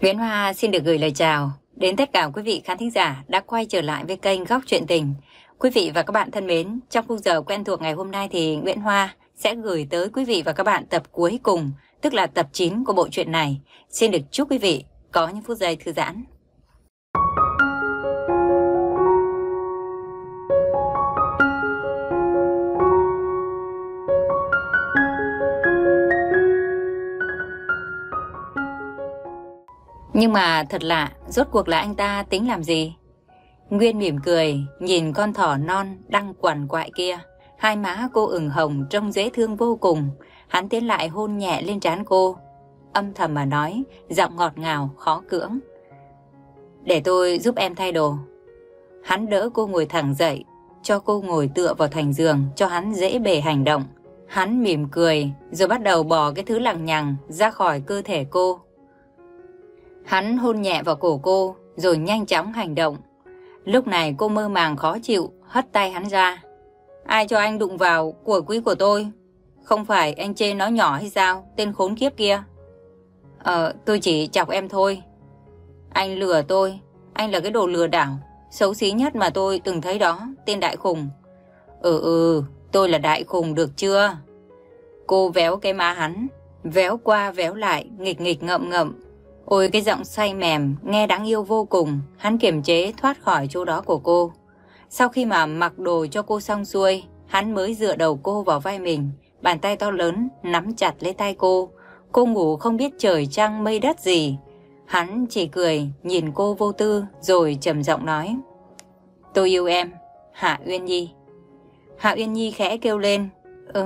Nguyễn Hoa xin được gửi lời chào đến tất cả quý vị khán thính giả đã quay trở lại với kênh Góc Chuyện Tình. Quý vị và các bạn thân mến, trong khung giờ quen thuộc ngày hôm nay thì Nguyễn Hoa sẽ gửi tới quý vị và các bạn tập cuối cùng, tức là tập 9 của bộ truyện này. Xin được chúc quý vị có những phút giây thư giãn. Nhưng mà thật lạ, rốt cuộc là anh ta tính làm gì? Nguyên mỉm cười, nhìn con thỏ non đang quằn quại kia. Hai má cô ửng hồng trông dễ thương vô cùng. Hắn tiến lại hôn nhẹ lên trán cô. Âm thầm mà nói, giọng ngọt ngào, khó cưỡng. Để tôi giúp em thay đồ. Hắn đỡ cô ngồi thẳng dậy, cho cô ngồi tựa vào thành giường, cho hắn dễ bề hành động. Hắn mỉm cười, rồi bắt đầu bỏ cái thứ lằng nhằng ra khỏi cơ thể cô. Hắn hôn nhẹ vào cổ cô, rồi nhanh chóng hành động. Lúc này cô mơ màng khó chịu, hất tay hắn ra. Ai cho anh đụng vào của quý của tôi? Không phải anh chê nó nhỏ hay sao, tên khốn kiếp kia? Ờ, tôi chỉ chọc em thôi. Anh lừa tôi, anh là cái đồ lừa đảo, xấu xí nhất mà tôi từng thấy đó, tên đại khùng. Ừ ừ, tôi là đại khùng được chưa? Cô véo cái má hắn, véo qua véo lại, nghịch nghịch ngậm ngậm, Ôi cái giọng say mềm, nghe đáng yêu vô cùng, hắn kiềm chế thoát khỏi chỗ đó của cô. Sau khi mà mặc đồ cho cô xong xuôi, hắn mới dựa đầu cô vào vai mình, bàn tay to lớn nắm chặt lấy tay cô. Cô ngủ không biết trời trăng mây đất gì. Hắn chỉ cười, nhìn cô vô tư, rồi trầm giọng nói. Tôi yêu em, Hạ Uyên Nhi. Hạ Uyên Nhi khẽ kêu lên. Ừ.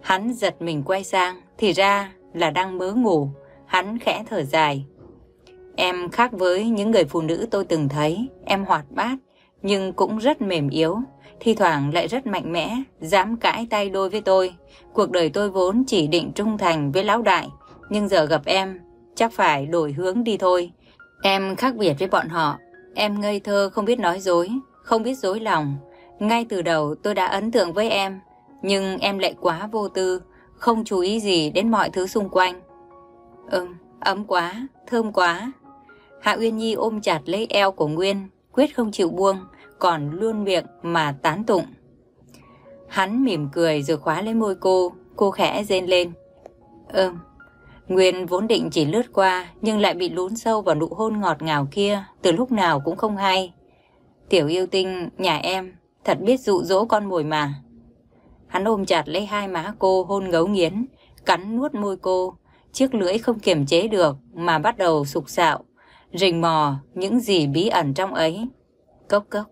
Hắn giật mình quay sang, thì ra là đang mớ ngủ. Hắn khẽ thở dài. Em khác với những người phụ nữ tôi từng thấy, em hoạt bát, nhưng cũng rất mềm yếu, thi thoảng lại rất mạnh mẽ, dám cãi tay đôi với tôi. Cuộc đời tôi vốn chỉ định trung thành với lão đại, nhưng giờ gặp em, chắc phải đổi hướng đi thôi. Em khác biệt với bọn họ, em ngây thơ không biết nói dối, không biết dối lòng. Ngay từ đầu tôi đã ấn tượng với em, nhưng em lại quá vô tư, không chú ý gì đến mọi thứ xung quanh. Ừm, ấm quá, thơm quá. Hạ Uyên Nhi ôm chặt lấy eo của Nguyên, quyết không chịu buông, còn luôn miệng mà tán tụng. Hắn mỉm cười rồi khóa lấy môi cô, cô khẽ rên lên. Ừm, Nguyên vốn định chỉ lướt qua, nhưng lại bị lún sâu vào nụ hôn ngọt ngào kia, từ lúc nào cũng không hay. Tiểu yêu tinh, nhà em, thật biết dụ dỗ con mồi mà. Hắn ôm chặt lấy hai má cô hôn ngấu nghiến, cắn nuốt môi cô, chiếc lưỡi không kiềm chế được mà bắt đầu sục sạo, rình mò những gì bí ẩn trong ấy. Cốc cốc.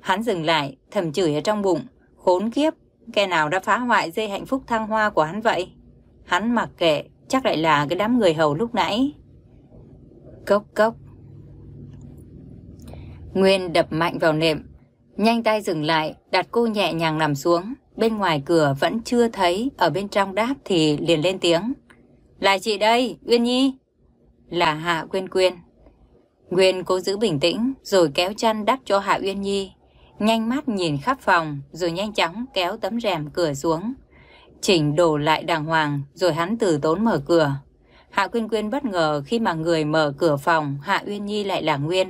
Hắn dừng lại, thầm chửi ở trong bụng, khốn kiếp, kẻ nào đã phá hoại dây hạnh phúc thăng hoa của hắn vậy? Hắn mặc kệ, chắc lại là cái đám người hầu lúc nãy. Cốc cốc. Nguyên đập mạnh vào nệm, nhanh tay dừng lại, đặt cô nhẹ nhàng nằm xuống. Bên ngoài cửa vẫn chưa thấy, ở bên trong đáp thì liền lên tiếng. Là chị đây, Uyên Nhi. Là Hạ Quyên Quyên. Nguyên cố giữ bình tĩnh, rồi kéo chân đắp cho Hạ Uyên Nhi. Nhanh mắt nhìn khắp phòng, rồi nhanh chóng kéo tấm rèm cửa xuống. Chỉnh đổ lại đàng hoàng, rồi hắn từ tốn mở cửa. Hạ Quyên Quyên bất ngờ khi mà người mở cửa phòng, Hạ Uyên Nhi lại là Nguyên.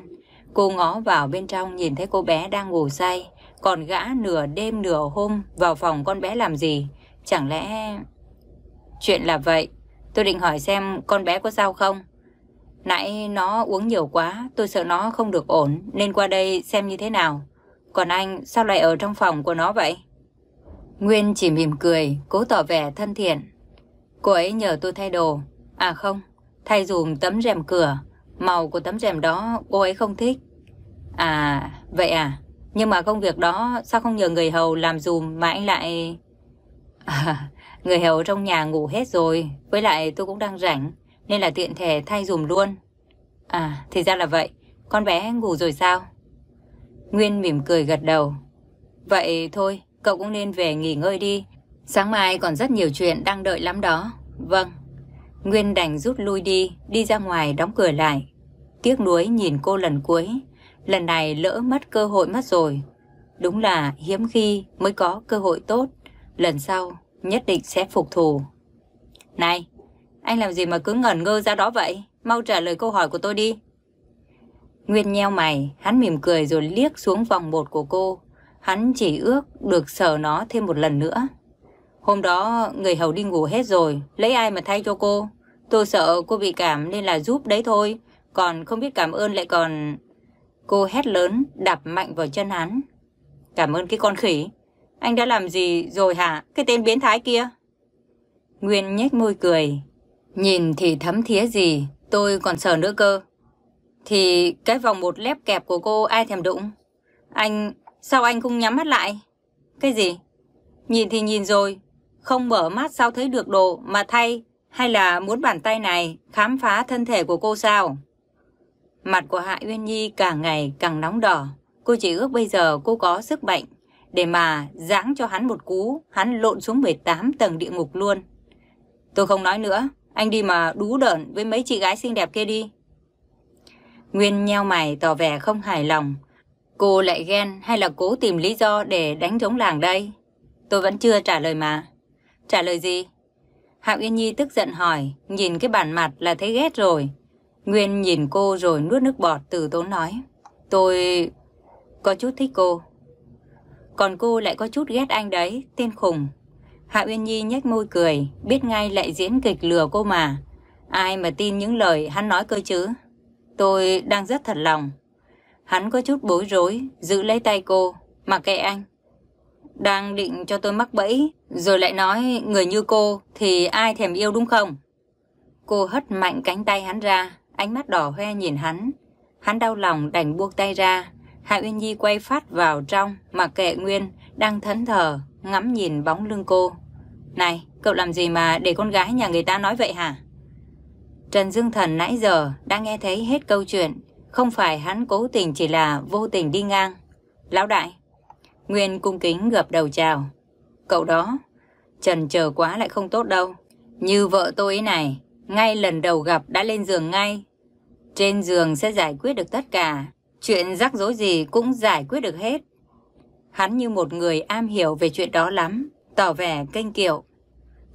Cô ngó vào bên trong nhìn thấy cô bé đang ngủ say, còn gã nửa đêm nửa hôm vào phòng con bé làm gì? Chẳng lẽ... Chuyện là vậy, Tôi định hỏi xem con bé có sao không. Nãy nó uống nhiều quá, tôi sợ nó không được ổn, nên qua đây xem như thế nào. Còn anh, sao lại ở trong phòng của nó vậy? Nguyên chỉ mỉm cười, cố tỏ vẻ thân thiện. Cô ấy nhờ tôi thay đồ. À không, thay dùm tấm rèm cửa. Màu của tấm rèm đó cô ấy không thích. À, vậy à? Nhưng mà công việc đó sao không nhờ người hầu làm dùm mà anh lại... À, Người hầu trong nhà ngủ hết rồi, với lại tôi cũng đang rảnh, nên là tiện thể thay dùm luôn. À, thì ra là vậy, con bé ngủ rồi sao? Nguyên mỉm cười gật đầu. Vậy thôi, cậu cũng nên về nghỉ ngơi đi. Sáng mai còn rất nhiều chuyện đang đợi lắm đó. Vâng. Nguyên đành rút lui đi, đi ra ngoài đóng cửa lại. Tiếc nuối nhìn cô lần cuối. Lần này lỡ mất cơ hội mất rồi. Đúng là hiếm khi mới có cơ hội tốt. Lần sau nhất định sẽ phục thù. Này, anh làm gì mà cứ ngẩn ngơ ra đó vậy? mau trả lời câu hỏi của tôi đi. Nguyên nheo mày, hắn mỉm cười rồi liếc xuống vòng một của cô. Hắn chỉ ước được sờ nó thêm một lần nữa. Hôm đó người hầu đi ngủ hết rồi, lấy ai mà thay cho cô? Tôi sợ cô bị cảm nên là giúp đấy thôi, còn không biết cảm ơn lại còn... Cô hét lớn, đạp mạnh vào chân hắn. Cảm ơn cái con khỉ. Anh đã làm gì rồi hả? Cái tên biến thái kia. Nguyên nhếch môi cười. Nhìn thì thấm thía gì, tôi còn sợ nữa cơ. Thì cái vòng một lép kẹp của cô ai thèm đụng? Anh, sao anh không nhắm mắt lại? Cái gì? Nhìn thì nhìn rồi, không mở mắt sao thấy được đồ mà thay, hay là muốn bàn tay này khám phá thân thể của cô sao? Mặt của Hạ Uyên Nhi càng ngày càng nóng đỏ. Cô chỉ ước bây giờ cô có sức bệnh để mà giáng cho hắn một cú, hắn lộn xuống 18 tầng địa ngục luôn. Tôi không nói nữa, anh đi mà đú đợn với mấy chị gái xinh đẹp kia đi. Nguyên nheo mày tỏ vẻ không hài lòng. Cô lại ghen hay là cố tìm lý do để đánh trống làng đây? Tôi vẫn chưa trả lời mà. Trả lời gì? Hạ Uyên Nhi tức giận hỏi, nhìn cái bản mặt là thấy ghét rồi. Nguyên nhìn cô rồi nuốt nước bọt từ tốn nói. Tôi có chút thích cô. Còn cô lại có chút ghét anh đấy, tên khùng. Hạ Uyên Nhi nhếch môi cười, biết ngay lại diễn kịch lừa cô mà. Ai mà tin những lời hắn nói cơ chứ? Tôi đang rất thật lòng. Hắn có chút bối rối, giữ lấy tay cô, mà kệ anh. Đang định cho tôi mắc bẫy, rồi lại nói người như cô thì ai thèm yêu đúng không? Cô hất mạnh cánh tay hắn ra, ánh mắt đỏ hoe nhìn hắn. Hắn đau lòng đành buông tay ra. Hạ Uyên Nhi quay phát vào trong, mà kệ Nguyên, đang thẫn thờ, ngắm nhìn bóng lưng cô. Này, cậu làm gì mà để con gái nhà người ta nói vậy hả? Trần Dương Thần nãy giờ đã nghe thấy hết câu chuyện, không phải hắn cố tình chỉ là vô tình đi ngang. Lão đại, Nguyên cung kính gập đầu chào. Cậu đó, Trần chờ quá lại không tốt đâu. Như vợ tôi ấy này, ngay lần đầu gặp đã lên giường ngay. Trên giường sẽ giải quyết được tất cả, chuyện rắc rối gì cũng giải quyết được hết. Hắn như một người am hiểu về chuyện đó lắm, tỏ vẻ kênh kiệu.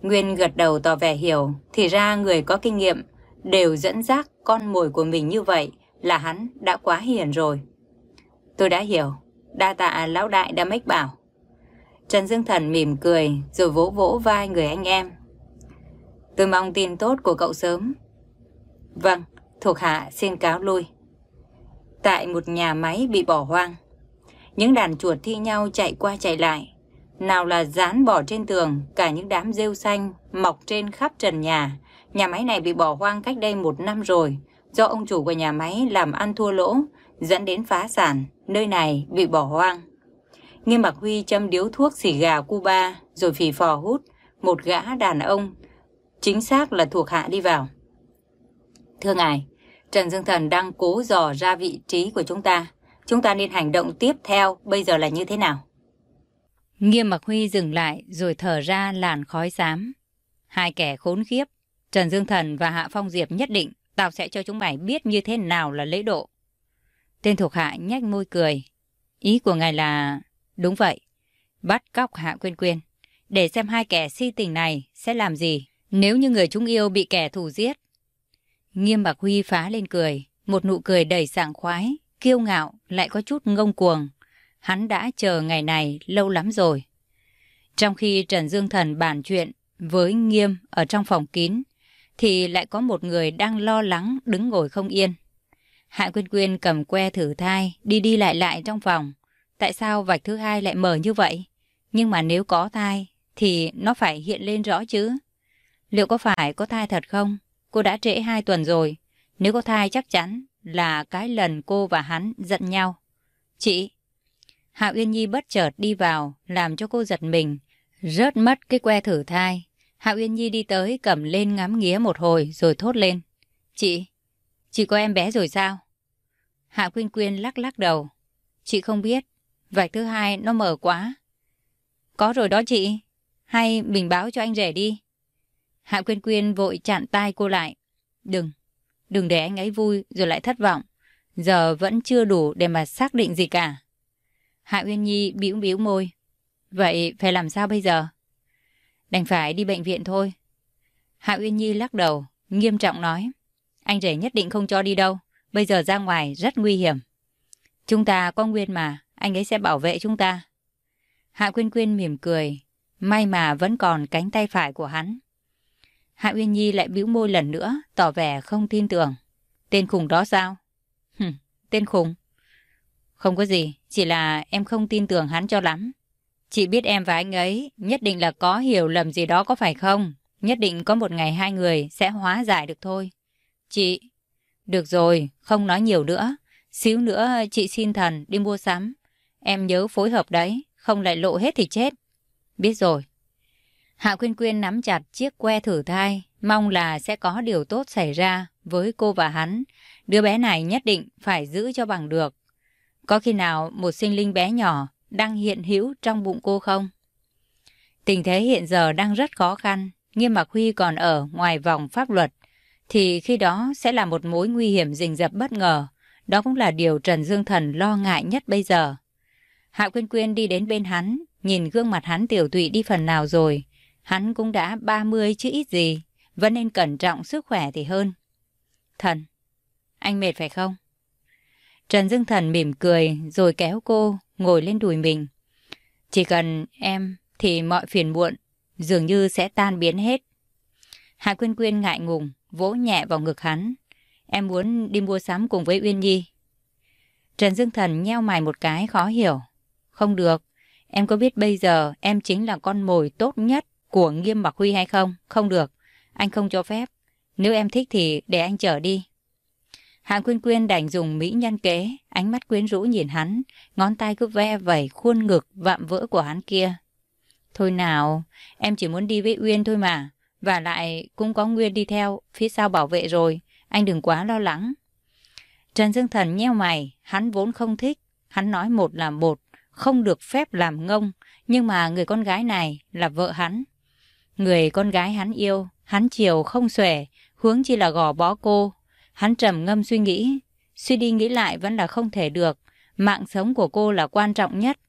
Nguyên gật đầu tỏ vẻ hiểu, thì ra người có kinh nghiệm đều dẫn dắt con mồi của mình như vậy là hắn đã quá hiền rồi. Tôi đã hiểu, đa tạ lão đại đã mách bảo. Trần Dương Thần mỉm cười rồi vỗ vỗ vai người anh em. Tôi mong tin tốt của cậu sớm. Vâng, thuộc hạ xin cáo lui. Tại một nhà máy bị bỏ hoang, những đàn chuột thi nhau chạy qua chạy lại. Nào là dán bỏ trên tường, cả những đám rêu xanh mọc trên khắp trần nhà. Nhà máy này bị bỏ hoang cách đây một năm rồi, do ông chủ của nhà máy làm ăn thua lỗ, dẫn đến phá sản, nơi này bị bỏ hoang. Nghiêm Mặc Huy châm điếu thuốc xì gà Cuba, rồi phì phò hút, một gã đàn ông, chính xác là thuộc hạ đi vào. Thưa ngài, Trần Dương Thần đang cố dò ra vị trí của chúng ta. Chúng ta nên hành động tiếp theo bây giờ là như thế nào? Nghiêm Mặc Huy dừng lại rồi thở ra làn khói xám. Hai kẻ khốn khiếp, Trần Dương Thần và Hạ Phong Diệp nhất định tao sẽ cho chúng mày biết như thế nào là lễ độ. Tên thuộc hạ nhách môi cười. Ý của ngài là... Đúng vậy. Bắt cóc Hạ Quyên Quyên. Để xem hai kẻ si tình này sẽ làm gì nếu như người chúng yêu bị kẻ thù giết. Nghiêm Bạc Huy phá lên cười. Một nụ cười đầy sảng khoái, kiêu ngạo, lại có chút ngông cuồng. Hắn đã chờ ngày này lâu lắm rồi. Trong khi Trần Dương Thần bàn chuyện với Nghiêm ở trong phòng kín, thì lại có một người đang lo lắng đứng ngồi không yên. Hạ Quyên Quyên cầm que thử thai, đi đi lại lại trong phòng. Tại sao vạch thứ hai lại mở như vậy? Nhưng mà nếu có thai, thì nó phải hiện lên rõ chứ. Liệu có phải có thai thật không? Cô đã trễ hai tuần rồi. Nếu có thai chắc chắn là cái lần cô và hắn giận nhau. Chị! Hạ Uyên Nhi bất chợt đi vào, làm cho cô giật mình, rớt mất cái que thử thai. Hạ Uyên Nhi đi tới cầm lên ngắm nghía một hồi rồi thốt lên. Chị, chị có em bé rồi sao? Hạ Quyên Quyên lắc lắc đầu. Chị không biết, vạch thứ hai nó mở quá. Có rồi đó chị, hay mình báo cho anh rể đi. Hạ Quyên Quyên vội chặn tay cô lại. Đừng, đừng để anh ấy vui rồi lại thất vọng. Giờ vẫn chưa đủ để mà xác định gì cả. Hạ Uyên Nhi bĩu bĩu môi. Vậy phải làm sao bây giờ? Đành phải đi bệnh viện thôi. Hạ Uyên Nhi lắc đầu, nghiêm trọng nói. Anh rể nhất định không cho đi đâu. Bây giờ ra ngoài rất nguy hiểm. Chúng ta có Nguyên mà, anh ấy sẽ bảo vệ chúng ta. Hạ Quyên Quyên mỉm cười, may mà vẫn còn cánh tay phải của hắn. Hạ Uyên Nhi lại bĩu môi lần nữa, tỏ vẻ không tin tưởng. Tên khùng đó sao? Hừm, tên khùng. Không có gì, chỉ là em không tin tưởng hắn cho lắm. Chị biết em và anh ấy nhất định là có hiểu lầm gì đó có phải không? Nhất định có một ngày hai người sẽ hóa giải được thôi. Chị... Được rồi, không nói nhiều nữa. Xíu nữa chị xin thần đi mua sắm. Em nhớ phối hợp đấy, không lại lộ hết thì chết. Biết rồi. Hạ Quyên Quyên nắm chặt chiếc que thử thai, mong là sẽ có điều tốt xảy ra với cô và hắn. Đứa bé này nhất định phải giữ cho bằng được. Có khi nào một sinh linh bé nhỏ đang hiện hữu trong bụng cô không? Tình thế hiện giờ đang rất khó khăn, nghiêm mặc Huy còn ở ngoài vòng pháp luật, thì khi đó sẽ là một mối nguy hiểm rình rập bất ngờ. Đó cũng là điều Trần Dương Thần lo ngại nhất bây giờ. Hạ Quyên Quyên đi đến bên hắn, nhìn gương mặt hắn tiểu tụy đi phần nào rồi. Hắn cũng đã 30 chứ ít gì, vẫn nên cẩn trọng sức khỏe thì hơn. Thần, anh mệt phải không? Trần Dương Thần mỉm cười rồi kéo cô ngồi lên đùi mình. Chỉ cần em thì mọi phiền muộn dường như sẽ tan biến hết. Hạ Quyên Quyên ngại ngùng, vỗ nhẹ vào ngực hắn. Em muốn đi mua sắm cùng với Uyên Nhi. Trần Dương Thần nheo mày một cái khó hiểu. Không được, em có biết bây giờ em chính là con mồi tốt nhất của Nghiêm Mặc Huy hay không? Không được, anh không cho phép. Nếu em thích thì để anh chở đi. Hạ Quyên Quyên đành dùng mỹ nhân kế, ánh mắt quyến rũ nhìn hắn, ngón tay cứ ve vẩy khuôn ngực vạm vỡ của hắn kia. Thôi nào, em chỉ muốn đi với Uyên thôi mà, và lại cũng có Nguyên đi theo, phía sau bảo vệ rồi, anh đừng quá lo lắng. Trần Dương Thần nheo mày, hắn vốn không thích, hắn nói một là một, không được phép làm ngông, nhưng mà người con gái này là vợ hắn. Người con gái hắn yêu, hắn chiều không xuể, hướng chỉ là gò bó cô. Hắn trầm ngâm suy nghĩ, suy đi nghĩ lại vẫn là không thể được. Mạng sống của cô là quan trọng nhất.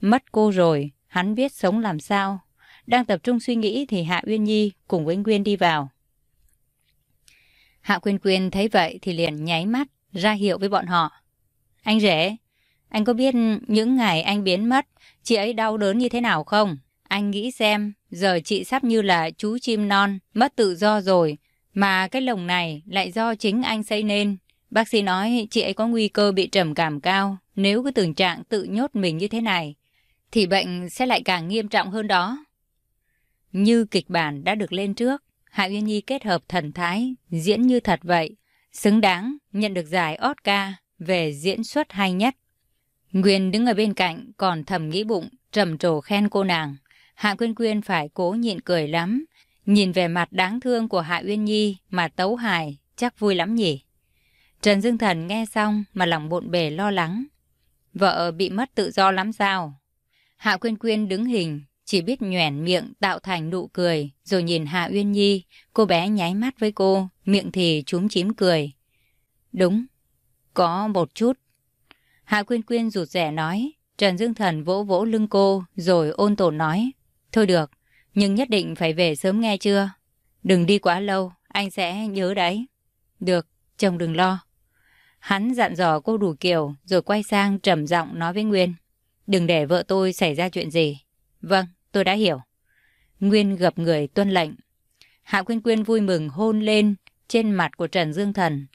Mất cô rồi, hắn biết sống làm sao. Đang tập trung suy nghĩ thì Hạ Uyên Nhi cùng với Nguyên đi vào. Hạ Quyên Quyên thấy vậy thì liền nháy mắt, ra hiệu với bọn họ. Anh rể, anh có biết những ngày anh biến mất, chị ấy đau đớn như thế nào không? Anh nghĩ xem, giờ chị sắp như là chú chim non, mất tự do rồi, mà cái lồng này lại do chính anh xây nên. Bác sĩ nói chị ấy có nguy cơ bị trầm cảm cao, nếu cứ tình trạng tự nhốt mình như thế này, thì bệnh sẽ lại càng nghiêm trọng hơn đó. Như kịch bản đã được lên trước, Hạ Uyên Nhi kết hợp thần thái, diễn như thật vậy, xứng đáng nhận được giải Oscar về diễn xuất hay nhất. Nguyên đứng ở bên cạnh còn thầm nghĩ bụng, trầm trồ khen cô nàng. Hạ Quyên Quyên phải cố nhịn cười lắm. Nhìn về mặt đáng thương của Hạ Uyên Nhi mà tấu hài, chắc vui lắm nhỉ. Trần Dương Thần nghe xong mà lòng bộn bề lo lắng. Vợ bị mất tự do lắm sao? Hạ Quyên Quyên đứng hình, chỉ biết nhoẻn miệng tạo thành nụ cười, rồi nhìn Hạ Uyên Nhi, cô bé nháy mắt với cô, miệng thì chúm chím cười. Đúng, có một chút. Hạ Quyên Quyên rụt rẻ nói, Trần Dương Thần vỗ vỗ lưng cô, rồi ôn tồn nói. Thôi được, nhưng nhất định phải về sớm nghe chưa? Đừng đi quá lâu, anh sẽ nhớ đấy. Được, chồng đừng lo. Hắn dặn dò cô đủ kiểu, rồi quay sang trầm giọng nói với Nguyên. Đừng để vợ tôi xảy ra chuyện gì. Vâng, tôi đã hiểu. Nguyên gập người tuân lệnh. Hạ Quyên Quyên vui mừng hôn lên trên mặt của Trần Dương Thần.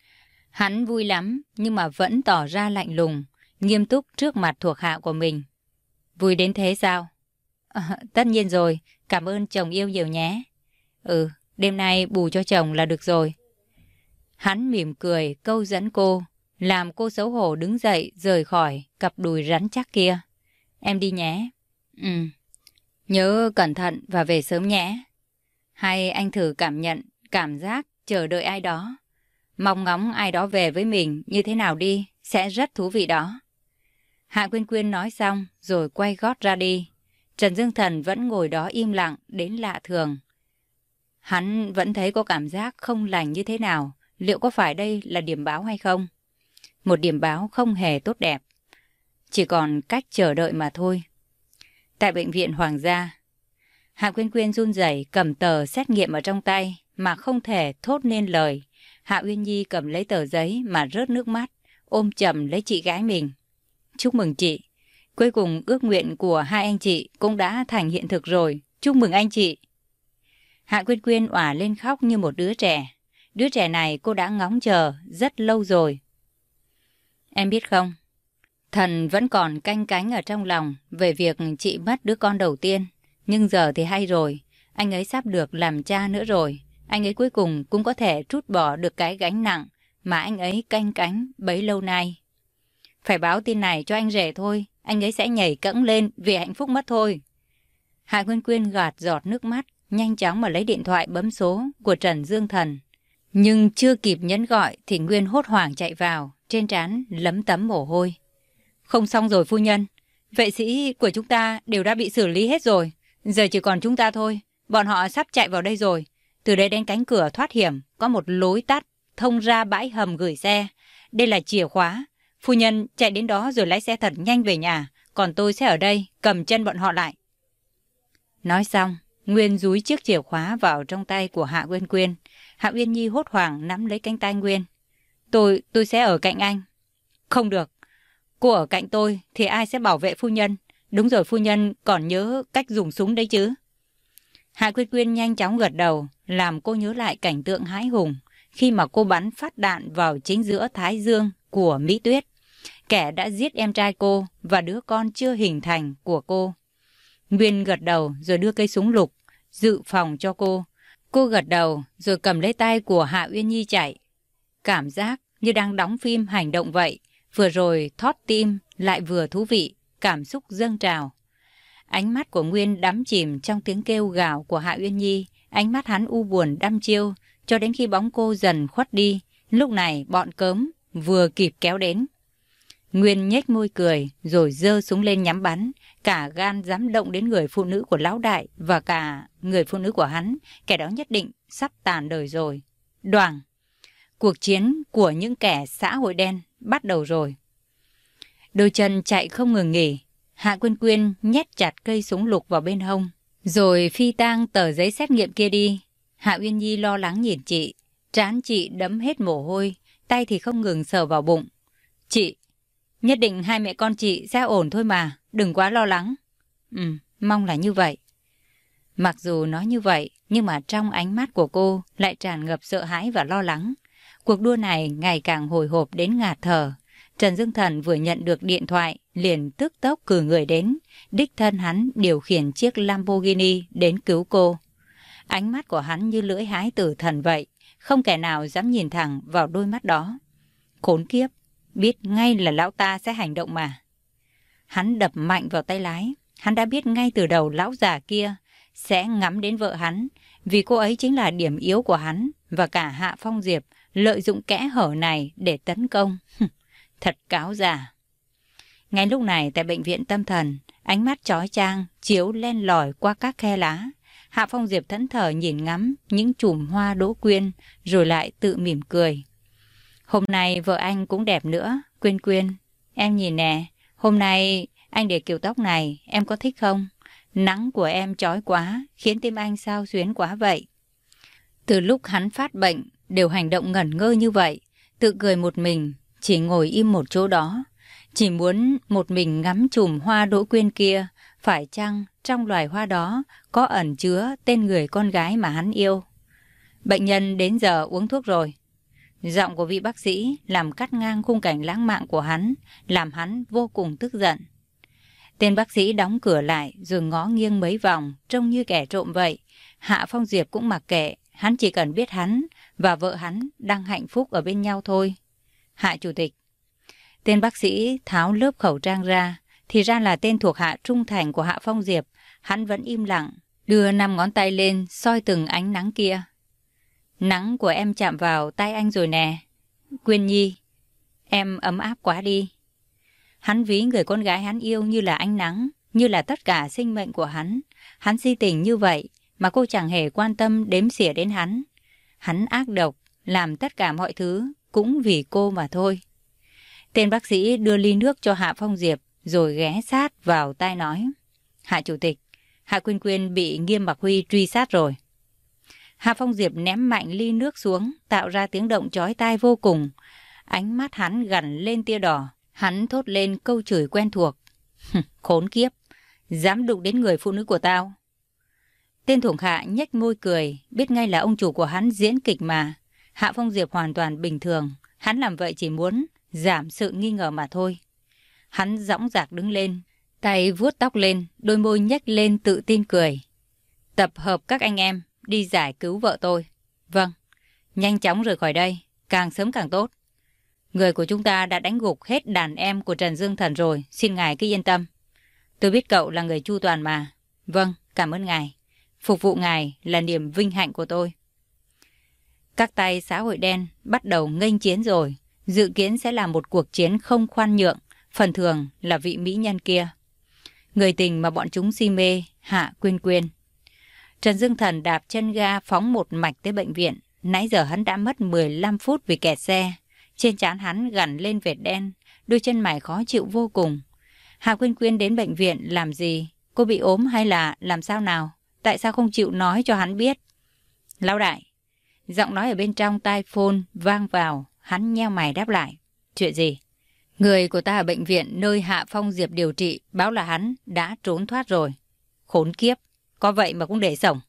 Hắn vui lắm, nhưng mà vẫn tỏ ra lạnh lùng, nghiêm túc trước mặt thuộc hạ của mình. Vui đến thế sao? À, tất nhiên rồi, cảm ơn chồng yêu nhiều nhé. Ừ, đêm nay bù cho chồng là được rồi. Hắn mỉm cười, câu dẫn cô, làm cô xấu hổ đứng dậy rời khỏi cặp đùi rắn chắc kia. Em đi nhé. Ừ. Nhớ cẩn thận và về sớm nhé. Hay anh thử cảm nhận, cảm giác, chờ đợi ai đó. Mong ngóng ai đó về với mình như thế nào đi, sẽ rất thú vị đó. Hạ Quyên Quyên nói xong, rồi quay gót ra đi. Trần Dương Thần vẫn ngồi đó im lặng đến lạ thường. Hắn vẫn thấy có cảm giác không lành như thế nào. Liệu có phải đây là điểm báo hay không? Một điểm báo không hề tốt đẹp. Chỉ còn cách chờ đợi mà thôi. Tại bệnh viện Hoàng gia, Hạ Quyên Quyên run rẩy cầm tờ xét nghiệm ở trong tay mà không thể thốt nên lời. Hạ Uyên Nhi cầm lấy tờ giấy mà rớt nước mắt, ôm chầm lấy chị gái mình. Chúc mừng chị. Cuối cùng ước nguyện của hai anh chị cũng đã thành hiện thực rồi. Chúc mừng anh chị. Hạ Quyên Quyên òa lên khóc như một đứa trẻ. Đứa trẻ này cô đã ngóng chờ rất lâu rồi. Em biết không, thần vẫn còn canh cánh ở trong lòng về việc chị mất đứa con đầu tiên. Nhưng giờ thì hay rồi, anh ấy sắp được làm cha nữa rồi. Anh ấy cuối cùng cũng có thể trút bỏ được cái gánh nặng mà anh ấy canh cánh bấy lâu nay. Phải báo tin này cho anh rể thôi, anh ấy sẽ nhảy cẫng lên vì hạnh phúc mất thôi. Hạ Quyên Quyên gạt giọt nước mắt, nhanh chóng mà lấy điện thoại bấm số của Trần Dương Thần. Nhưng chưa kịp nhấn gọi thì Nguyên hốt hoảng chạy vào, trên trán lấm tấm mồ hôi. Không xong rồi phu nhân, vệ sĩ của chúng ta đều đã bị xử lý hết rồi. Giờ chỉ còn chúng ta thôi, bọn họ sắp chạy vào đây rồi. Từ đây đến cánh cửa thoát hiểm, có một lối tắt, thông ra bãi hầm gửi xe. Đây là chìa khóa. Phu nhân chạy đến đó rồi lái xe thật nhanh về nhà, còn tôi sẽ ở đây cầm chân bọn họ lại. Nói xong, Nguyên dúi chiếc chìa khóa vào trong tay của Hạ Uyên Quyên. Hạ Uyên Nhi hốt hoảng nắm lấy cánh tay Nguyên. Tôi, tôi sẽ ở cạnh anh. Không được. Cô ở cạnh tôi thì ai sẽ bảo vệ phu nhân? Đúng rồi phu nhân còn nhớ cách dùng súng đấy chứ. Hạ Quyên Quyên nhanh chóng gật đầu, làm cô nhớ lại cảnh tượng hãi hùng khi mà cô bắn phát đạn vào chính giữa Thái Dương của Mỹ Tuyết. Kẻ đã giết em trai cô và đứa con chưa hình thành của cô. Nguyên gật đầu rồi đưa cây súng lục, dự phòng cho cô. Cô gật đầu rồi cầm lấy tay của Hạ Uyên Nhi chạy. Cảm giác như đang đóng phim hành động vậy. Vừa rồi thót tim lại vừa thú vị, cảm xúc dâng trào. Ánh mắt của Nguyên đắm chìm trong tiếng kêu gào của Hạ Uyên Nhi. Ánh mắt hắn u buồn đăm chiêu cho đến khi bóng cô dần khuất đi. Lúc này bọn cớm vừa kịp kéo đến. Nguyên nhếch môi cười rồi dơ súng lên nhắm bắn. Cả gan dám động đến người phụ nữ của lão đại và cả người phụ nữ của hắn. Kẻ đó nhất định sắp tàn đời rồi. Đoàn. Cuộc chiến của những kẻ xã hội đen bắt đầu rồi. Đôi chân chạy không ngừng nghỉ. Hạ Quyên Quyên nhét chặt cây súng lục vào bên hông. Rồi phi tang tờ giấy xét nghiệm kia đi. Hạ Uyên Nhi lo lắng nhìn chị. Trán chị đấm hết mồ hôi. Tay thì không ngừng sờ vào bụng. Chị, nhất định hai mẹ con chị sẽ ổn thôi mà. Đừng quá lo lắng. Ừ, mong là như vậy. Mặc dù nói như vậy, nhưng mà trong ánh mắt của cô lại tràn ngập sợ hãi và lo lắng. Cuộc đua này ngày càng hồi hộp đến ngạt thở. Trần Dương Thần vừa nhận được điện thoại, liền tức tốc cử người đến. Đích thân hắn điều khiển chiếc Lamborghini đến cứu cô. Ánh mắt của hắn như lưỡi hái tử thần vậy, không kẻ nào dám nhìn thẳng vào đôi mắt đó. Khốn kiếp, biết ngay là lão ta sẽ hành động mà. Hắn đập mạnh vào tay lái, hắn đã biết ngay từ đầu lão già kia sẽ ngắm đến vợ hắn, vì cô ấy chính là điểm yếu của hắn và cả Hạ Phong Diệp lợi dụng kẽ hở này để tấn công. Thật cáo già. Ngay lúc này tại bệnh viện tâm thần, ánh mắt chói chang chiếu len lỏi qua các khe lá. Hạ Phong Diệp thẫn thờ nhìn ngắm những chùm hoa đỗ quyên rồi lại tự mỉm cười. Hôm nay vợ anh cũng đẹp nữa, Quyên Quyên. Em nhìn nè, hôm nay anh để kiểu tóc này, em có thích không? Nắng của em chói quá, khiến tim anh sao xuyến quá vậy. Từ lúc hắn phát bệnh, đều hành động ngẩn ngơ như vậy, tự cười một mình, chỉ ngồi im một chỗ đó. Chỉ muốn một mình ngắm chùm hoa đỗ quyên kia, phải chăng trong loài hoa đó có ẩn chứa tên người con gái mà hắn yêu. Bệnh nhân đến giờ uống thuốc rồi. Giọng của vị bác sĩ làm cắt ngang khung cảnh lãng mạn của hắn, làm hắn vô cùng tức giận. Tên bác sĩ đóng cửa lại rồi ngó nghiêng mấy vòng, trông như kẻ trộm vậy. Hạ Phong Diệp cũng mặc kệ, hắn chỉ cần biết hắn và vợ hắn đang hạnh phúc ở bên nhau thôi. Hạ Chủ tịch Tên bác sĩ tháo lớp khẩu trang ra, thì ra là tên thuộc hạ trung thành của Hạ Phong Diệp. Hắn vẫn im lặng, đưa năm ngón tay lên, soi từng ánh nắng kia. Nắng của em chạm vào tay anh rồi nè. Quyên Nhi, em ấm áp quá đi. Hắn ví người con gái hắn yêu như là ánh nắng, như là tất cả sinh mệnh của hắn. Hắn si tình như vậy mà cô chẳng hề quan tâm đếm xỉa đến hắn. Hắn ác độc, làm tất cả mọi thứ cũng vì cô mà thôi. Tên bác sĩ đưa ly nước cho Hạ Phong Diệp rồi ghé sát vào tai nói. Hạ Chủ tịch, Hạ Quyên Quyên bị Nghiêm Bạc Huy truy sát rồi. Hạ Phong Diệp ném mạnh ly nước xuống, tạo ra tiếng động chói tai vô cùng. Ánh mắt hắn gằn lên tia đỏ. Hắn thốt lên câu chửi quen thuộc. Khốn kiếp, dám đụng đến người phụ nữ của tao. Tên thủng hạ nhếch môi cười, biết ngay là ông chủ của hắn diễn kịch mà. Hạ Phong Diệp hoàn toàn bình thường. Hắn làm vậy chỉ muốn giảm sự nghi ngờ mà thôi. Hắn dõng dạc đứng lên, tay vuốt tóc lên, đôi môi nhếch lên tự tin cười. Tập hợp các anh em, đi giải cứu vợ tôi. Vâng, nhanh chóng rời khỏi đây, càng sớm càng tốt. Người của chúng ta đã đánh gục hết đàn em của Trần Dương Thần rồi, xin ngài cứ yên tâm. Tôi biết cậu là người chu toàn mà. Vâng, cảm ơn ngài. Phục vụ ngài là niềm vinh hạnh của tôi. Các tay xã hội đen bắt đầu nghênh chiến rồi. Dự kiến sẽ là một cuộc chiến không khoan nhượng, phần thường là vị mỹ nhân kia. Người tình mà bọn chúng si mê, Hạ Quyên Quyên. Trần Dương Thần đạp chân ga phóng một mạch tới bệnh viện. Nãy giờ hắn đã mất 15 phút vì kẹt xe. Trên trán hắn gằn lên vệt đen, đôi chân mày khó chịu vô cùng. Hạ Quyên Quyên đến bệnh viện làm gì? Cô bị ốm hay là làm sao nào? Tại sao không chịu nói cho hắn biết? Lão đại, giọng nói ở bên trong tai phone vang vào, hắn nheo mày đáp lại. Chuyện gì? Người của ta ở bệnh viện nơi Hạ Phong Diệp điều trị báo là hắn đã trốn thoát rồi. Khốn kiếp, có vậy mà cũng để sổng.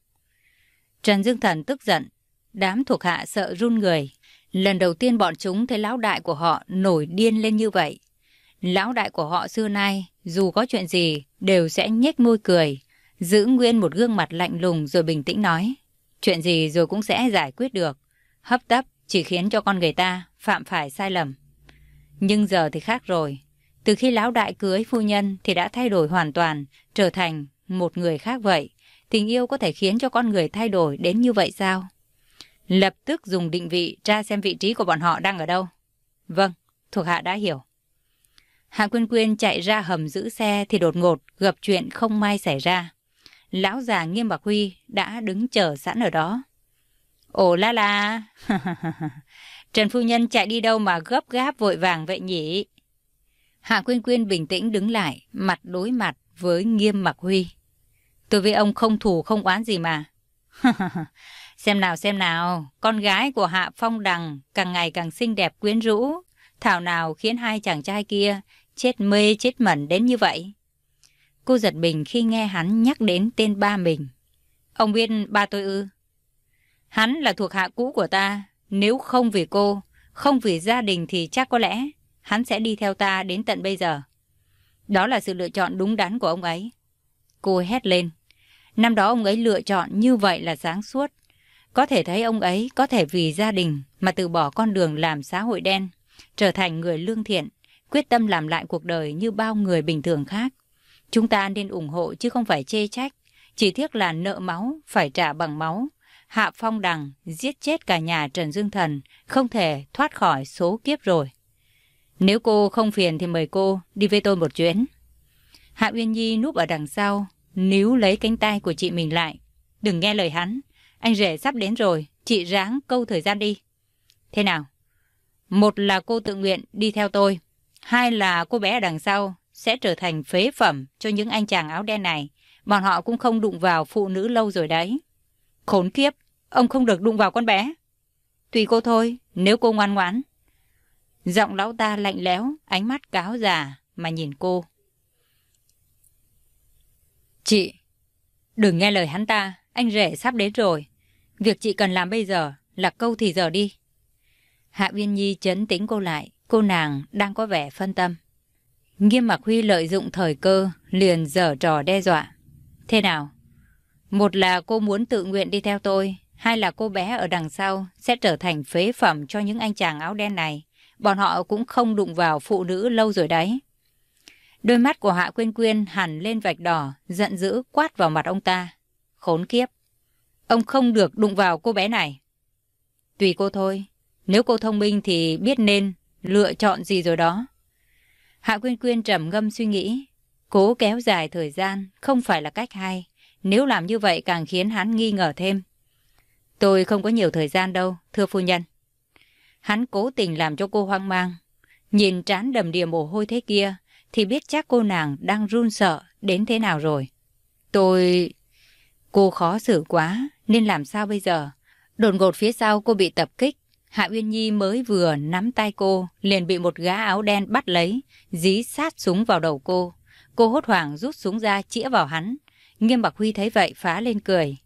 Trần Dương Thần tức giận, đám thuộc hạ sợ run người. Lần đầu tiên bọn chúng thấy lão đại của họ nổi điên lên như vậy. Lão đại của họ xưa nay, dù có chuyện gì, đều sẽ nhếch môi cười, giữ nguyên một gương mặt lạnh lùng rồi bình tĩnh nói. Chuyện gì rồi cũng sẽ giải quyết được. Hấp tấp chỉ khiến cho con người ta phạm phải sai lầm. Nhưng giờ thì khác rồi. Từ khi lão đại cưới phu nhân thì đã thay đổi hoàn toàn, trở thành một người khác vậy. Tình yêu có thể khiến cho con người thay đổi đến như vậy sao? Lập tức dùng định vị tra xem vị trí của bọn họ đang ở đâu. Vâng, thuộc hạ đã hiểu. Hạ Quyên Quyên chạy ra hầm giữ xe thì đột ngột gặp chuyện không may xảy ra. Lão già Nghiêm Bạc Huy đã đứng chờ sẵn ở đó. Ồ la la, Trần Phu Nhân chạy đi đâu mà gấp gáp vội vàng vậy nhỉ? Hạ Quyên Quyên bình tĩnh đứng lại, mặt đối mặt với Nghiêm mặc Huy. Tôi với ông không thủ không oán gì mà. xem nào xem nào, con gái của Hạ Phong Đằng càng ngày càng xinh đẹp quyến rũ. Thảo nào khiến hai chàng trai kia chết mê chết mẩn đến như vậy. Cô giật mình khi nghe hắn nhắc đến tên ba mình. Ông biết ba tôi ư? Hắn là thuộc hạ cũ của ta. Nếu không vì cô, không vì gia đình thì chắc có lẽ hắn sẽ đi theo ta đến tận bây giờ. Đó là sự lựa chọn đúng đắn của ông ấy. Cô hét lên. Năm đó ông ấy lựa chọn như vậy là sáng suốt. Có thể thấy ông ấy có thể vì gia đình mà từ bỏ con đường làm xã hội đen, trở thành người lương thiện, quyết tâm làm lại cuộc đời như bao người bình thường khác. Chúng ta nên ủng hộ chứ không phải chê trách. Chỉ tiếc là nợ máu, phải trả bằng máu. Hạ Phong Đằng giết chết cả nhà Trần Dương Thần, không thể thoát khỏi số kiếp rồi. Nếu cô không phiền thì mời cô đi với tôi một chuyến. Hạ Uyên Nhi núp ở đằng sau, níu lấy cánh tay của chị mình lại. Đừng nghe lời hắn, anh rể sắp đến rồi, chị ráng câu thời gian đi. Thế nào? Một là cô tự nguyện đi theo tôi, hai là cô bé ở đằng sau sẽ trở thành phế phẩm cho những anh chàng áo đen này. Bọn họ cũng không đụng vào phụ nữ lâu rồi đấy. Khốn kiếp, ông không được đụng vào con bé. Tùy cô thôi, nếu cô ngoan ngoãn. Giọng lão ta lạnh lẽo, ánh mắt cáo già mà nhìn cô. Chị, đừng nghe lời hắn ta, anh rể sắp đến rồi. Việc chị cần làm bây giờ là câu thì giờ đi. Hạ Viên Nhi chấn tĩnh cô lại, cô nàng đang có vẻ phân tâm. Nghiêm Mặc Huy lợi dụng thời cơ, liền dở trò đe dọa. Thế nào? Một là cô muốn tự nguyện đi theo tôi, hai là cô bé ở đằng sau sẽ trở thành phế phẩm cho những anh chàng áo đen này. Bọn họ cũng không đụng vào phụ nữ lâu rồi đấy. Đôi mắt của Hạ Quyên Quyên hẳn lên vạch đỏ, giận dữ quát vào mặt ông ta. Khốn kiếp! Ông không được đụng vào cô bé này. Tùy cô thôi. Nếu cô thông minh thì biết nên lựa chọn gì rồi đó. Hạ Quyên Quyên trầm ngâm suy nghĩ. Cố kéo dài thời gian không phải là cách hay. Nếu làm như vậy càng khiến hắn nghi ngờ thêm. Tôi không có nhiều thời gian đâu, thưa phu nhân. Hắn cố tình làm cho cô hoang mang. Nhìn trán đầm đìa mồ hôi thế kia, thì biết chắc cô nàng đang run sợ đến thế nào rồi. Tôi... Cô khó xử quá, nên làm sao bây giờ? Đột ngột phía sau cô bị tập kích. Hạ Uyên Nhi mới vừa nắm tay cô, liền bị một gã áo đen bắt lấy, dí sát súng vào đầu cô. Cô hốt hoảng rút súng ra chĩa vào hắn. Nghiêm Bạc Huy thấy vậy phá lên cười.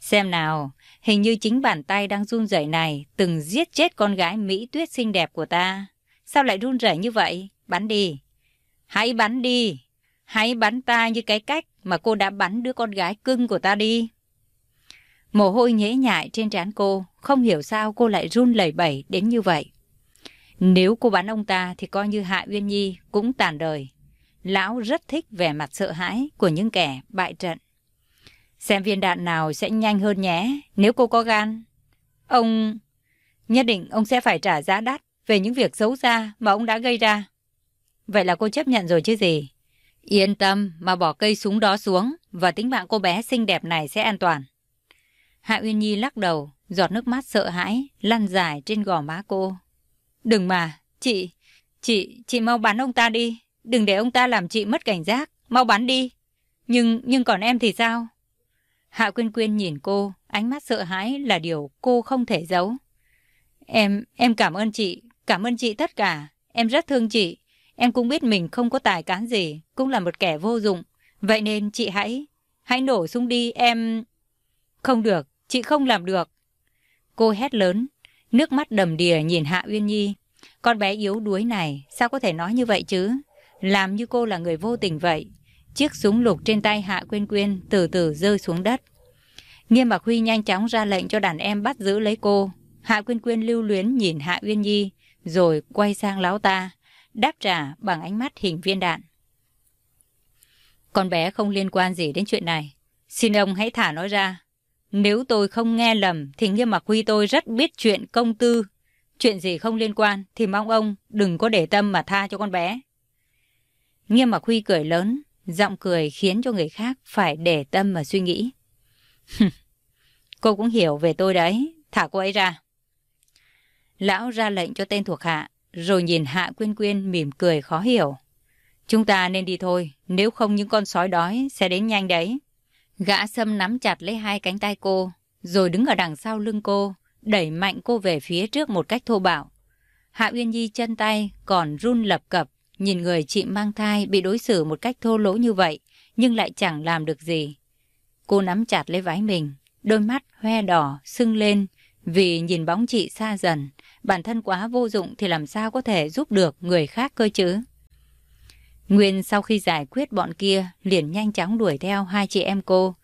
Xem nào, hình như chính bàn tay đang run rẩy này từng giết chết con gái Mỹ tuyết xinh đẹp của ta. Sao lại run rẩy như vậy? Bắn đi. Hãy bắn đi. Hãy bắn ta như cái cách mà cô đã bắn đứa con gái cưng của ta đi. Mồ hôi nhễ nhại trên trán cô, không hiểu sao cô lại run lẩy bẩy đến như vậy. Nếu cô bắn ông ta thì coi như Hạ Uyên Nhi cũng tàn đời. Lão rất thích vẻ mặt sợ hãi của những kẻ bại trận. Xem viên đạn nào sẽ nhanh hơn nhé, nếu cô có gan. Ông... Nhất định ông sẽ phải trả giá đắt về những việc xấu xa mà ông đã gây ra. Vậy là cô chấp nhận rồi chứ gì? Yên tâm mà bỏ cây súng đó xuống và tính mạng cô bé xinh đẹp này sẽ an toàn. Hạ Uyên Nhi lắc đầu, giọt nước mắt sợ hãi, lăn dài trên gò má cô. Đừng mà, chị, chị, chị mau bắn ông ta đi. Đừng để ông ta làm chị mất cảnh giác, mau bắn đi. Nhưng, nhưng còn em thì sao? Hạ Quyên Quyên nhìn cô, ánh mắt sợ hãi là điều cô không thể giấu. Em, em cảm ơn chị, cảm ơn chị tất cả. Em rất thương chị. Em cũng biết mình không có tài cán gì, cũng là một kẻ vô dụng. Vậy nên chị hãy, hãy nổ súng đi, em... Không được, chị không làm được. Cô hét lớn, nước mắt đầm đìa nhìn Hạ Uyên Nhi. Con bé yếu đuối này, sao có thể nói như vậy chứ? Làm như cô là người vô tình vậy. Chiếc súng lục trên tay Hạ Quyên Quyên từ từ rơi xuống đất. Nghiêm Bạc Huy nhanh chóng ra lệnh cho đàn em bắt giữ lấy cô. Hạ Quyên Quyên lưu luyến nhìn Hạ Uyên Nhi, rồi quay sang lão ta, đáp trả bằng ánh mắt hình viên đạn. Con bé không liên quan gì đến chuyện này. Xin ông hãy thả nó ra. Nếu tôi không nghe lầm thì Nghiêm mặc Huy tôi rất biết chuyện công tư. Chuyện gì không liên quan thì mong ông đừng có để tâm mà tha cho con bé. Nghiêm mặc Huy cười lớn, giọng cười khiến cho người khác phải để tâm mà suy nghĩ. cô cũng hiểu về tôi đấy, thả cô ấy ra. Lão ra lệnh cho tên thuộc hạ, rồi nhìn Hạ Quyên Quyên mỉm cười khó hiểu. Chúng ta nên đi thôi, nếu không những con sói đói sẽ đến nhanh đấy. Gã sâm nắm chặt lấy hai cánh tay cô, rồi đứng ở đằng sau lưng cô, đẩy mạnh cô về phía trước một cách thô bạo. Hạ Uyên Nhi chân tay còn run lập cập, nhìn người chị mang thai bị đối xử một cách thô lỗ như vậy, nhưng lại chẳng làm được gì. Cô nắm chặt lấy váy mình, đôi mắt hoe đỏ, sưng lên, vì nhìn bóng chị xa dần, bản thân quá vô dụng thì làm sao có thể giúp được người khác cơ chứ. Nguyên sau khi giải quyết bọn kia liền nhanh chóng đuổi theo hai chị em cô.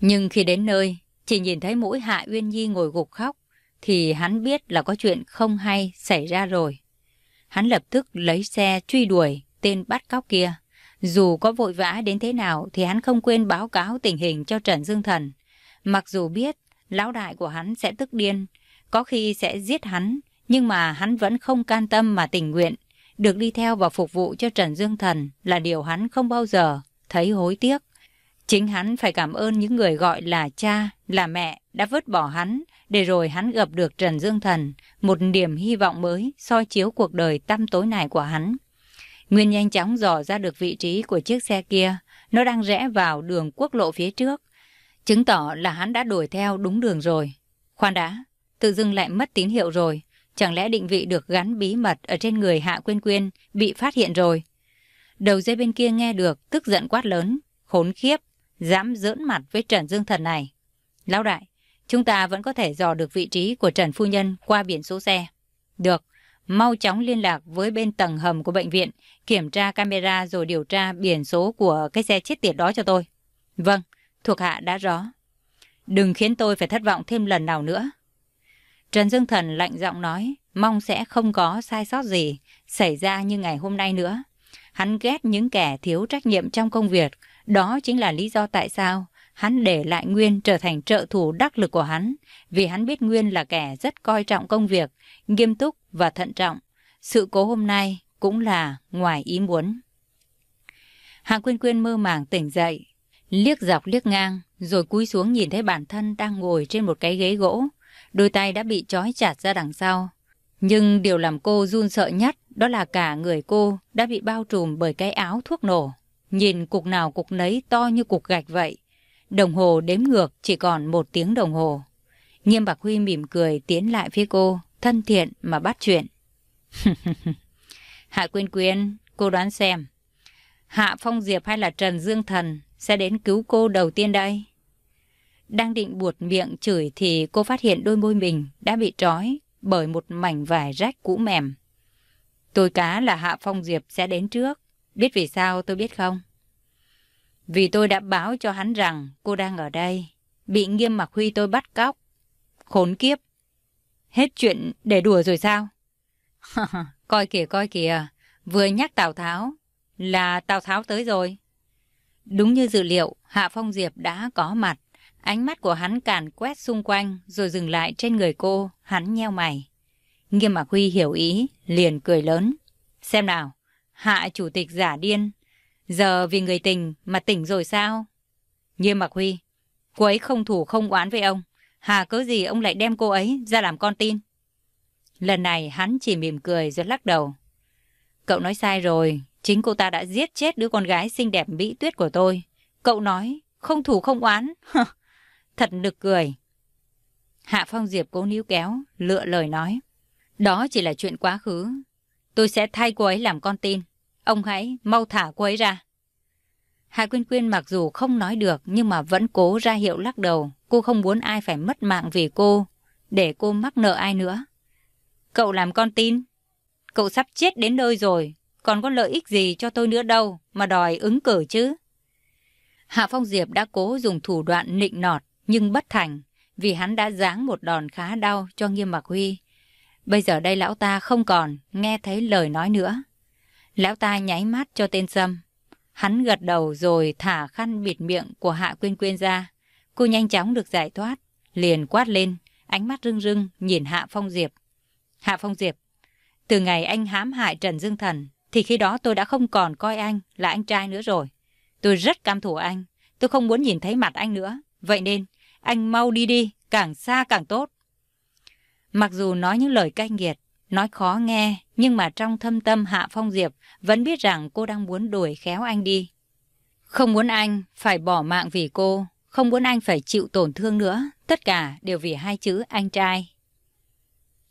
Nhưng khi đến nơi, chỉ nhìn thấy mũi Hạ Uyên Nhi ngồi gục khóc, thì hắn biết là có chuyện không hay xảy ra rồi. Hắn lập tức lấy xe truy đuổi tên bắt cóc kia. Dù có vội vã đến thế nào thì hắn không quên báo cáo tình hình cho Trần Dương Thần. Mặc dù biết lão đại của hắn sẽ tức điên, có khi sẽ giết hắn, nhưng mà hắn vẫn không can tâm mà tình nguyện được đi theo và phục vụ cho Trần Dương Thần là điều hắn không bao giờ thấy hối tiếc. Chính hắn phải cảm ơn những người gọi là cha, là mẹ đã vứt bỏ hắn, để rồi hắn gặp được Trần Dương Thần, một niềm hy vọng mới soi chiếu cuộc đời tăm tối này của hắn. Nguyên nhanh chóng dò ra được vị trí của chiếc xe kia, nó đang rẽ vào đường quốc lộ phía trước, chứng tỏ là hắn đã đuổi theo đúng đường rồi. Khoan đã, tự dưng lại mất tín hiệu rồi, Chẳng lẽ định vị được gắn bí mật ở trên người Hạ Quyên Quyên bị phát hiện rồi? Đầu dây bên kia nghe được, tức giận quát lớn, khốn khiếp, dám giỡn mặt với Trần Dương Thần này. Lão đại, chúng ta vẫn có thể dò được vị trí của Trần Phu Nhân qua biển số xe. Được, mau chóng liên lạc với bên tầng hầm của bệnh viện, kiểm tra camera rồi điều tra biển số của cái xe chết tiệt đó cho tôi. Vâng, thuộc hạ đã rõ. Đừng khiến tôi phải thất vọng thêm lần nào nữa. Trần Dương Thần lạnh giọng nói, mong sẽ không có sai sót gì xảy ra như ngày hôm nay nữa. Hắn ghét những kẻ thiếu trách nhiệm trong công việc, đó chính là lý do tại sao hắn để lại Nguyên trở thành trợ thủ đắc lực của hắn, vì hắn biết Nguyên là kẻ rất coi trọng công việc, nghiêm túc và thận trọng. Sự cố hôm nay cũng là ngoài ý muốn. Hạ Quyên Quyên mơ màng tỉnh dậy, liếc dọc liếc ngang, rồi cúi xuống nhìn thấy bản thân đang ngồi trên một cái ghế gỗ, đôi tay đã bị trói chặt ra đằng sau. Nhưng điều làm cô run sợ nhất đó là cả người cô đã bị bao trùm bởi cái áo thuốc nổ. Nhìn cục nào cục nấy to như cục gạch vậy. Đồng hồ đếm ngược chỉ còn một tiếng đồng hồ. Nghiêm Bạc Huy mỉm cười tiến lại phía cô, thân thiện mà bắt chuyện. Hạ Quyên Quyên, cô đoán xem. Hạ Phong Diệp hay là Trần Dương Thần sẽ đến cứu cô đầu tiên đây? Đang định buột miệng chửi thì cô phát hiện đôi môi mình đã bị trói bởi một mảnh vải rách cũ mềm. Tôi cá là Hạ Phong Diệp sẽ đến trước. Biết vì sao tôi biết không? Vì tôi đã báo cho hắn rằng cô đang ở đây. Bị nghiêm mặc huy tôi bắt cóc. Khốn kiếp. Hết chuyện để đùa rồi sao? coi kìa coi kìa. Vừa nhắc Tào Tháo là Tào Tháo tới rồi. Đúng như dự liệu, Hạ Phong Diệp đã có mặt. Ánh mắt của hắn càn quét xung quanh rồi dừng lại trên người cô, hắn nheo mày. Nghiêm Mạc Huy hiểu ý, liền cười lớn. Xem nào, Hạ chủ tịch giả điên, giờ vì người tình mà tỉnh rồi sao? Nghiêm Mạc Huy, cô ấy không thủ không oán với ông. Hà cớ gì ông lại đem cô ấy ra làm con tin? Lần này hắn chỉ mỉm cười rồi lắc đầu. Cậu nói sai rồi, chính cô ta đã giết chết đứa con gái xinh đẹp mỹ tuyết của tôi. Cậu nói, không thủ không oán. Thật nực cười. Hạ Phong Diệp cố níu kéo, lựa lời nói. Đó chỉ là chuyện quá khứ. Tôi sẽ thay cô ấy làm con tin. Ông hãy mau thả cô ấy ra. Hạ Quyên Quyên mặc dù không nói được nhưng mà vẫn cố ra hiệu lắc đầu. Cô không muốn ai phải mất mạng vì cô, để cô mắc nợ ai nữa. Cậu làm con tin. Cậu sắp chết đến nơi rồi, còn có lợi ích gì cho tôi nữa đâu mà đòi ứng cử chứ. Hạ Phong Diệp đã cố dùng thủ đoạn nịnh nọt nhưng bất thành vì hắn đã giáng một đòn khá đau cho Nghiêm mặc Huy. Bây giờ đây lão ta không còn nghe thấy lời nói nữa. Lão ta nháy mắt cho tên Sâm. Hắn gật đầu rồi thả khăn bịt miệng của Hạ Quyên Quyên ra. Cô nhanh chóng được giải thoát, liền quát lên, ánh mắt rưng rưng nhìn Hạ Phong Diệp. Hạ Phong Diệp, từ ngày anh hãm hại Trần Dương Thần, thì khi đó tôi đã không còn coi anh là anh trai nữa rồi. Tôi rất cam thủ anh, tôi không muốn nhìn thấy mặt anh nữa. Vậy nên, anh mau đi đi, càng xa càng tốt. Mặc dù nói những lời cay nghiệt, nói khó nghe, nhưng mà trong thâm tâm Hạ Phong Diệp vẫn biết rằng cô đang muốn đuổi khéo anh đi. Không muốn anh phải bỏ mạng vì cô, không muốn anh phải chịu tổn thương nữa, tất cả đều vì hai chữ anh trai.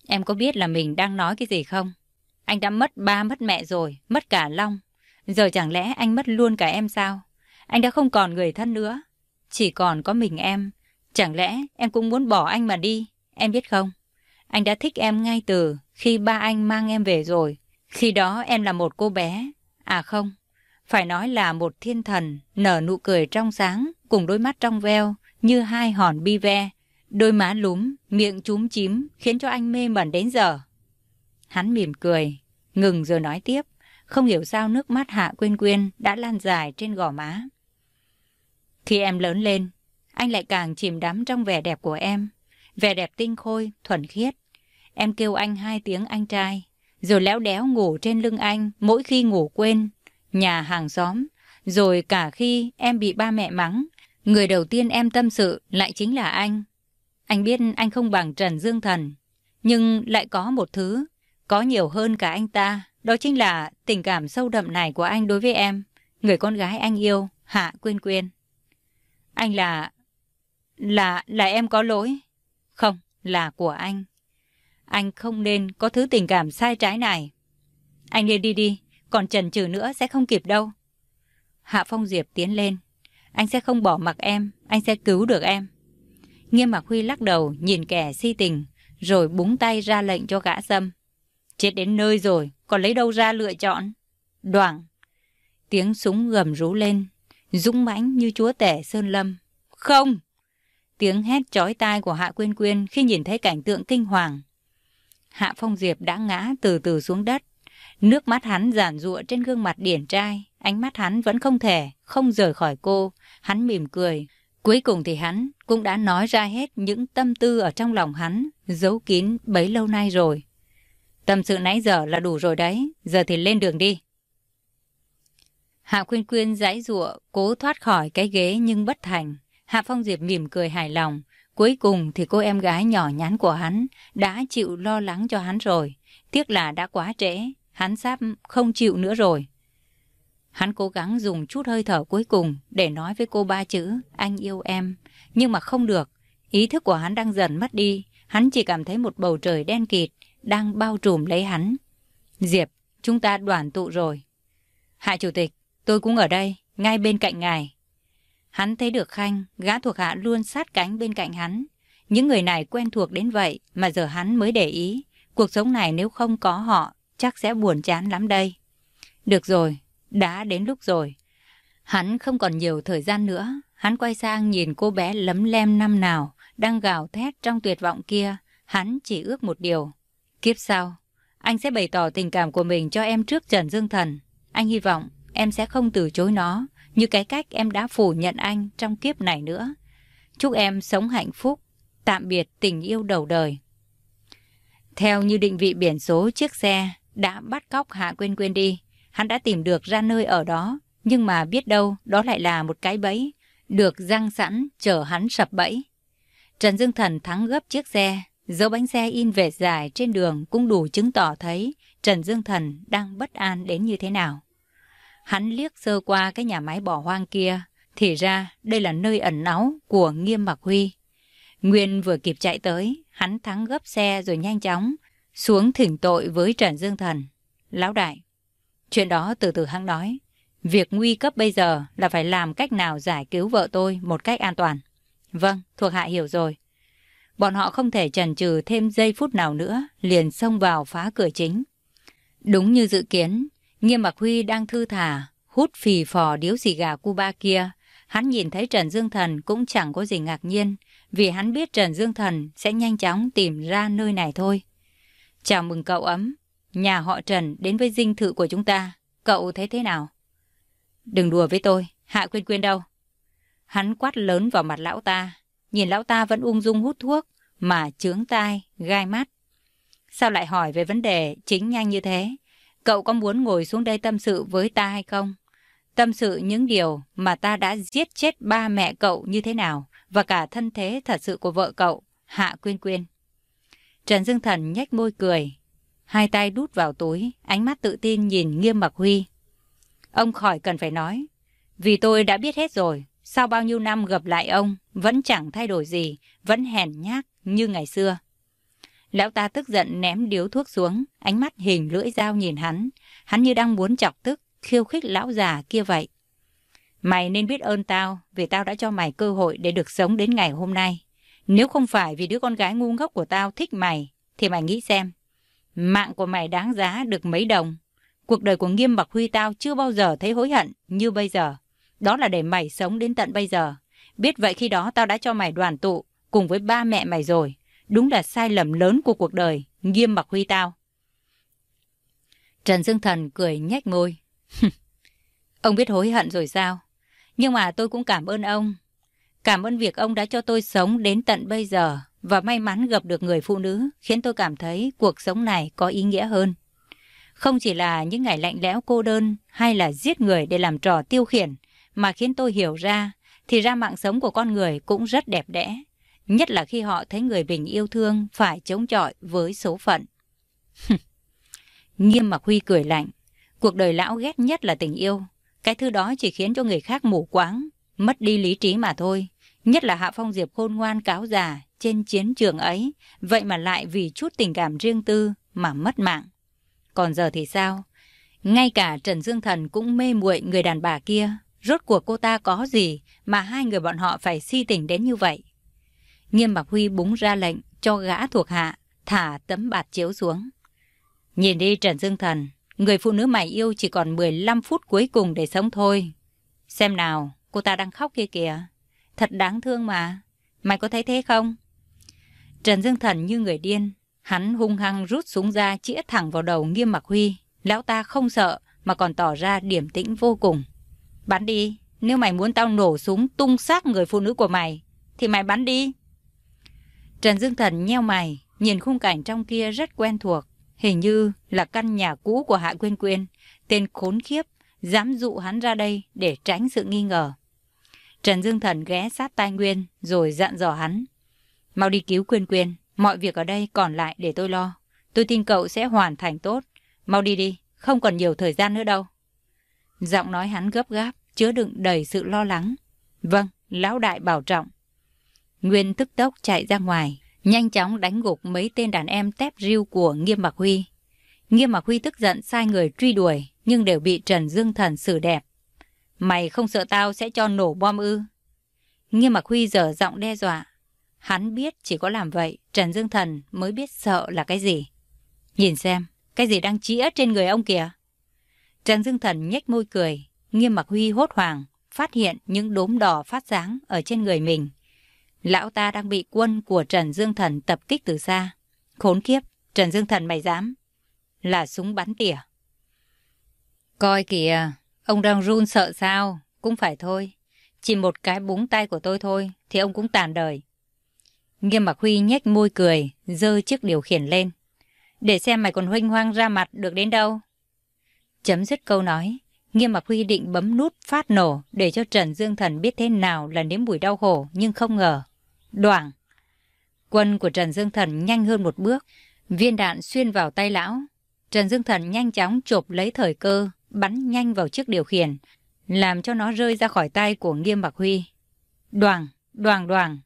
Em có biết là mình đang nói cái gì không? Anh đã mất ba mất mẹ rồi, mất cả Long. Giờ chẳng lẽ anh mất luôn cả em sao? Anh đã không còn người thân nữa. Chỉ còn có mình em. Chẳng lẽ em cũng muốn bỏ anh mà đi? Em biết không? Anh đã thích em ngay từ khi ba anh mang em về rồi. Khi đó em là một cô bé. À không, phải nói là một thiên thần nở nụ cười trong sáng cùng đôi mắt trong veo như hai hòn bi ve. Đôi má lúm, miệng chúm chím khiến cho anh mê mẩn đến giờ. Hắn mỉm cười, ngừng rồi nói tiếp. Không hiểu sao nước mắt Hạ Quyên Quyên đã lan dài trên gò má. Khi em lớn lên, anh lại càng chìm đắm trong vẻ đẹp của em. Vẻ đẹp tinh khôi, thuần khiết. Em kêu anh hai tiếng anh trai, rồi léo đéo ngủ trên lưng anh mỗi khi ngủ quên, nhà hàng xóm, rồi cả khi em bị ba mẹ mắng, người đầu tiên em tâm sự lại chính là anh. Anh biết anh không bằng Trần Dương Thần, nhưng lại có một thứ, có nhiều hơn cả anh ta, đó chính là tình cảm sâu đậm này của anh đối với em, người con gái anh yêu, Hạ Quyên Quyên. Anh là là... là em có lỗi. Không, là của anh. Anh không nên có thứ tình cảm sai trái này. Anh nên đi đi, còn chần chừ nữa sẽ không kịp đâu. Hạ Phong Diệp tiến lên. Anh sẽ không bỏ mặc em, anh sẽ cứu được em. Nghiêm Mạc Huy lắc đầu nhìn kẻ si tình, rồi búng tay ra lệnh cho gã dâm. Chết đến nơi rồi, còn lấy đâu ra lựa chọn? Đoạn. Tiếng súng gầm rú lên, dũng mãnh như chúa tể Sơn Lâm. Không! Tiếng hét chói tai của Hạ Quyên Quyên khi nhìn thấy cảnh tượng kinh hoàng. Hạ Phong Diệp đã ngã từ từ xuống đất. Nước mắt hắn giản rụa trên gương mặt điển trai. Ánh mắt hắn vẫn không thể, không rời khỏi cô. Hắn mỉm cười. Cuối cùng thì hắn cũng đã nói ra hết những tâm tư ở trong lòng hắn, giấu kín bấy lâu nay rồi. Tâm sự nãy giờ là đủ rồi đấy, giờ thì lên đường đi. Hạ Quyên Quyên giãy giụa, cố thoát khỏi cái ghế nhưng bất thành. Hạ Phong Diệp mỉm cười hài lòng. Cuối cùng thì cô em gái nhỏ nhắn của hắn đã chịu lo lắng cho hắn rồi. Tiếc là đã quá trễ, hắn sắp không chịu nữa rồi. Hắn cố gắng dùng chút hơi thở cuối cùng để nói với cô ba chữ anh yêu em. Nhưng mà không được. Ý thức của hắn đang dần mất đi, hắn chỉ cảm thấy một bầu trời đen kịt đang bao trùm lấy hắn. Diệp, chúng ta đoàn tụ rồi. Hạ chủ tịch, tôi cũng ở đây, ngay bên cạnh ngài. Hắn thấy được Khanh, gã thuộc hạ luôn sát cánh bên cạnh hắn. Những người này quen thuộc đến vậy mà giờ hắn mới để ý. Cuộc sống này nếu không có họ, chắc sẽ buồn chán lắm đây. Được rồi, đã đến lúc rồi. Hắn không còn nhiều thời gian nữa. Hắn quay sang nhìn cô bé lấm lem năm nào, đang gào thét trong tuyệt vọng kia. Hắn chỉ ước một điều. Kiếp sau, anh sẽ bày tỏ tình cảm của mình cho em trước Trần Dương Thần. Anh hy vọng em sẽ không từ chối nó, như cái cách em đã phủ nhận anh trong kiếp này nữa. Chúc em sống hạnh phúc, tạm biệt tình yêu đầu đời. Theo như định vị biển số chiếc xe đã bắt cóc Hạ Quyên Quyên đi, hắn đã tìm được ra nơi ở đó, nhưng mà biết đâu đó lại là một cái bẫy, được răng sẵn chờ hắn sập bẫy. Trần Dương Thần thắng gấp chiếc xe, dấu bánh xe in vệt dài trên đường cũng đủ chứng tỏ thấy Trần Dương Thần đang bất an đến như thế nào. Hắn liếc sơ qua cái nhà máy bỏ hoang kia, thì ra đây là nơi ẩn náu của Nghiêm bạc Huy. Nguyên vừa kịp chạy tới, hắn thắng gấp xe rồi nhanh chóng xuống thỉnh tội với Trần Dương Thần. Lão đại, chuyện đó từ từ hắn nói. Việc nguy cấp bây giờ là phải làm cách nào giải cứu vợ tôi một cách an toàn. Vâng, thuộc hạ hiểu rồi. Bọn họ không thể chần chừ thêm giây phút nào nữa, liền xông vào phá cửa chính. Đúng như dự kiến, Nghiêm Mặc Huy đang thư thả, hút phì phò điếu xì gà Cuba kia. Hắn nhìn thấy Trần Dương Thần cũng chẳng có gì ngạc nhiên, vì hắn biết Trần Dương Thần sẽ nhanh chóng tìm ra nơi này thôi. Chào mừng cậu ấm, nhà họ Trần đến với dinh thự của chúng ta. Cậu thấy thế nào? Đừng đùa với tôi, Hạ Quyên Quyên đâu? Hắn quát lớn vào mặt lão ta, nhìn lão ta vẫn ung dung hút thuốc, mà chướng tai, gai mắt. Sao lại hỏi về vấn đề chính nhanh như thế? Cậu có muốn ngồi xuống đây tâm sự với ta hay không? Tâm sự những điều mà ta đã giết chết ba mẹ cậu như thế nào và cả thân thế thật sự của vợ cậu, Hạ Quyên Quyên. Trần Dương Thần nhếch môi cười, hai tay đút vào túi, ánh mắt tự tin nhìn Nghiêm Mặc Huy. Ông khỏi cần phải nói, vì tôi đã biết hết rồi, sau bao nhiêu năm gặp lại ông, vẫn chẳng thay đổi gì, vẫn hèn nhát như ngày xưa. Lão ta tức giận ném điếu thuốc xuống, ánh mắt hình lưỡi dao nhìn hắn. Hắn như đang muốn chọc tức, khiêu khích lão già kia vậy. Mày nên biết ơn tao vì tao đã cho mày cơ hội để được sống đến ngày hôm nay. Nếu không phải vì đứa con gái ngu ngốc của tao thích mày, thì mày nghĩ xem. Mạng của mày đáng giá được mấy đồng. Cuộc đời của Nghiêm Bạc Huy tao chưa bao giờ thấy hối hận như bây giờ. Đó là để mày sống đến tận bây giờ. Biết vậy khi đó tao đã cho mày đoàn tụ cùng với ba mẹ mày rồi. Đúng là sai lầm lớn của cuộc đời, Nghiêm mặc Huy tao. Trần Dương Thần cười nhếch môi. ông biết hối hận rồi sao? Nhưng mà tôi cũng cảm ơn ông. Cảm ơn việc ông đã cho tôi sống đến tận bây giờ và may mắn gặp được người phụ nữ khiến tôi cảm thấy cuộc sống này có ý nghĩa hơn. Không chỉ là những ngày lạnh lẽo cô đơn hay là giết người để làm trò tiêu khiển mà khiến tôi hiểu ra thì ra mạng sống của con người cũng rất đẹp đẽ. Nhất là khi họ thấy người mình yêu thương phải chống chọi với số phận. Nghiêm mặc Huy cười lạnh. Cuộc đời lão ghét nhất là tình yêu. Cái thứ đó chỉ khiến cho người khác mù quáng, mất đi lý trí mà thôi. Nhất là Hạ Phong Diệp khôn ngoan cáo già trên chiến trường ấy. Vậy mà lại vì chút tình cảm riêng tư mà mất mạng. Còn giờ thì sao? Ngay cả Trần Dương Thần cũng mê muội người đàn bà kia. Rốt cuộc cô ta có gì mà hai người bọn họ phải si tình đến như vậy? Nghiêm Bạc Huy búng ra lệnh cho gã thuộc hạ thả tấm bạt chiếu xuống. Nhìn đi Trần Dương Thần, người phụ nữ mày yêu chỉ còn 15 phút cuối cùng để sống thôi. Xem nào, cô ta đang khóc kia kìa. Thật đáng thương mà. Mày có thấy thế không? Trần Dương Thần như người điên. Hắn hung hăng rút súng ra chĩa thẳng vào đầu Nghiêm Mặc Huy. Lão ta không sợ mà còn tỏ ra điểm tĩnh vô cùng. Bắn đi, nếu mày muốn tao nổ súng tung xác người phụ nữ của mày, thì mày bắn đi. Trần Dương Thần nheo mày, nhìn khung cảnh trong kia rất quen thuộc. Hình như là căn nhà cũ của Hạ Quyên Quyên, tên khốn khiếp, dám dụ hắn ra đây để tránh sự nghi ngờ. Trần Dương Thần ghé sát tai Nguyên rồi dặn dò hắn. Mau đi cứu Quyên Quyên, mọi việc ở đây còn lại để tôi lo. Tôi tin cậu sẽ hoàn thành tốt. Mau đi đi, không còn nhiều thời gian nữa đâu. Giọng nói hắn gấp gáp, chứa đựng đầy sự lo lắng. Vâng, lão đại bảo trọng. Nguyên tức tốc chạy ra ngoài, nhanh chóng đánh gục mấy tên đàn em tép riêu của Nghiêm Mạc Huy. Nghiêm Mạc Huy tức giận sai người truy đuổi, nhưng đều bị Trần Dương Thần xử đẹp. Mày không sợ tao sẽ cho nổ bom ư? Nghiêm Mạc Huy dở giọng đe dọa. Hắn biết chỉ có làm vậy, Trần Dương Thần mới biết sợ là cái gì. Nhìn xem, cái gì đang chĩa trên người ông kìa. Trần Dương Thần nhếch môi cười, Nghiêm Mạc Huy hốt hoảng, phát hiện những đốm đỏ phát sáng ở trên người mình. Lão ta đang bị quân của Trần Dương Thần tập kích từ xa. Khốn kiếp, Trần Dương Thần mày dám. Là súng bắn tỉa. Coi kìa, ông đang run sợ sao? Cũng phải thôi. Chỉ một cái búng tay của tôi thôi, thì ông cũng tàn đời. Nghiêm Mạc Huy nhếch môi cười, dơ chiếc điều khiển lên. Để xem mày còn huynh hoang ra mặt được đến đâu. Chấm dứt câu nói, Nghiêm mặc Huy định bấm nút phát nổ để cho Trần Dương Thần biết thế nào là nếm mùi đau khổ, nhưng không ngờ. Đoạn. Quân của Trần Dương Thần nhanh hơn một bước, viên đạn xuyên vào tay lão. Trần Dương Thần nhanh chóng chộp lấy thời cơ, bắn nhanh vào chiếc điều khiển, làm cho nó rơi ra khỏi tay của Nghiêm Bạc Huy. Đoàn, đoàn đoàn.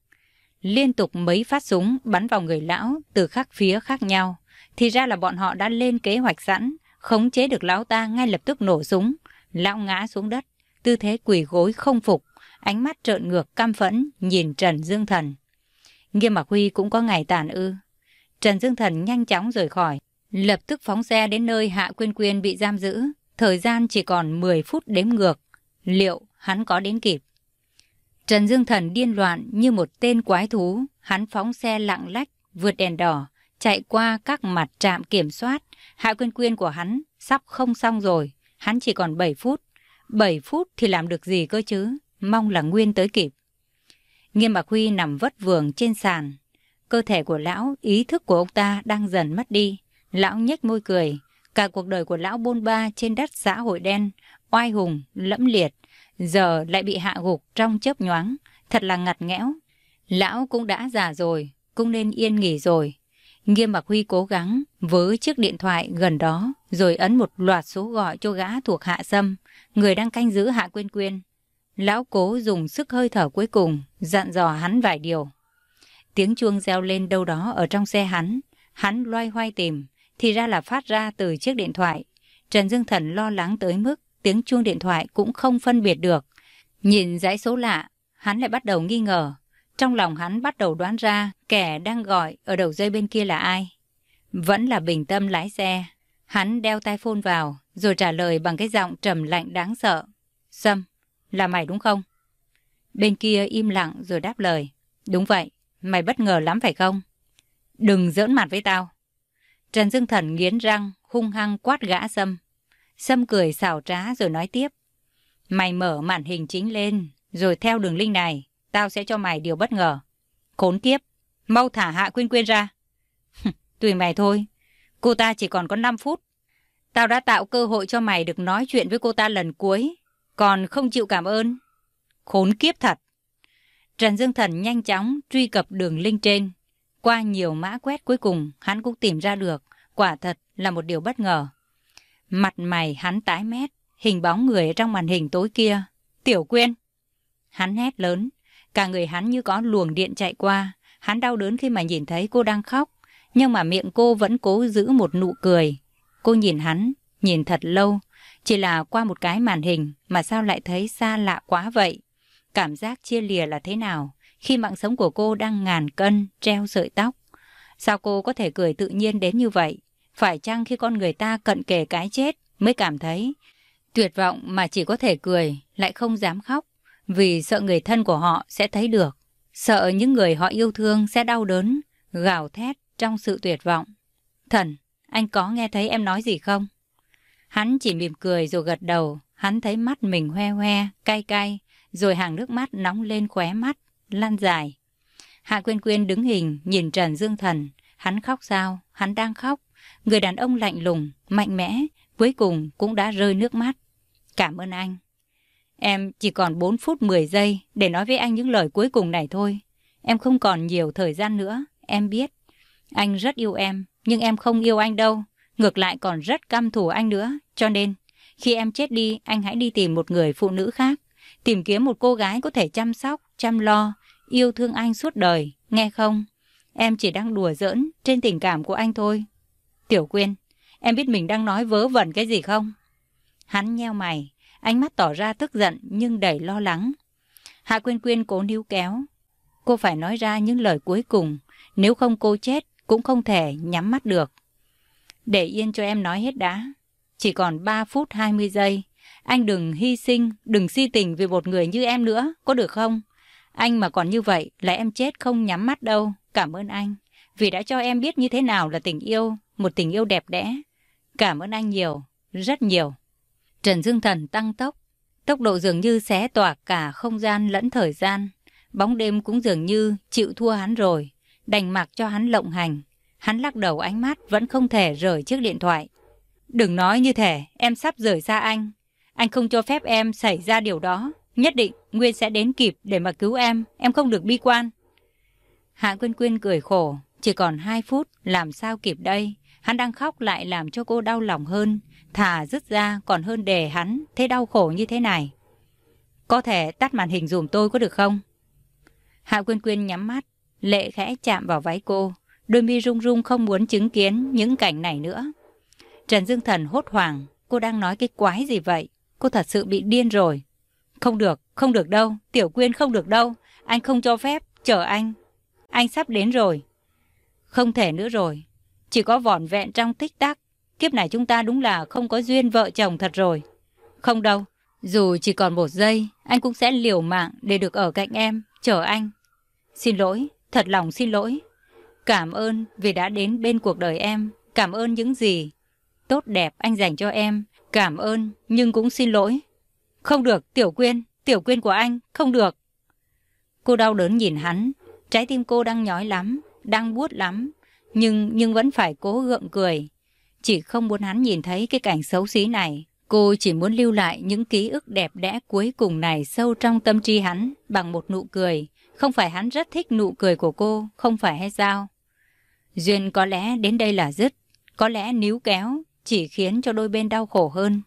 Liên tục mấy phát súng bắn vào người lão từ các phía khác nhau. Thì ra là bọn họ đã lên kế hoạch sẵn, khống chế được lão ta ngay lập tức nổ súng. Lão ngã xuống đất, tư thế quỳ gối không phục, ánh mắt trợn ngược căm phẫn nhìn Trần Dương Thần. Nghiêm Mạc Huy cũng có ngày tàn ư. Trần Dương Thần nhanh chóng rời khỏi, lập tức phóng xe đến nơi Hạ Quyên Quyên bị giam giữ. Thời gian chỉ còn 10 phút đếm ngược. Liệu hắn có đến kịp? Trần Dương Thần điên loạn như một tên quái thú. Hắn phóng xe lặng lách, vượt đèn đỏ, chạy qua các mặt trạm kiểm soát. Hạ Quyên Quyên của hắn sắp không xong rồi. Hắn chỉ còn 7 phút. 7 phút thì làm được gì cơ chứ? Mong là Nguyên tới kịp. Nghiêm bạc Huy nằm vất vưởng trên sàn. Cơ thể của lão, ý thức của ông ta đang dần mất đi. Lão nhếch môi cười. Cả cuộc đời của lão bôn ba trên đất xã hội đen, oai hùng, lẫm liệt, giờ lại bị hạ gục trong chớp nhoáng. Thật là ngặt nghẽo. Lão cũng đã già rồi, cũng nên yên nghỉ rồi. Nghiêm Mạc Huy cố gắng với chiếc điện thoại gần đó, rồi ấn một loạt số gọi cho gã thuộc Hạ Sâm, người đang canh giữ Hạ Quyên Quyên. Lão cố dùng sức hơi thở cuối cùng, dặn dò hắn vài điều. Tiếng chuông reo lên đâu đó ở trong xe hắn. Hắn loay hoay tìm, thì ra là phát ra từ chiếc điện thoại. Trần Dương Thần lo lắng tới mức tiếng chuông điện thoại cũng không phân biệt được. Nhìn dãy số lạ, hắn lại bắt đầu nghi ngờ. Trong lòng hắn bắt đầu đoán ra kẻ đang gọi ở đầu dây bên kia là ai. Vẫn là bình tâm lái xe. Hắn đeo tai phone vào, rồi trả lời bằng cái giọng trầm lạnh đáng sợ. Sâm, là mày đúng không? Bên kia im lặng rồi đáp lời. Đúng vậy, mày bất ngờ lắm phải không? Đừng giỡn mặt với tao. Trần Dương Thần nghiến răng, hung hăng quát gã Sâm. Sâm cười xào trá rồi nói tiếp. Mày mở màn hình chính lên, rồi theo đường link này, tao sẽ cho mày điều bất ngờ. Khốn kiếp, mau thả Hạ Quyên Quyên ra. Tùy mày thôi, cô ta chỉ còn có 5 phút. Tao đã tạo cơ hội cho mày được nói chuyện với cô ta lần cuối, còn không chịu cảm ơn. Khốn kiếp thật. Trần Dương Thần nhanh chóng truy cập đường link trên. Qua nhiều mã quét cuối cùng, hắn cũng tìm ra được. Quả thật là một điều bất ngờ. Mặt mày hắn tái mét, hình bóng người trong màn hình tối kia. Tiểu Quyên! Hắn hét lớn, cả người hắn như có luồng điện chạy qua. Hắn đau đớn khi mà nhìn thấy cô đang khóc, nhưng mà miệng cô vẫn cố giữ một nụ cười. Cô nhìn hắn, nhìn thật lâu, chỉ là qua một cái màn hình mà sao lại thấy xa lạ quá vậy. Cảm giác chia lìa là thế nào khi mạng sống của cô đang ngàn cân treo sợi tóc? Sao cô có thể cười tự nhiên đến như vậy? Phải chăng khi con người ta cận kề cái chết mới cảm thấy tuyệt vọng mà chỉ có thể cười, lại không dám khóc vì sợ người thân của họ sẽ thấy được, sợ những người họ yêu thương sẽ đau đớn, gào thét trong sự tuyệt vọng. Thần, anh có nghe thấy em nói gì không? Hắn chỉ mỉm cười rồi gật đầu, hắn thấy mắt mình hoe hoe, cay cay, rồi hàng nước mắt nóng lên khóe mắt, lan dài. Hạ Quyên Quyên đứng hình, nhìn Trần Dương Thần. Hắn khóc sao? Hắn đang khóc. Người đàn ông lạnh lùng, mạnh mẽ, cuối cùng cũng đã rơi nước mắt. Cảm ơn anh. Em chỉ còn 4 phút 10 giây để nói với anh những lời cuối cùng này thôi. Em không còn nhiều thời gian nữa, em biết. Anh rất yêu em, nhưng em không yêu anh đâu. Ngược lại còn rất căm thù anh nữa. Cho nên, khi em chết đi, anh hãy đi tìm một người phụ nữ khác. Tìm kiếm một cô gái có thể chăm sóc, chăm lo, yêu thương anh suốt đời, nghe không? Em chỉ đang đùa giỡn trên tình cảm của anh thôi. Tiểu Quyên, em biết mình đang nói vớ vẩn cái gì không? Hắn nheo mày, ánh mắt tỏ ra tức giận nhưng đầy lo lắng. Hạ Quyên Quyên cố níu kéo. Cô phải nói ra những lời cuối cùng, nếu không cô chết cũng không thể nhắm mắt được. Để yên cho em nói hết đã. Chỉ còn 3 phút 20 giây. Anh đừng hy sinh, đừng si tình vì một người như em nữa, có được không? Anh mà còn như vậy là em chết không nhắm mắt đâu. Cảm ơn anh, vì đã cho em biết như thế nào là tình yêu, một tình yêu đẹp đẽ. Cảm ơn anh nhiều, rất nhiều. Trần Dương Thần tăng tốc, tốc độ dường như xé tỏa cả không gian lẫn thời gian. Bóng đêm cũng dường như chịu thua hắn rồi, đành mặc cho hắn lộng hành. Hắn lắc đầu ánh mắt vẫn không thể rời chiếc điện thoại. Đừng nói như thể em sắp rời xa anh. Anh không cho phép em xảy ra điều đó. Nhất định Nguyên sẽ đến kịp để mà cứu em. Em không được bi quan. Hạ Quyên Quyên cười khổ. Chỉ còn 2 phút, làm sao kịp đây? Hắn đang khóc lại làm cho cô đau lòng hơn. Thả dứt ra còn hơn để hắn thấy đau khổ như thế này. Có thể tắt màn hình dùm tôi có được không? Hạ Quyên Quyên nhắm mắt, lệ khẽ chạm vào váy cô. Đôi mi rung rung không muốn chứng kiến những cảnh này nữa. Trần Dương Thần hốt hoảng. Cô đang nói cái quái gì vậy? Cô thật sự bị điên rồi. Không được, không được đâu. Tiểu Quyên không được đâu. Anh không cho phép. Chờ anh. Anh sắp đến rồi. Không thể nữa rồi. Chỉ có vỏn vẹn trong tích tắc. Kiếp này chúng ta đúng là không có duyên vợ chồng thật rồi. Không đâu. Dù chỉ còn một giây, anh cũng sẽ liều mạng để được ở cạnh em, chờ anh. Xin lỗi, thật lòng xin lỗi. Cảm ơn vì đã đến bên cuộc đời em. Cảm ơn những gì tốt đẹp anh dành cho em. Cảm ơn, nhưng cũng xin lỗi. Không được, Tiểu Quyên, Tiểu Quyên của anh, không được. Cô đau đớn nhìn hắn, trái tim cô đang nhói lắm, đang buốt lắm, nhưng nhưng vẫn phải cố gượng cười. Chỉ không muốn hắn nhìn thấy cái cảnh xấu xí này. Cô chỉ muốn lưu lại những ký ức đẹp đẽ cuối cùng này sâu trong tâm trí hắn bằng một nụ cười. Không phải hắn rất thích nụ cười của cô, không phải hay sao? Duyên có lẽ đến đây là dứt, có lẽ níu kéo, chỉ khiến cho đôi bên đau khổ hơn.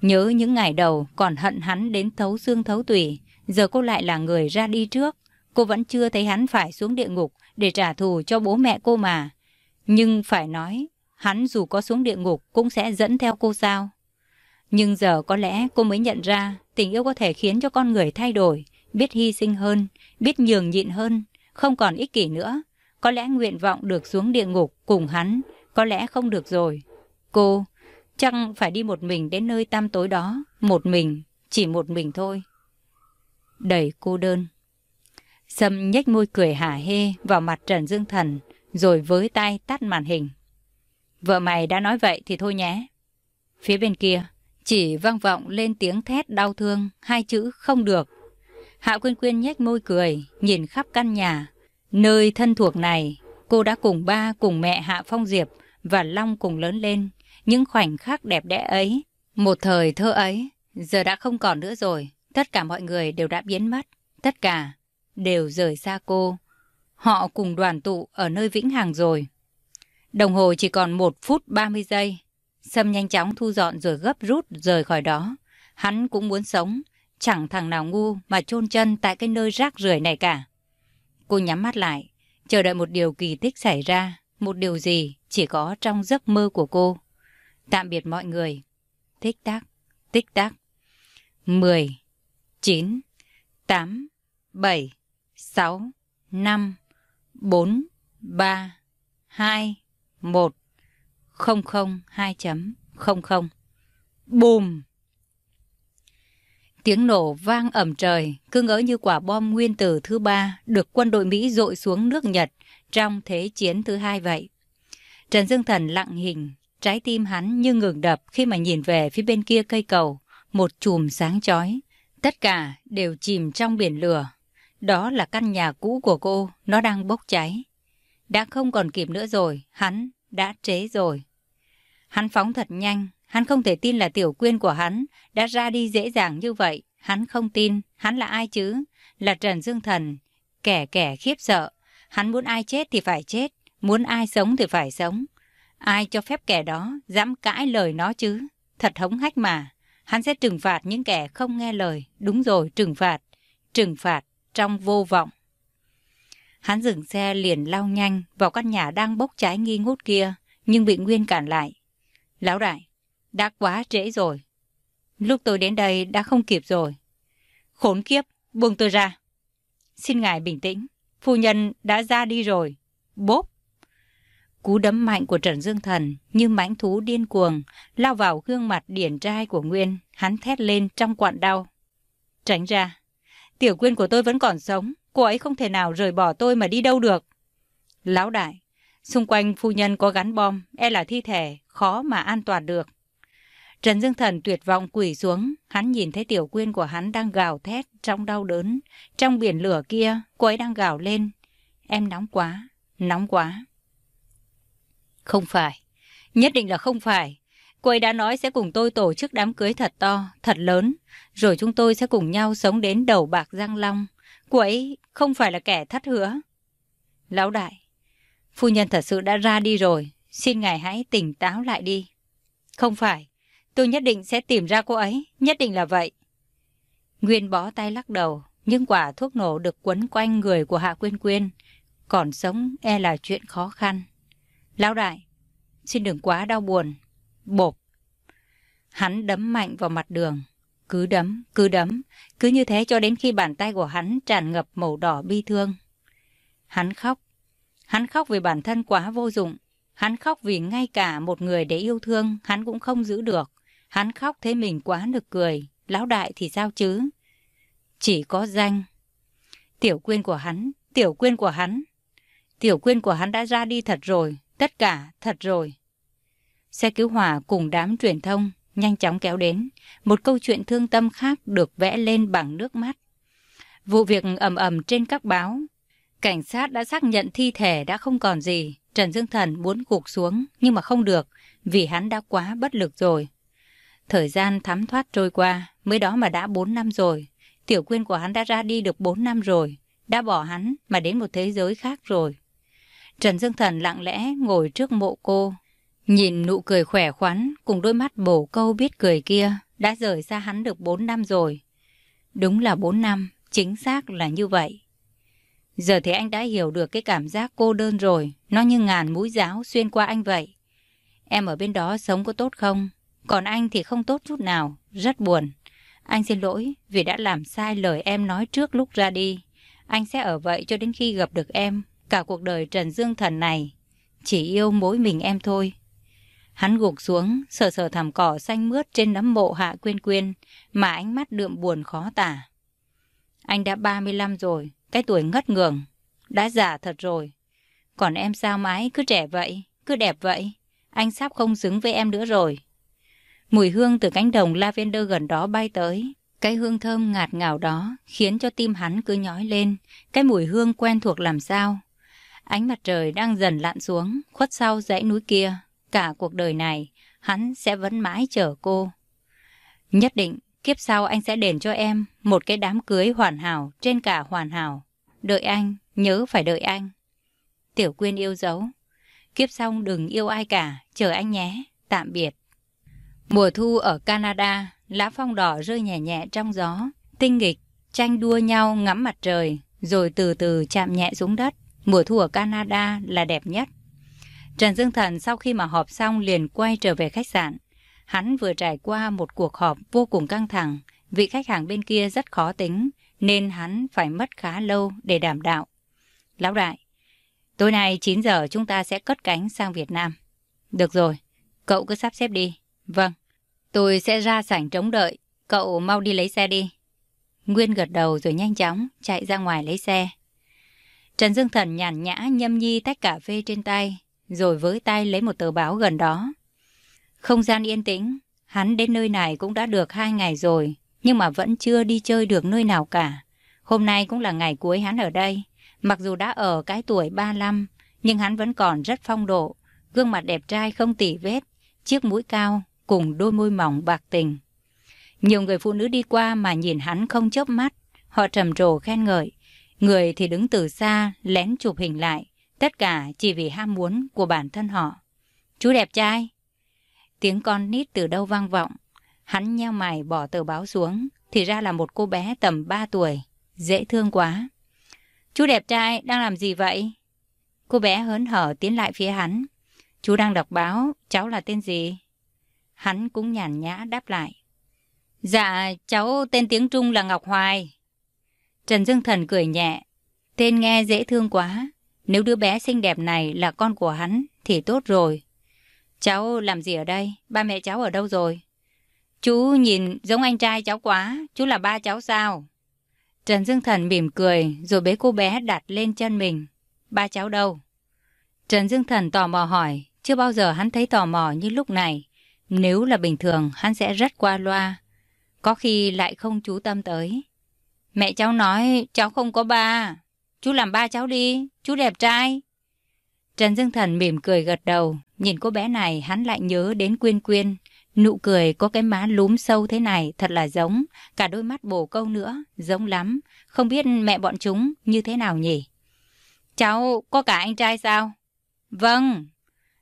Nhớ những ngày đầu còn hận hắn đến thấu xương thấu tủy, giờ cô lại là người ra đi trước. Cô vẫn chưa thấy hắn phải xuống địa ngục để trả thù cho bố mẹ cô mà. Nhưng phải nói, hắn dù có xuống địa ngục cũng sẽ dẫn theo cô sao. Nhưng giờ có lẽ cô mới nhận ra tình yêu có thể khiến cho con người thay đổi, biết hy sinh hơn, biết nhường nhịn hơn, không còn ích kỷ nữa. Có lẽ nguyện vọng được xuống địa ngục cùng hắn, có lẽ không được rồi. Cô, chắc phải đi một mình đến nơi tam tối đó, một mình, chỉ một mình thôi. Đầy cô đơn. Sâm nhếch môi cười hả hê vào mặt Trần Dương Thần, rồi với tay tắt màn hình. Vợ mày đã nói vậy thì thôi nhé. Phía bên kia, chỉ vang vọng lên tiếng thét đau thương, hai chữ không được. Hạ Quyên Quyên nhếch môi cười, nhìn khắp căn nhà. Nơi thân thuộc này, cô đã cùng ba cùng mẹ Hạ Phong Diệp và Long cùng lớn lên. Những khoảnh khắc đẹp đẽ ấy, một thời thơ ấy, giờ đã không còn nữa rồi. Tất cả mọi người đều đã biến mất. Tất cả đều rời xa cô. Họ cùng đoàn tụ ở nơi vĩnh hằng rồi. Đồng hồ chỉ còn 1 phút 30 giây. Sâm nhanh chóng thu dọn rồi gấp rút rời khỏi đó. Hắn cũng muốn sống. Chẳng thằng nào ngu mà chôn chân tại cái nơi rác rưởi này cả. Cô nhắm mắt lại, chờ đợi một điều kỳ tích xảy ra. Một điều gì chỉ có trong giấc mơ của cô. Tạm biệt mọi người. Tích tắc, tích tắc. 10, 9, 8, 7, 6, 5, 4, 3, 2, 1, 0, 0, 2 chấm, 0, 0. Bùm! Tiếng nổ vang ẩm trời, cứ ngỡ như quả bom nguyên tử thứ ba được quân đội Mỹ dội xuống nước Nhật trong Thế chiến thứ hai vậy. Trần Dương Thần lặng hình, trái tim hắn như ngừng đập khi mà nhìn về phía bên kia cây cầu, một chùm sáng chói. Tất cả đều chìm trong biển lửa. Đó là căn nhà cũ của cô, nó đang bốc cháy. Đã không còn kịp nữa rồi, hắn đã chế rồi. Hắn phóng thật nhanh, hắn không thể tin là tiểu quyên của hắn đã ra đi dễ dàng như vậy. Hắn không tin, hắn là ai chứ? Là Trần Dương Thần, kẻ kẻ khiếp sợ. Hắn muốn ai chết thì phải chết, muốn ai sống thì phải sống. Ai cho phép kẻ đó dám cãi lời nó chứ? Thật hống hách mà. Hắn sẽ trừng phạt những kẻ không nghe lời. Đúng rồi, trừng phạt. Trừng phạt trong vô vọng. Hắn dừng xe liền lao nhanh vào căn nhà đang bốc cháy nghi ngút kia, nhưng bị Nguyên cản lại. Lão đại, đã quá trễ rồi. Lúc tôi đến đây đã không kịp rồi. Khốn kiếp, buông tôi ra. Xin ngài bình tĩnh, phu nhân đã ra đi rồi. Bốp! Cú đấm mạnh của Trần Dương Thần như mãnh thú điên cuồng, lao vào gương mặt điển trai của Nguyên, hắn thét lên trong quặn đau. Tránh ra, tiểu quyên của tôi vẫn còn sống, cô ấy không thể nào rời bỏ tôi mà đi đâu được. Lão đại, xung quanh phu nhân có gắn bom, e là thi thể, khó mà an toàn được. Trần Dương Thần tuyệt vọng quỳ xuống, hắn nhìn thấy tiểu quyên của hắn đang gào thét trong đau đớn. Trong biển lửa kia, cô ấy đang gào lên. Em nóng quá, nóng quá. Không phải, nhất định là không phải. Cô ấy đã nói sẽ cùng tôi tổ chức đám cưới thật to, thật lớn, rồi chúng tôi sẽ cùng nhau sống đến đầu bạc răng long. Cô ấy không phải là kẻ thất hứa. Lão đại, phu nhân thật sự đã ra đi rồi, xin ngài hãy tỉnh táo lại đi. Không phải, tôi nhất định sẽ tìm ra cô ấy, nhất định là vậy. Nguyên bó tay lắc đầu, nhưng quả thuốc nổ được quấn quanh người của Hạ Quyên Quyên. Còn sống e là chuyện khó khăn. Lão đại, xin đừng quá đau buồn. Bộp. Hắn đấm mạnh vào mặt đường. Cứ đấm, cứ đấm, cứ như thế cho đến khi bàn tay của hắn tràn ngập màu đỏ bi thương. Hắn khóc. Hắn khóc vì bản thân quá vô dụng. Hắn khóc vì ngay cả một người để yêu thương hắn cũng không giữ được. Hắn khóc thấy mình quá nực cười. Lão đại thì sao chứ? Chỉ có danh. Tiểu quyên của hắn, tiểu quyên của hắn. Tiểu quyên của hắn đã ra đi thật rồi. Tất cả thật rồi. Xe cứu hỏa cùng đám truyền thông nhanh chóng kéo đến. Một câu chuyện thương tâm khác được vẽ lên bằng nước mắt. Vụ việc ầm ầm trên các báo. Cảnh sát đã xác nhận thi thể đã không còn gì. Trần Dương Thần muốn gục xuống nhưng mà không được vì hắn đã quá bất lực rồi. Thời gian thấm thoát trôi qua, mới đó mà đã 4 năm rồi. Tiểu quyên của hắn đã ra đi được 4 năm rồi. Đã bỏ hắn mà đến một thế giới khác rồi. Trần Dương Thần lặng lẽ ngồi trước mộ cô. Nhìn nụ cười khỏe khoắn cùng đôi mắt bổ câu biết cười kia đã rời xa hắn được 4 năm rồi. Đúng là 4 năm, chính xác là như vậy. Giờ thì anh đã hiểu được cái cảm giác cô đơn rồi, nó như ngàn mũi giáo xuyên qua anh vậy. Em ở bên đó sống có tốt không? Còn anh thì không tốt chút nào, rất buồn. Anh xin lỗi vì đã làm sai lời em nói trước lúc ra đi. Anh sẽ ở vậy cho đến khi gặp được em, Cả cuộc đời Trần Dương Thần này chỉ yêu mỗi mình em thôi. Hắn gục xuống, sờ sờ thảm cỏ xanh mướt trên nấm mộ Hạ Quyên Quyên, mà ánh mắt đượm buồn khó tả. Anh đã 35 rồi, cái tuổi ngất ngường, đã già thật rồi. Còn em sao mãi cứ trẻ vậy, cứ đẹp vậy, anh sắp không xứng với em nữa rồi. Mùi hương từ cánh đồng lavender gần đó bay tới, cái hương thơm ngạt ngào đó khiến cho tim hắn cứ nhói lên, cái mùi hương quen thuộc làm sao. Ánh mặt trời đang dần lặn xuống, khuất sau dãy núi kia. Cả cuộc đời này, hắn sẽ vẫn mãi chờ cô. Nhất định, kiếp sau anh sẽ đền cho em một cái đám cưới hoàn hảo trên cả hoàn hảo. Đợi anh, nhớ phải đợi anh. Tiểu Quyên yêu dấu. Kiếp sau đừng yêu ai cả, chờ anh nhé. Tạm biệt. Mùa thu ở Canada, lá phong đỏ rơi nhẹ nhẹ trong gió. Tinh nghịch, tranh đua nhau ngắm mặt trời, rồi từ từ chạm nhẹ xuống đất. Mùa thu ở Canada là đẹp nhất. Trần Dương Thần sau khi mà họp xong liền quay trở về khách sạn. Hắn vừa trải qua một cuộc họp vô cùng căng thẳng. Vị khách hàng bên kia rất khó tính, nên hắn phải mất khá lâu để đảm đạo. Lão đại, tối nay 9 giờ chúng ta sẽ cất cánh sang Việt Nam. Được rồi, cậu cứ sắp xếp đi. Vâng, tôi sẽ ra sảnh trống đợi, cậu mau đi lấy xe đi. Nguyên gật đầu rồi nhanh chóng chạy ra ngoài lấy xe. Trần Dương Thần nhàn nhã nhâm nhi tách cà phê trên tay, rồi với tay lấy một tờ báo gần đó. Không gian yên tĩnh, hắn đến nơi này cũng đã được hai ngày rồi, nhưng mà vẫn chưa đi chơi được nơi nào cả. Hôm nay cũng là ngày cuối hắn ở đây. Mặc dù đã ở cái tuổi 35, nhưng hắn vẫn còn rất phong độ, gương mặt đẹp trai không tỉ vết, chiếc mũi cao cùng đôi môi mỏng bạc tình. Nhiều người phụ nữ đi qua mà nhìn hắn không chớp mắt, họ trầm trồ khen ngợi. Người thì đứng từ xa, lén chụp hình lại, tất cả chỉ vì ham muốn của bản thân họ. Chú đẹp trai! Tiếng con nít từ đâu vang vọng. Hắn nheo mày bỏ tờ báo xuống, thì ra là một cô bé tầm 3 tuổi, dễ thương quá. Chú đẹp trai đang làm gì vậy? Cô bé hớn hở tiến lại phía hắn. Chú đang đọc báo, cháu là tên gì? Hắn cũng nhàn nhã đáp lại. Dạ, cháu tên tiếng Trung là Ngọc Hoài. Trần Dương Thần cười nhẹ. Tên nghe dễ thương quá. Nếu đứa bé xinh đẹp này là con của hắn, thì tốt rồi. Cháu làm gì ở đây? Ba mẹ cháu ở đâu rồi? Chú nhìn giống anh trai cháu quá. Chú là ba cháu sao? Trần Dương Thần mỉm cười, rồi bế cô bé đặt lên chân mình. Ba cháu đâu? Trần Dương Thần tò mò hỏi. Chưa bao giờ hắn thấy tò mò như lúc này. Nếu là bình thường, hắn sẽ rất qua loa. Có khi lại không chú tâm tới. Mẹ cháu nói, cháu không có ba. Chú làm ba cháu đi, chú đẹp trai. Trần Dương Thần mỉm cười gật đầu, nhìn cô bé này hắn lại nhớ đến Quyên Quyên. Nụ cười có cái má lúm sâu thế này thật là giống, cả đôi mắt bổ câu nữa, giống lắm. Không biết mẹ bọn chúng như thế nào nhỉ? Cháu có cả anh trai sao? Vâng,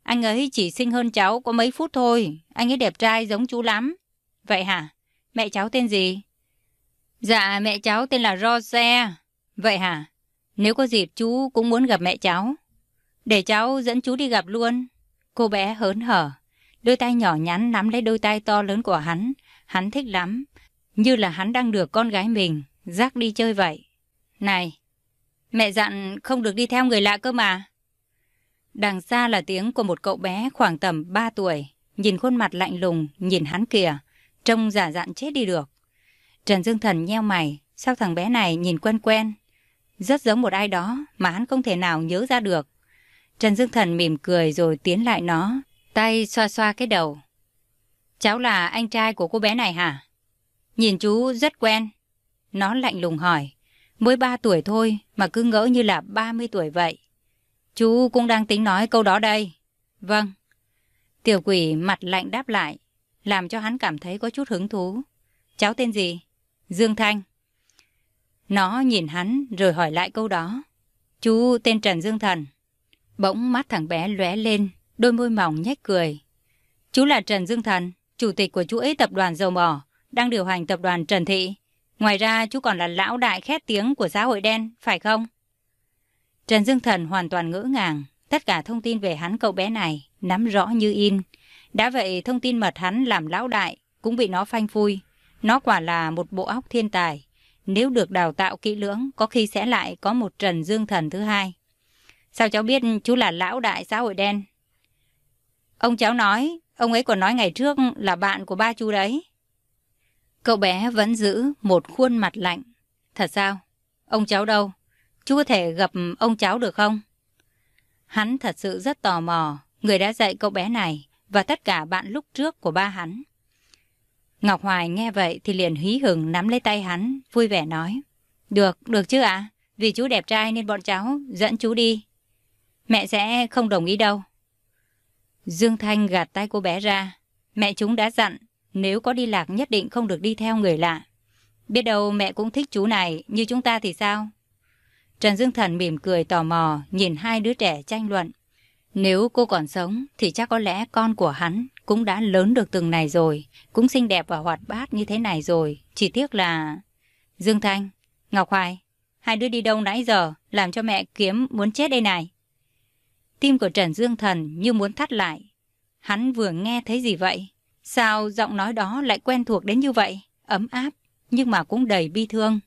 anh ấy chỉ sinh hơn cháu có mấy phút thôi, anh ấy đẹp trai giống chú lắm. Vậy hả? Mẹ cháu tên gì? Dạ, mẹ cháu tên là Rose. Vậy hả? Nếu có dịp chú cũng muốn gặp mẹ cháu. Để cháu dẫn chú đi gặp luôn. Cô bé hớn hở. Đôi tay nhỏ nhắn nắm lấy đôi tay to lớn của hắn. Hắn thích lắm. Như là hắn đang được con gái mình. rác đi chơi vậy. Này, mẹ dặn không được đi theo người lạ cơ mà. Đằng xa là tiếng của một cậu bé khoảng tầm 3 tuổi. Nhìn khuôn mặt lạnh lùng, nhìn hắn kìa. Trông giả dặn chết đi được. Trần Dương Thần nheo mày. Sao thằng bé này nhìn quen quen? Rất giống một ai đó mà hắn không thể nào nhớ ra được. Trần Dương Thần mỉm cười rồi tiến lại nó, tay xoa xoa cái đầu. Cháu là anh trai của cô bé này hả? Nhìn chú rất quen. Nó lạnh lùng hỏi. Mới 3 tuổi thôi mà cứ ngỡ như là 30 tuổi vậy. Chú cũng đang tính nói câu đó đây. Vâng. Tiểu quỷ mặt lạnh đáp lại, làm cho hắn cảm thấy có chút hứng thú. Cháu tên gì? Dương Thanh. Nó nhìn hắn rồi hỏi lại câu đó. Chú tên Trần Dương Thần. Bỗng mắt thằng bé lóe lên, đôi môi mỏng nhếch cười. Chú là Trần Dương Thần, chủ tịch của chú ấy tập đoàn dầu mỏ, đang điều hành tập đoàn Trần Thị. Ngoài ra chú còn là lão đại khét tiếng của xã hội đen, phải không? Trần Dương Thần hoàn toàn ngỡ ngàng. Tất cả thông tin về hắn cậu bé này nắm rõ như in. Đã vậy thông tin mật hắn làm lão đại cũng bị nó phanh phui. Nó quả là một bộ óc thiên tài. Nếu được đào tạo kỹ lưỡng, có khi sẽ lại có một Trần Dương Thần thứ hai. Sao cháu biết chú là lão đại xã hội đen? Ông cháu nói, ông ấy còn nói ngày trước là bạn của ba chú đấy. Cậu bé vẫn giữ một khuôn mặt lạnh. Thật sao? Ông cháu đâu? Chú có thể gặp ông cháu được không? Hắn thật sự rất tò mò, người đã dạy cậu bé này và tất cả bạn lúc trước của ba hắn. Ngọc Hoài nghe vậy thì liền hí hửng nắm lấy tay hắn, vui vẻ nói. Được, được chứ ạ? Vì chú đẹp trai nên bọn cháu dẫn chú đi. Mẹ sẽ không đồng ý đâu. Dương Thanh gạt tay cô bé ra. Mẹ chúng đã dặn, nếu có đi lạc nhất định không được đi theo người lạ. Biết đâu mẹ cũng thích chú này, như chúng ta thì sao? Trần Dương Thần mỉm cười tò mò, nhìn hai đứa trẻ tranh luận. Nếu cô còn sống, thì chắc có lẽ con của hắn cũng đã lớn được từng này rồi, cũng xinh đẹp và hoạt bát như thế này rồi. Chỉ tiếc là... Dương Thanh, Ngọc Hoài, hai đứa đi đâu nãy giờ, làm cho mẹ kiếm muốn chết đây này. Tim của Trần Dương Thần như muốn thắt lại. Hắn vừa nghe thấy gì vậy? Sao giọng nói đó lại quen thuộc đến như vậy? Ấm áp, nhưng mà cũng đầy bi thương.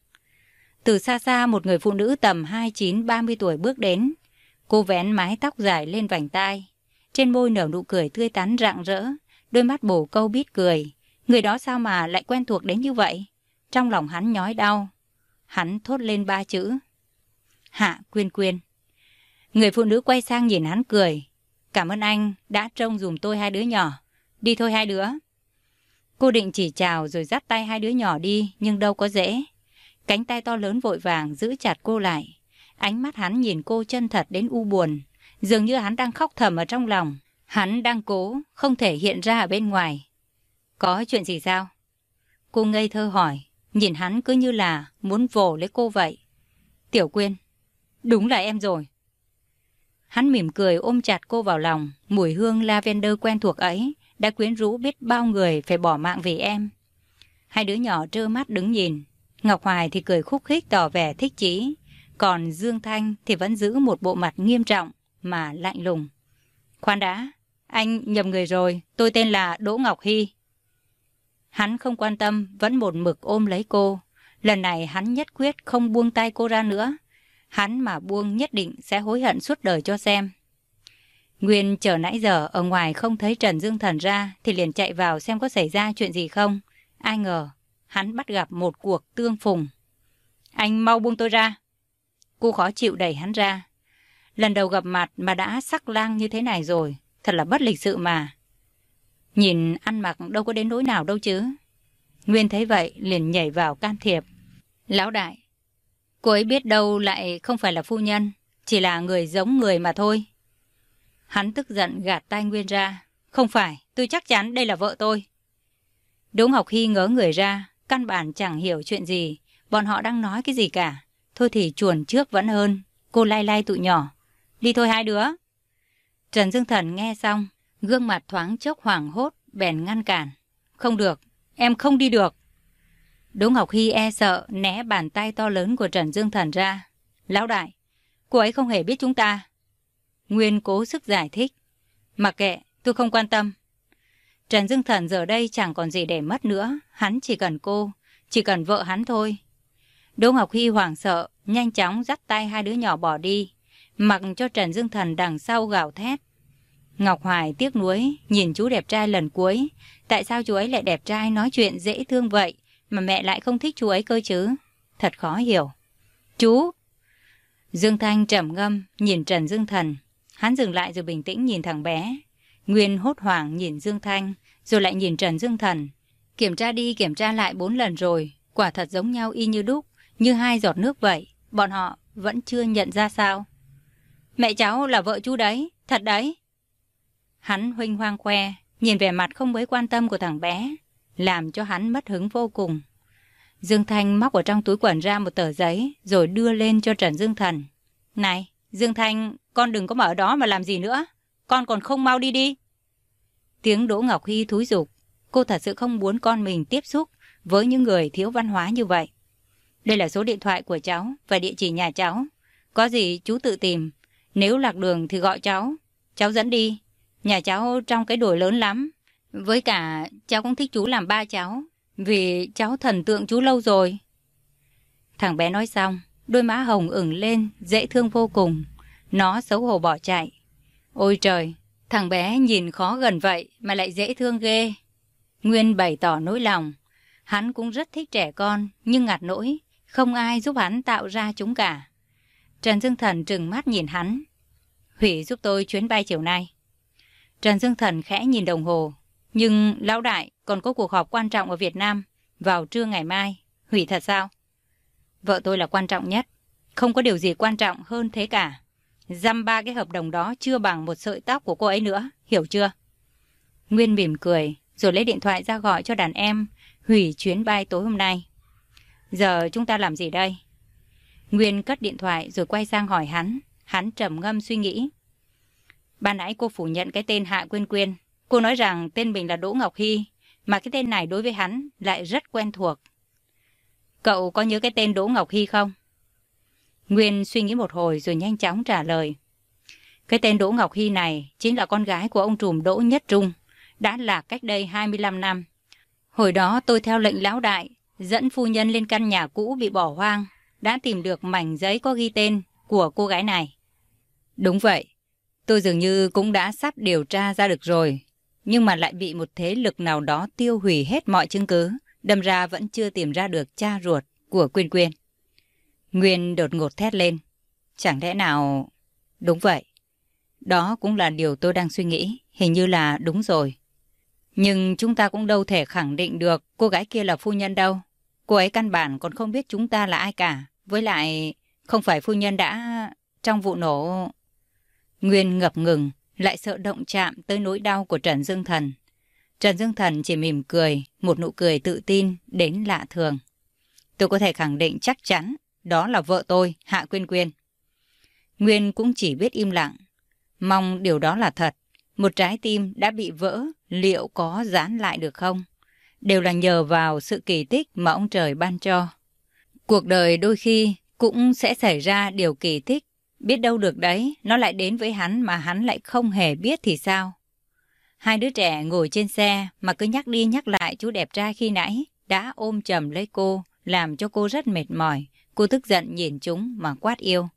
Từ xa xa một người phụ nữ tầm 29-30 tuổi bước đến. Cô vén mái tóc dài lên vành tai. Trên môi nở nụ cười tươi tắn rạng rỡ. Đôi mắt bổ câu biết cười. Người đó sao mà lại quen thuộc đến như vậy? Trong lòng hắn nhói đau. Hắn thốt lên ba chữ. Hạ Quyên Quyên. Người phụ nữ quay sang nhìn hắn cười. Cảm ơn anh đã trông dùm tôi hai đứa nhỏ. Đi thôi hai đứa. Cô định chỉ chào rồi dắt tay hai đứa nhỏ đi, nhưng đâu có dễ. Cánh tay to lớn vội vàng giữ chặt cô lại. Ánh mắt hắn nhìn cô chân thật đến u buồn. Dường như hắn đang khóc thầm ở trong lòng. Hắn đang cố, không thể hiện ra ở bên ngoài. Có chuyện gì sao? Cô ngây thơ hỏi, nhìn hắn cứ như là muốn vồ lấy cô vậy. Tiểu Quyên, đúng là em rồi. Hắn mỉm cười ôm chặt cô vào lòng, mùi hương lavender quen thuộc ấy đã quyến rũ biết bao người phải bỏ mạng vì em. Hai đứa nhỏ trơ mắt đứng nhìn. Ngọc Hoài thì cười khúc khích tỏ vẻ thích chí. Còn Dương Thanh thì vẫn giữ một bộ mặt nghiêm trọng mà lạnh lùng. Khoan đã, anh nhầm người rồi, tôi tên là Đỗ Ngọc Hy. Hắn không quan tâm, vẫn một mực ôm lấy cô. Lần này hắn nhất quyết không buông tay cô ra nữa. Hắn mà buông nhất định sẽ hối hận suốt đời cho xem. Nguyên chờ nãy giờ ở ngoài không thấy Trần Dương Thần ra thì liền chạy vào xem có xảy ra chuyện gì không. Ai ngờ, hắn bắt gặp một cuộc tương phùng. Anh mau buông tôi ra. Cô khó chịu đẩy hắn ra. Lần đầu gặp mặt mà đã sắc lang như thế này rồi. Thật là bất lịch sự mà. Nhìn ăn mặc đâu có đến nỗi nào đâu chứ. Nguyên thấy vậy liền nhảy vào can thiệp. Lão đại, cô ấy biết đâu lại không phải là phu nhân, chỉ là người giống người mà thôi. Hắn tức giận gạt tay Nguyên ra. Không phải, tôi chắc chắn đây là vợ tôi. đúng học Hy ngớ người ra, căn bản chẳng hiểu chuyện gì, bọn họ đang nói cái gì cả. Thôi thì chuồn trước vẫn hơn, cô lai lai tụi nhỏ. Đi thôi hai đứa. Trần Dương Thần nghe xong, gương mặt thoáng chốc hoảng hốt, bèn ngăn cản. Không được, em không đi được. Đỗ Ngọc Hy e sợ né bàn tay to lớn của Trần Dương Thần ra. Lão đại, cô ấy không hề biết chúng ta. Nguyên cố sức giải thích. Mặc kệ, tôi không quan tâm. Trần Dương Thần giờ đây chẳng còn gì để mất nữa. Hắn chỉ cần cô, chỉ cần vợ hắn thôi. Đỗ Ngọc Hy hoảng sợ, nhanh chóng dắt tay hai đứa nhỏ bỏ đi, mặc cho Trần Dương Thần đằng sau gào thét. Ngọc Hoài tiếc nuối, nhìn chú đẹp trai lần cuối. Tại sao chú ấy lại đẹp trai nói chuyện dễ thương vậy, mà mẹ lại không thích chú ấy cơ chứ? Thật khó hiểu. Chú! Dương Thanh trầm ngâm, nhìn Trần Dương Thần. Hắn dừng lại rồi bình tĩnh nhìn thằng bé. Nguyên hốt hoảng nhìn Dương Thanh, rồi lại nhìn Trần Dương Thần. Kiểm tra đi kiểm tra lại bốn lần rồi, quả thật giống nhau y như đúc, như hai giọt nước vậy. Bọn họ vẫn chưa nhận ra sao. Mẹ cháu là vợ chú đấy, thật đấy. Hắn huynh hoang khoe, nhìn vẻ mặt không mấy quan tâm của thằng bé, làm cho hắn mất hứng vô cùng. Dương Thanh móc ở trong túi quần ra một tờ giấy, rồi đưa lên cho Trần Dương Thần. Này, Dương Thanh, con đừng có mở đó mà làm gì nữa. Con còn không mau đi đi. Tiếng Đỗ Ngọc Hy thúi giục. Cô thật sự không muốn con mình tiếp xúc với những người thiếu văn hóa như vậy. Đây là số điện thoại của cháu và địa chỉ nhà cháu. Có gì chú tự tìm. Nếu lạc đường thì gọi cháu. Cháu dẫn đi. Nhà cháu trong cái đồi lớn lắm. Với cả cháu cũng thích chú làm ba cháu. Vì cháu thần tượng chú lâu rồi. Thằng bé nói xong, đôi má hồng ửng lên, dễ thương vô cùng. Nó xấu hổ bỏ chạy. Ôi trời, thằng bé nhìn khó gần vậy mà lại dễ thương ghê. Nguyên bày tỏ nỗi lòng. Hắn cũng rất thích trẻ con, nhưng ngặt nỗi, không ai giúp hắn tạo ra chúng cả. Trần Dương Thần trừng mắt nhìn hắn. Hủy giúp tôi chuyến bay chiều nay. Trần Dương Thần khẽ nhìn đồng hồ. Nhưng lão đại còn có cuộc họp quan trọng ở Việt Nam vào trưa ngày mai. Hủy thật sao? Vợ tôi là quan trọng nhất. Không có điều gì quan trọng hơn thế cả. Dăm ba cái hợp đồng đó chưa bằng một sợi tóc của cô ấy nữa, hiểu chưa? Nguyên mỉm cười, rồi lấy điện thoại ra gọi cho đàn em, hủy chuyến bay tối hôm nay. Giờ chúng ta làm gì đây? Nguyên cất điện thoại rồi quay sang hỏi hắn. Hắn trầm ngâm suy nghĩ. Ban nãy cô phủ nhận cái tên Hạ Quyên Quyên. Cô nói rằng tên mình là Đỗ Ngọc Hy, mà cái tên này đối với hắn lại rất quen thuộc. Cậu có nhớ cái tên Đỗ Ngọc Hy không? Nguyên suy nghĩ một hồi rồi nhanh chóng trả lời. Cái tên Đỗ Ngọc Hy này chính là con gái của ông trùm Đỗ Nhất Trung, đã là cách đây 25 năm. Hồi đó tôi theo lệnh lão đại, dẫn phu nhân lên căn nhà cũ bị bỏ hoang, đã tìm được mảnh giấy có ghi tên của cô gái này. Đúng vậy, tôi dường như cũng đã sắp điều tra ra được rồi, nhưng mà lại bị một thế lực nào đó tiêu hủy hết mọi chứng cứ, đâm ra vẫn chưa tìm ra được cha ruột của Quyên Quyên. Nguyên đột ngột thét lên. Chẳng lẽ nào... Đúng vậy. Đó cũng là điều tôi đang suy nghĩ. Hình như là đúng rồi. Nhưng chúng ta cũng đâu thể khẳng định được cô gái kia là phu nhân đâu. Cô ấy căn bản còn không biết chúng ta là ai cả. Với lại, không phải phu nhân đã... Trong vụ nổ... Nguyên ngập ngừng, lại sợ động chạm tới nỗi đau của Trần Dương Thần. Trần Dương Thần chỉ mỉm cười, một nụ cười tự tin đến lạ thường. Tôi có thể khẳng định chắc chắn đó là vợ tôi, Hạ Quyên Quyên. Nguyên cũng chỉ biết im lặng. Mong điều đó là thật. Một trái tim đã bị vỡ, liệu có dán lại được không? Đều là nhờ vào sự kỳ tích mà ông trời ban cho. Cuộc đời đôi khi cũng sẽ xảy ra điều kỳ tích. Biết đâu được đấy, nó lại đến với hắn mà hắn lại không hề biết thì sao? Hai đứa trẻ ngồi trên xe mà cứ nhắc đi nhắc lại chú đẹp trai khi nãy đã ôm chầm lấy cô, làm cho cô rất mệt mỏi. Cô tức giận nhìn chúng mà quát yêu.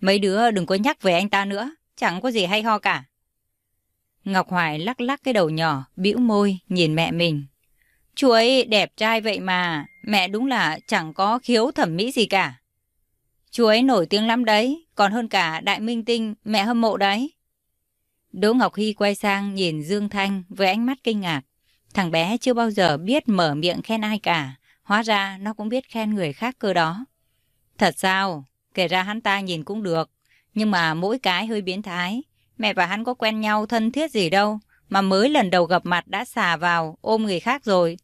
Mấy đứa đừng có nhắc về anh ta nữa, chẳng có gì hay ho cả. Ngọc Hoài lắc lắc cái đầu nhỏ, bĩu môi, nhìn mẹ mình. Chú ấy đẹp trai vậy mà, mẹ đúng là chẳng có khiếu thẩm mỹ gì cả. Chú ấy nổi tiếng lắm đấy, còn hơn cả đại minh tinh, mẹ hâm mộ đấy. Đỗ Ngọc Hy quay sang nhìn Dương Thanh với ánh mắt kinh ngạc. Thằng bé chưa bao giờ biết mở miệng khen ai cả, hóa ra nó cũng biết khen người khác cơ đó. Thật sao? Kể ra hắn ta nhìn cũng được, nhưng mà mỗi cái hơi biến thái. Mẹ và hắn có quen nhau thân thiết gì đâu, mà mới lần đầu gặp mặt đã xà vào, ôm người khác rồi.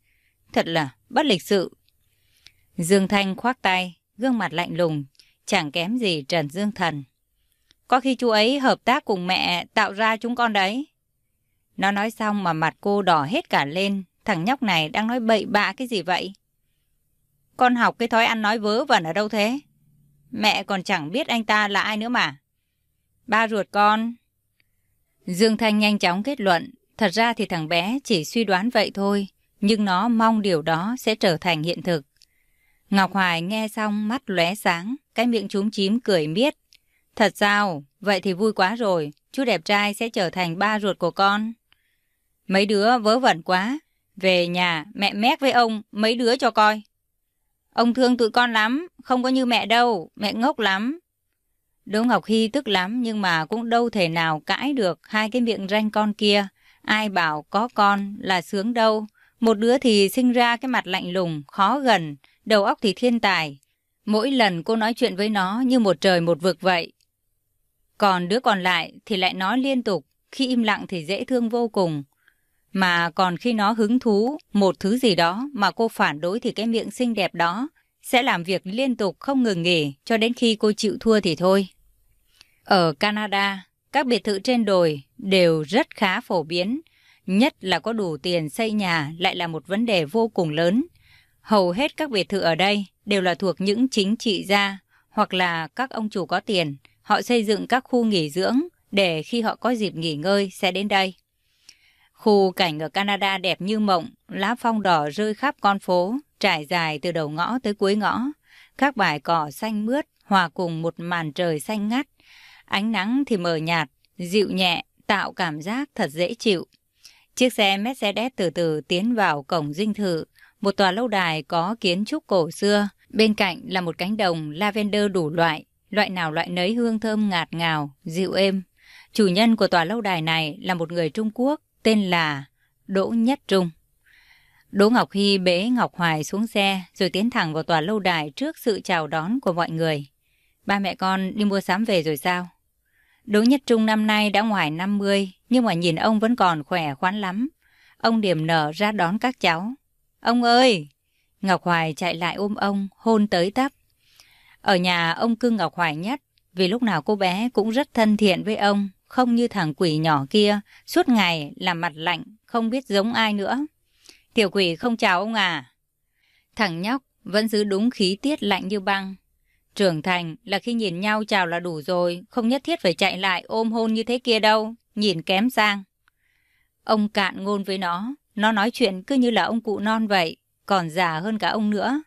Thật là bất lịch sự. Dương Thanh khoác tay, gương mặt lạnh lùng, chẳng kém gì Trần Dương Thần. Có khi chú ấy hợp tác cùng mẹ tạo ra chúng con đấy. Nó nói xong mà mặt cô đỏ hết cả lên, thằng nhóc này đang nói bậy bạ cái gì vậy? Con học cái thói ăn nói vớ vẩn ở đâu thế? Mẹ còn chẳng biết anh ta là ai nữa mà. Ba ruột con. Dương Thanh nhanh chóng kết luận, thật ra thì thằng bé chỉ suy đoán vậy thôi, nhưng nó mong điều đó sẽ trở thành hiện thực. Ngọc Hoài nghe xong mắt lóe sáng, cái miệng trúng chím cười miết. Thật sao? Vậy thì vui quá rồi, chú đẹp trai sẽ trở thành ba ruột của con. Mấy đứa vớ vẩn quá, về nhà mẹ mét với ông mấy đứa cho coi. Ông thương tụi con lắm, không có như mẹ đâu, mẹ ngốc lắm. Đỗ Ngọc Hy tức lắm nhưng mà cũng đâu thể nào cãi được hai cái miệng ranh con kia. Ai bảo có con là sướng đâu. Một đứa thì sinh ra cái mặt lạnh lùng, khó gần, đầu óc thì thiên tài. Mỗi lần cô nói chuyện với nó như một trời một vực vậy. Còn đứa còn lại thì lại nói liên tục, khi im lặng thì dễ thương vô cùng. Mà còn khi nó hứng thú một thứ gì đó mà cô phản đối thì cái miệng xinh đẹp đó sẽ làm việc liên tục không ngừng nghỉ cho đến khi cô chịu thua thì thôi. Ở Canada, các biệt thự trên đồi đều rất khá phổ biến, nhất là có đủ tiền xây nhà lại là một vấn đề vô cùng lớn. Hầu hết các biệt thự ở đây đều là thuộc những chính trị gia hoặc là các ông chủ có tiền. Họ xây dựng các khu nghỉ dưỡng để khi họ có dịp nghỉ ngơi sẽ đến đây. Khu cảnh ở Canada đẹp như mộng, lá phong đỏ rơi khắp con phố, trải dài từ đầu ngõ tới cuối ngõ. Các bãi cỏ xanh mướt hòa cùng một màn trời xanh ngắt. Ánh nắng thì mờ nhạt, dịu nhẹ, tạo cảm giác thật dễ chịu. Chiếc xe Mercedes từ từ tiến vào cổng dinh thự, một tòa lâu đài có kiến trúc cổ xưa. Bên cạnh là một cánh đồng lavender đủ loại, loại nào loại nấy hương thơm ngạt ngào, dịu êm. Chủ nhân của tòa lâu đài này là một người Trung Quốc tên là Đỗ Nhất Trung. Đỗ Ngọc Hy bế Ngọc Hoài xuống xe rồi tiến thẳng vào tòa lâu đài trước sự chào đón của mọi người. Ba mẹ con đi mua sắm về rồi sao? Đỗ Nhất Trung năm nay đã ngoài 50 nhưng mà nhìn ông vẫn còn khỏe khoắn lắm. Ông điểm nở ra đón các cháu. Ông ơi! Ngọc Hoài chạy lại ôm ông, hôn tới tấp. Ở nhà ông cưng Ngọc Hoài nhất vì lúc nào cô bé cũng rất thân thiện với ông, không như thằng quỷ nhỏ kia, suốt ngày làm mặt lạnh, không biết giống ai nữa. Tiểu quỷ không chào ông à? Thằng nhóc vẫn giữ đúng khí tiết lạnh như băng. Trưởng thành là khi nhìn nhau chào là đủ rồi, không nhất thiết phải chạy lại ôm hôn như thế kia đâu, nhìn kém sang. Ông cạn ngôn với nó, nó nói chuyện cứ như là ông cụ non vậy, còn già hơn cả ông nữa.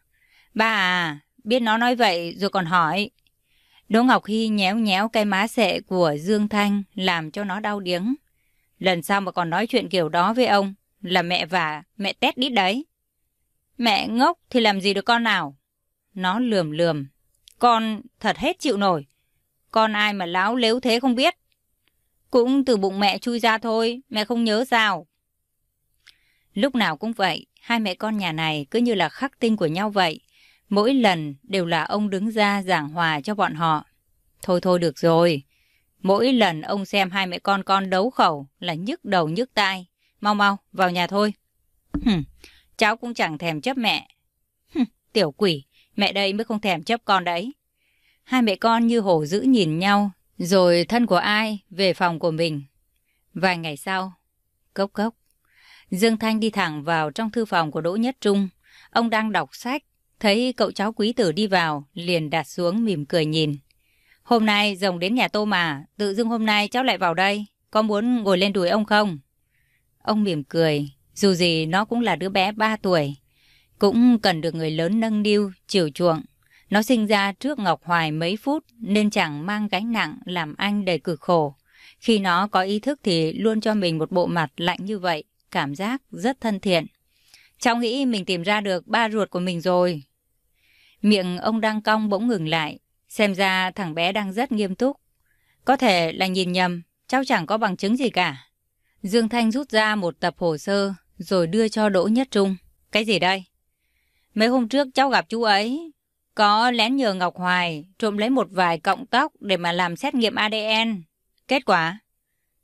Bà à, biết nó nói vậy rồi còn hỏi. Đỗ Ngọc Hy nhéo nhéo cái má sệ của Dương Thanh làm cho nó đau điếng. Lần sau mà còn nói chuyện kiểu đó với ông là mẹ và mẹ tét đít đấy. Mẹ ngốc thì làm gì được con nào? Nó lườm lườm. Con thật hết chịu nổi. Con ai mà láo lếu thế không biết. Cũng từ bụng mẹ chui ra thôi, mẹ không nhớ sao. Lúc nào cũng vậy, hai mẹ con nhà này cứ như là khắc tinh của nhau vậy. Mỗi lần đều là ông đứng ra giảng hòa cho bọn họ. Thôi thôi được rồi. Mỗi lần ông xem hai mẹ con con đấu khẩu là nhức đầu nhức tai. Mau mau, vào nhà thôi. Hừm, cháu cũng chẳng thèm chấp mẹ. Hừm, tiểu quỷ, mẹ đây mới không thèm chấp con đấy. Hai mẹ con như hổ dữ nhìn nhau, rồi thân của ai về phòng của mình. Vài ngày sau, cốc cốc. Dương Thanh đi thẳng vào trong thư phòng của Đỗ Nhất Trung. Ông đang đọc sách, thấy cậu cháu quý tử đi vào, liền đặt xuống mỉm cười nhìn. Hôm nay rồng đến nhà tô mà, tự dưng hôm nay cháu lại vào đây, có muốn ngồi lên đùi ông không? Ông mỉm cười, dù gì nó cũng là đứa bé 3 tuổi, cũng cần được người lớn nâng niu, chiều chuộng. Nó sinh ra trước Ngọc Hoài mấy phút nên chẳng mang gánh nặng làm anh đầy cực khổ. Khi nó có ý thức thì luôn cho mình một bộ mặt lạnh như vậy, cảm giác rất thân thiện. Cháu nghĩ mình tìm ra được ba ruột của mình rồi. Miệng ông đang cong bỗng ngừng lại, xem ra thằng bé đang rất nghiêm túc. Có thể là nhìn nhầm, cháu chẳng có bằng chứng gì cả. Dương Thanh rút ra một tập hồ sơ rồi đưa cho Đỗ Nhất Trung. Cái gì đây? Mấy hôm trước cháu gặp chú ấy, có lén nhờ Ngọc Hoài trộm lấy một vài cọng tóc để mà làm xét nghiệm ADN. Kết quả?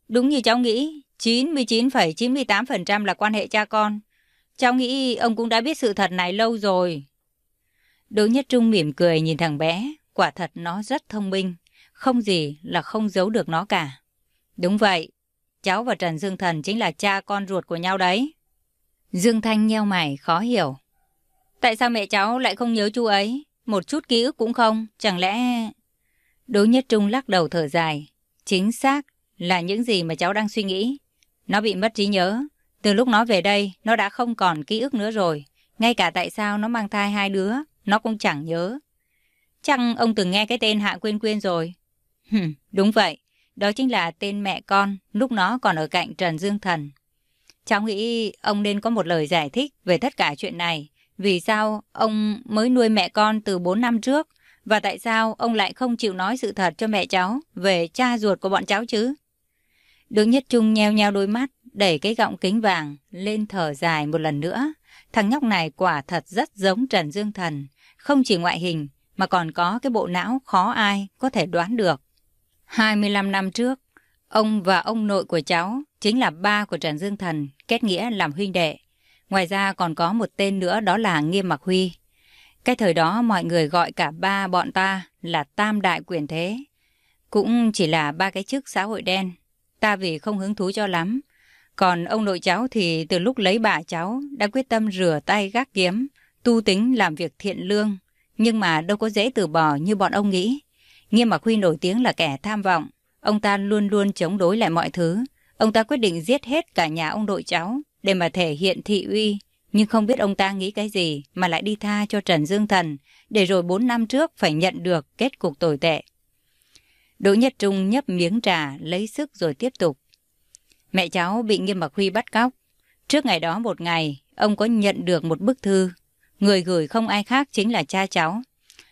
Đúng như cháu nghĩ, 99,98% là quan hệ cha con. Cháu nghĩ ông cũng đã biết sự thật này lâu rồi. Đỗ Nhất Trung mỉm cười nhìn thằng bé, quả thật nó rất thông minh, không gì là không giấu được nó cả. Đúng vậy, cháu và Trần Dương Thần chính là cha con ruột của nhau đấy. Dương Thanh nheo mày khó hiểu. Tại sao mẹ cháu lại không nhớ chú ấy? Một chút ký ức cũng không, chẳng lẽ... Đỗ Nhất Trung lắc đầu thở dài. Chính xác là những gì mà cháu đang suy nghĩ. Nó bị mất trí nhớ. Từ lúc nó về đây, nó đã không còn ký ức nữa rồi. Ngay cả tại sao nó mang thai hai đứa, nó cũng chẳng nhớ. Chăng ông từng nghe cái tên Hạ Quyên Quyên rồi? Hừm, đúng vậy. Đó chính là tên mẹ con lúc nó còn ở cạnh Trần Dương Thần. Cháu nghĩ ông nên có một lời giải thích về tất cả chuyện này. Vì sao ông mới nuôi mẹ con từ 4 năm trước? Và tại sao ông lại không chịu nói sự thật cho mẹ cháu về cha ruột của bọn cháu chứ? Đường Nhất Trung nheo nheo đôi mắt, đẩy cái gọng kính vàng lên thở dài một lần nữa. Thằng nhóc này quả thật rất giống Trần Dương Thần. Không chỉ ngoại hình, mà còn có cái bộ não khó ai có thể đoán được. 25 năm trước, ông và ông nội của cháu chính là ba của Trần Dương Thần, kết nghĩa làm huynh đệ. Ngoài ra còn có một tên nữa đó là Nghiêm Mặc Huy. Cái thời đó mọi người gọi cả ba bọn ta là tam đại quyền thế. Cũng chỉ là ba cái chức xã hội đen. Ta vì không hứng thú cho lắm. Còn ông nội cháu thì từ lúc lấy bà cháu đã quyết tâm rửa tay gác kiếm, tu tính làm việc thiện lương. Nhưng mà đâu có dễ từ bỏ như bọn ông nghĩ. Nghiêm Mặc Huy nổi tiếng là kẻ tham vọng. Ông ta luôn luôn chống đối lại mọi thứ. Ông ta quyết định giết hết cả nhà ông nội cháu để mà thể hiện thị uy. Nhưng không biết ông ta nghĩ cái gì mà lại đi tha cho Trần Dương Thần để rồi 4 năm trước phải nhận được kết cục tồi tệ. Đỗ Nhất Trung nhấp miếng trà, lấy sức rồi tiếp tục. Mẹ cháu bị Nghiêm Bạc Huy bắt cóc. Trước ngày đó một ngày, ông có nhận được một bức thư. Người gửi không ai khác chính là cha cháu.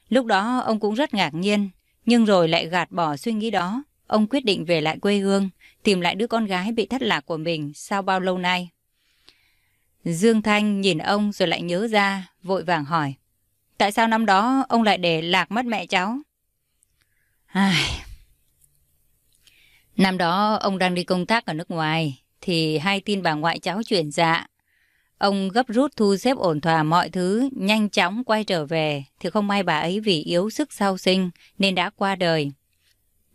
Lúc đó ông cũng rất ngạc nhiên, nhưng rồi lại gạt bỏ suy nghĩ đó. Ông quyết định về lại quê hương, tìm lại đứa con gái bị thất lạc của mình sau bao lâu nay. Dương Thanh nhìn ông rồi lại nhớ ra, vội vàng hỏi. Tại sao năm đó ông lại để lạc mất mẹ cháu? Ai... Năm đó ông đang đi công tác ở nước ngoài, thì hay tin bà ngoại cháu chuyển dạ. Ông gấp rút thu xếp ổn thỏa mọi thứ, nhanh chóng quay trở về, thì không may bà ấy vì yếu sức sau sinh nên đã qua đời.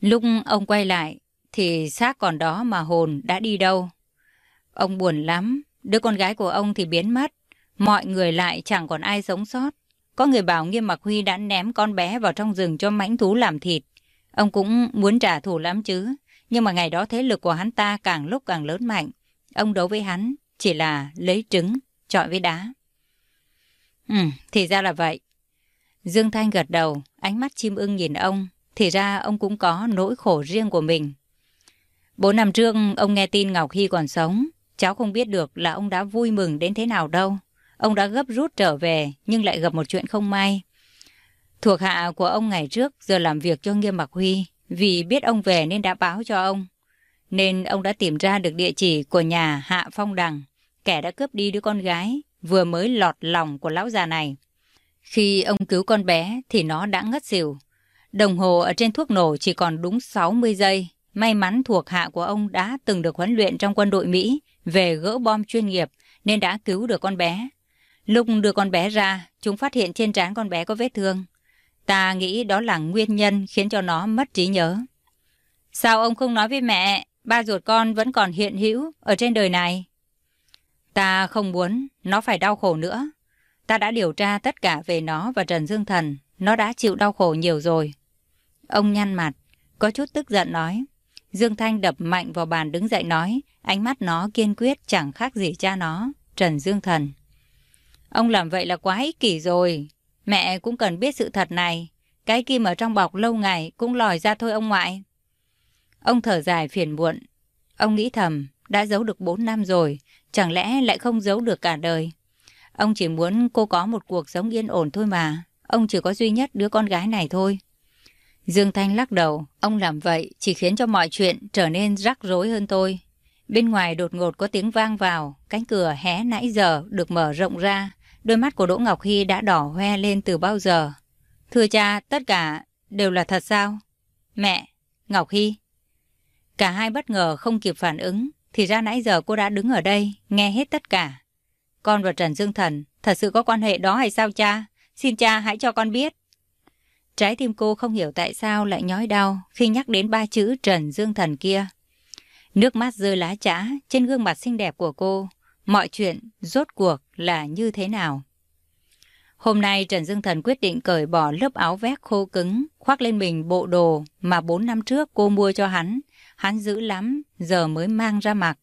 Lúc ông quay lại, thì xác còn đó mà hồn đã đi đâu. Ông buồn lắm, đứa con gái của ông thì biến mất, mọi người lại chẳng còn ai sống sót. Có người bảo Nghiêm Mặc Huy đã ném con bé vào trong rừng cho mãnh thú làm thịt. Ông cũng muốn trả thù lắm chứ, nhưng mà ngày đó thế lực của hắn ta càng lúc càng lớn mạnh. Ông đấu với hắn chỉ là lấy trứng, trọi với đá. Ừ, thì ra là vậy. Dương Thanh gật đầu, ánh mắt chim ưng nhìn ông. Thì ra ông cũng có nỗi khổ riêng của mình. Bốn năm trước, ông nghe tin Ngọc Hy còn sống. Cháu không biết được là ông đã vui mừng đến thế nào đâu. Ông đã gấp rút trở về, nhưng lại gặp một chuyện không may. Thuộc hạ của ông ngày trước giờ làm việc cho Nghiêm Mặc Huy. Vì biết ông về nên đã báo cho ông. Nên ông đã tìm ra được địa chỉ của nhà Hạ Phong Đằng. Kẻ đã cướp đi đứa con gái, vừa mới lọt lòng của lão già này. Khi ông cứu con bé thì nó đã ngất xỉu. Đồng hồ ở trên thuốc nổ chỉ còn đúng 60 giây. May mắn thuộc hạ của ông đã từng được huấn luyện trong quân đội Mỹ về gỡ bom chuyên nghiệp nên đã cứu được con bé. Lúc đưa con bé ra, chúng phát hiện trên trán con bé có vết thương. Ta nghĩ đó là nguyên nhân khiến cho nó mất trí nhớ. Sao ông không nói với mẹ, ba ruột con vẫn còn hiện hữu ở trên đời này? Ta không muốn nó phải đau khổ nữa. ta đã điều tra tất cả về nó và Trần Dương Thần. Nó đã chịu đau khổ nhiều rồi. Ông nhăn mặt, có chút tức giận nói. Dương Thanh đập mạnh vào bàn đứng dậy nói, ánh mắt nó kiên quyết chẳng khác gì cha nó, Trần Dương Thần. Ông làm vậy là quá ích kỷ rồi. Mẹ cũng cần biết sự thật này. Cái kim ở trong bọc lâu ngày cũng lòi ra thôi ông ngoại. Ông thở dài phiền muộn. Ông nghĩ thầm, đã giấu được 4 năm rồi, chẳng lẽ lại không giấu được cả đời. Ông chỉ muốn cô có một cuộc sống yên ổn thôi mà. Ông chỉ có duy nhất đứa con gái này thôi. Dương Thanh lắc đầu, ông làm vậy chỉ khiến cho mọi chuyện trở nên rắc rối hơn tôi. Bên ngoài đột ngột có tiếng vang vào, cánh cửa hé nãy giờ được mở rộng ra. Đôi mắt của Đỗ Ngọc Hy đã đỏ hoe lên từ bao giờ. Thưa cha, tất cả đều là thật sao? Mẹ, Ngọc Hy. Cả hai bất ngờ không kịp phản ứng, thì ra nãy giờ cô đã đứng ở đây, nghe hết tất cả. Con và Trần Dương Thần thật sự có quan hệ đó hay sao cha? Xin cha hãy cho con biết. Trái tim cô không hiểu tại sao lại nhói đau khi nhắc đến ba chữ Trần Dương Thần kia. Nước mắt rơi lá chã trên gương mặt xinh đẹp của cô. Mọi chuyện rốt cuộc là như thế nào? Hôm nay Trần Dương Thần quyết định cởi bỏ lớp áo vest khô cứng, khoác lên mình bộ đồ mà 4 năm trước cô mua cho hắn. Hắn giữ lắm, giờ mới mang ra mặc.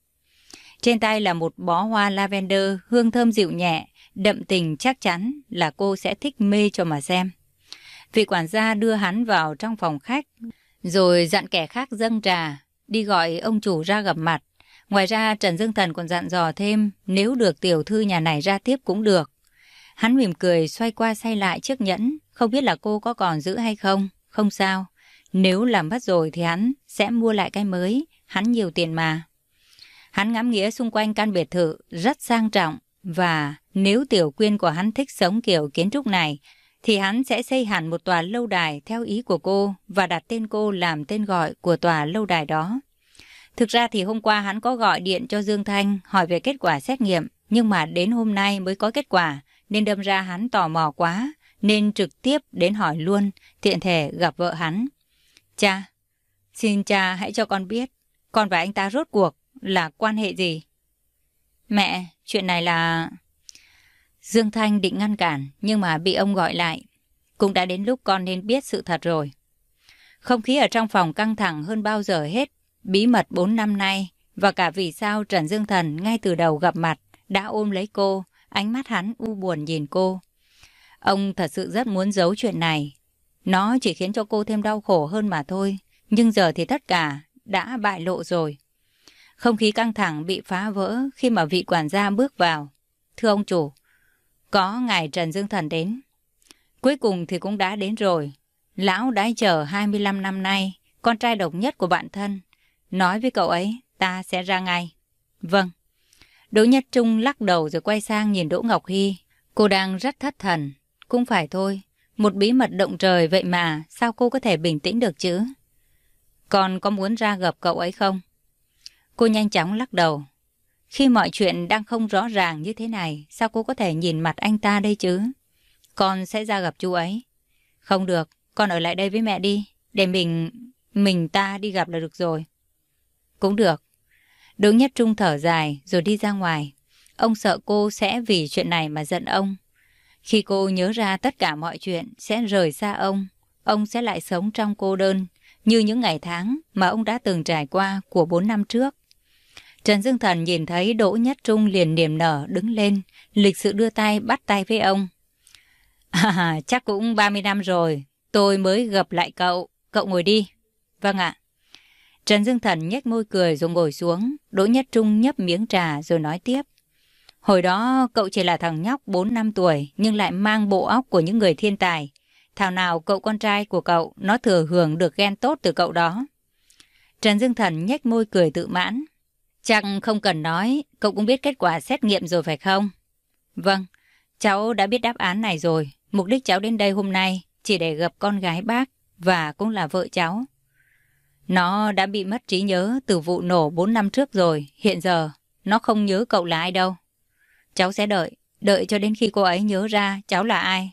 Trên tay là một bó hoa lavender, hương thơm dịu nhẹ, đậm tình chắc chắn là cô sẽ thích mê cho mà xem. Vị quản gia đưa hắn vào trong phòng khách, rồi dặn kẻ khác dâng trà, đi gọi ông chủ ra gặp mặt. Ngoài ra Trần Dương Thần còn dặn dò thêm nếu được tiểu thư nhà này ra tiếp cũng được. Hắn mỉm cười xoay qua xoay lại chiếc nhẫn, không biết là cô có còn giữ hay không, không sao. Nếu làm mất rồi thì hắn sẽ mua lại cái mới, hắn nhiều tiền mà. Hắn ngắm nghĩa xung quanh căn biệt thự rất sang trọng và nếu tiểu quyên của hắn thích sống kiểu kiến trúc này thì hắn sẽ xây hẳn một tòa lâu đài theo ý của cô và đặt tên cô làm tên gọi của tòa lâu đài đó. Thực ra thì hôm qua hắn có gọi điện cho Dương Thanh hỏi về kết quả xét nghiệm, nhưng mà đến hôm nay mới có kết quả, nên đâm ra hắn tò mò quá, nên trực tiếp đến hỏi luôn, tiện thể gặp vợ hắn. Cha, xin cha hãy cho con biết, con và anh ta rốt cuộc là quan hệ gì? Mẹ, chuyện này là... Dương Thanh định ngăn cản, nhưng mà bị ông gọi lại. Cũng đã đến lúc con nên biết sự thật rồi. Không khí ở trong phòng căng thẳng hơn bao giờ hết. Bí mật 4 năm nay, và cả vì sao Trần Dương Thần ngay từ đầu gặp mặt, đã ôm lấy cô, ánh mắt hắn u buồn nhìn cô. Ông thật sự rất muốn giấu chuyện này. Nó chỉ khiến cho cô thêm đau khổ hơn mà thôi. Nhưng giờ thì tất cả đã bại lộ rồi. Không khí căng thẳng bị phá vỡ khi mà vị quản gia bước vào. Thưa ông chủ, có ngài Trần Dương Thần đến. Cuối cùng thì cũng đã đến rồi. Lão đã chờ 25 năm nay, con trai độc nhất của bạn thân. Nói với cậu ấy, ta sẽ ra ngay. Vâng. Đỗ Nhất Trung lắc đầu rồi quay sang nhìn Đỗ Ngọc Hy. Cô đang rất thất thần. Cũng phải thôi. Một bí mật động trời vậy mà, sao cô có thể bình tĩnh được chứ? Còn có muốn ra gặp cậu ấy không? Cô nhanh chóng lắc đầu. Khi mọi chuyện đang không rõ ràng như thế này, sao cô có thể nhìn mặt anh ta đây chứ? Con sẽ ra gặp chú ấy. Không được, con ở lại đây với mẹ đi, để mình... mình ta đi gặp là được rồi. Cũng được. Đứng nhất trung thở dài rồi đi ra ngoài. Ông sợ cô sẽ vì chuyện này mà giận ông. Khi cô nhớ ra tất cả mọi chuyện sẽ rời xa ông, ông sẽ lại sống trong cô đơn, như những ngày tháng mà ông đã từng trải qua của 4 năm trước. Trần Dương Thần nhìn thấy Đỗ Nhất Trung liền niềm nở đứng lên, lịch sự đưa tay bắt tay với ông. À, chắc cũng 30 năm rồi, tôi mới gặp lại cậu, cậu ngồi đi. Vâng ạ. Trần Dương Thần nhếch môi cười rồi ngồi xuống, Đỗ Nhất Trung nhấp miếng trà rồi nói tiếp. Hồi đó cậu chỉ là thằng nhóc 4 năm tuổi nhưng lại mang bộ óc của những người thiên tài. Thảo nào cậu con trai của cậu nó thừa hưởng được ghen tốt từ cậu đó. Trần Dương Thần nhếch môi cười tự mãn. Chắc không cần nói, cậu cũng biết kết quả xét nghiệm rồi phải không? Vâng, cháu đã biết đáp án này rồi. Mục đích cháu đến đây hôm nay chỉ để gặp con gái bác và cũng là vợ cháu. Nó đã bị mất trí nhớ từ vụ nổ 4 năm trước rồi. Hiện giờ, nó không nhớ cậu là ai đâu. Cháu sẽ đợi, đợi cho đến khi cô ấy nhớ ra cháu là ai.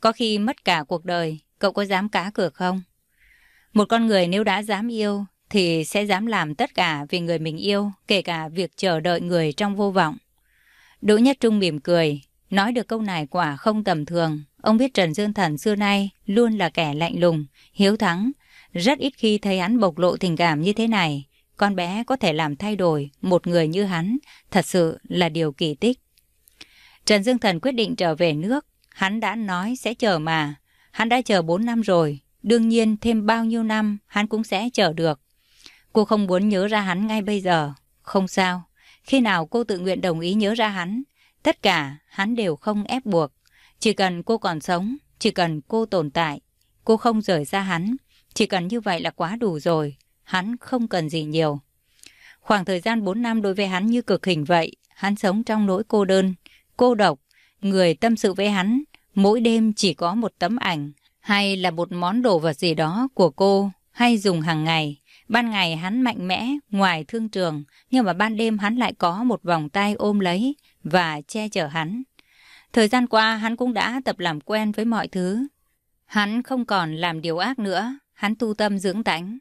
Có khi mất cả cuộc đời, cậu có dám cá cược không? Một con người nếu đã dám yêu thì sẽ dám làm tất cả vì người mình yêu, kể cả việc chờ đợi người trong vô vọng. Đỗ Nhất Trung mỉm cười, Nói được câu này quả không tầm thường. Ông biết Trần Dương Thần xưa nay luôn là kẻ lạnh lùng, hiếu thắng. Rất ít khi thấy hắn bộc lộ tình cảm như thế này. Con bé có thể làm thay đổi một người như hắn, thật sự là điều kỳ tích. Trần Dương Thần quyết định trở về nước. Hắn đã nói sẽ chờ mà. Hắn đã chờ 4 năm rồi. Đương nhiên thêm bao nhiêu năm hắn cũng sẽ chờ được. Cô không muốn nhớ ra hắn ngay bây giờ. Không sao. Khi nào cô tự nguyện đồng ý nhớ ra hắn, tất cả hắn đều không ép buộc. Chỉ cần cô còn sống, chỉ cần cô tồn tại, cô không rời xa hắn. Chỉ cần như vậy là quá đủ rồi. Hắn không cần gì nhiều. Khoảng thời gian 4 năm đối với hắn như cực hình vậy. Hắn sống trong nỗi cô đơn, cô độc. Người tâm sự với hắn, mỗi đêm chỉ có một tấm ảnh hay là một món đồ vật gì đó của cô hay dùng hàng ngày. Ban ngày hắn mạnh mẽ, ngoài thương trường, nhưng mà ban đêm hắn lại có một vòng tay ôm lấy và che chở hắn. Thời gian qua hắn cũng đã tập làm quen với mọi thứ. Hắn không còn làm điều ác nữa, hắn tu tâm dưỡng tánh.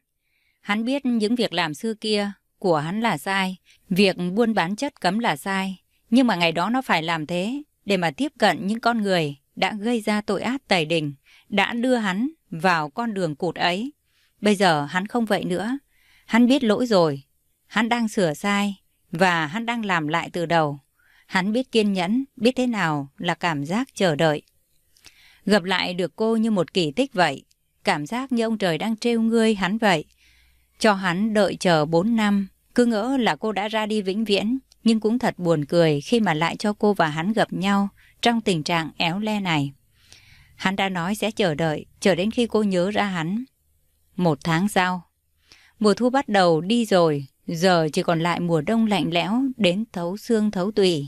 Hắn biết những việc làm xưa kia của hắn là sai, việc buôn bán chất cấm là sai. Nhưng mà ngày đó nó phải làm thế để mà tiếp cận những con người đã gây ra tội ác tẩy đình, đã đưa hắn vào con đường cụt ấy. Bây giờ hắn không vậy nữa. Hắn biết lỗi rồi. Hắn đang sửa sai và hắn đang làm lại từ đầu. Hắn biết kiên nhẫn, biết thế nào là cảm giác chờ đợi. Gặp lại được cô như một kỳ tích vậy. Cảm giác như ông trời đang trêu ngươi hắn vậy. Cho hắn đợi chờ 4 năm, cứ ngỡ là cô đã ra đi vĩnh viễn. Nhưng cũng thật buồn cười khi mà lại cho cô và hắn gặp nhau trong tình trạng éo le này. Hắn đã nói sẽ chờ đợi, chờ đến khi cô nhớ ra hắn. Một tháng sau, mùa thu bắt đầu đi rồi, giờ chỉ còn lại mùa đông lạnh lẽo đến thấu xương thấu tủy.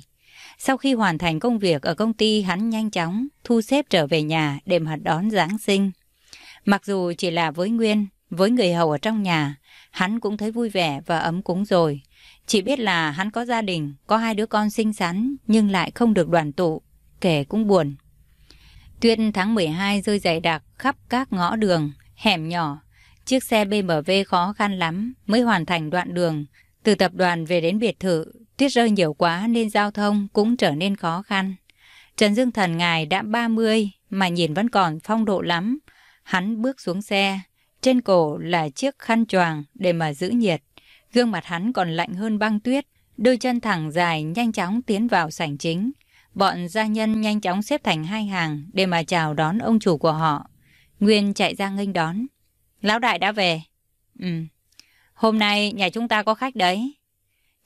Sau khi hoàn thành công việc ở công ty, hắn nhanh chóng thu xếp trở về nhà để mà đón Giáng sinh. Mặc dù chỉ là với Nguyên, với người hầu ở trong nhà, hắn cũng thấy vui vẻ và ấm cúng rồi. Chỉ biết là hắn có gia đình, có hai đứa con xinh xắn, nhưng lại không được đoàn tụ, kể cũng buồn. Tuyết tháng 12 rơi dày đặc khắp các ngõ đường, hẻm nhỏ. Chiếc xe BMW khó khăn lắm mới hoàn thành đoạn đường. Từ tập đoàn về đến biệt thự, tuyết rơi nhiều quá nên giao thông cũng trở nên khó khăn. Trần Dương Thần ngài đã 30 mà nhìn vẫn còn phong độ lắm. Hắn bước xuống xe, trên cổ là chiếc khăn choàng để mà giữ nhiệt. Gương mặt hắn còn lạnh hơn băng tuyết, đôi chân thẳng dài nhanh chóng tiến vào sảnh chính. Bọn gia nhân nhanh chóng xếp thành hai hàng để mà chào đón ông chủ của họ. Nguyên chạy ra nghênh đón. Lão đại đã về. Ừ. Hôm nay nhà chúng ta có khách đấy.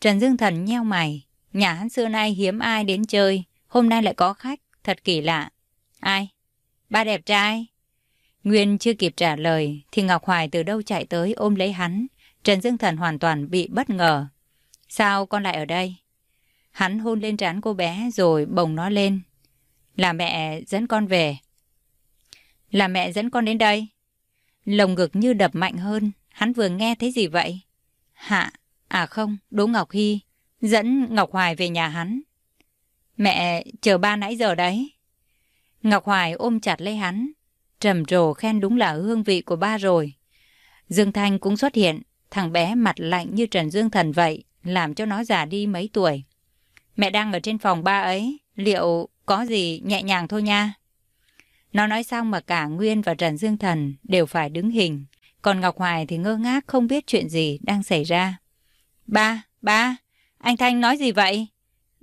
Trần Dương Thần nheo mày. Nhà hắn xưa nay hiếm ai đến chơi. Hôm nay lại có khách. Thật kỳ lạ. Ai? Ba đẹp trai. Nguyên chưa kịp trả lời, thì Ngọc Hoài từ đâu chạy tới ôm lấy hắn. Trần Dương Thần hoàn toàn bị bất ngờ. Sao con lại ở đây? Hắn hôn lên trán cô bé rồi bồng nó lên. Là mẹ dẫn con về. Là mẹ dẫn con đến đây. Lồng ngực như đập mạnh hơn. Hắn vừa nghe thấy gì vậy? Hạ, à không, Đỗ Ngọc Hy. Dẫn Ngọc Hoài về nhà hắn. Mẹ chờ ba nãy giờ đấy. Ngọc Hoài ôm chặt lấy hắn. Trầm trồ khen đúng là hương vị của ba rồi. Dương Thanh cũng xuất hiện. Thằng bé mặt lạnh như Trần Dương Thần vậy. Làm cho nó già đi mấy tuổi. Mẹ đang ở trên phòng ba ấy, liệu có gì nhẹ nhàng thôi nha. Nó nói xong mà cả Nguyên và Trần Dương Thần đều phải đứng hình. Còn Ngọc Hoài thì ngơ ngác không biết chuyện gì đang xảy ra. Ba, ba, anh Thanh nói gì vậy?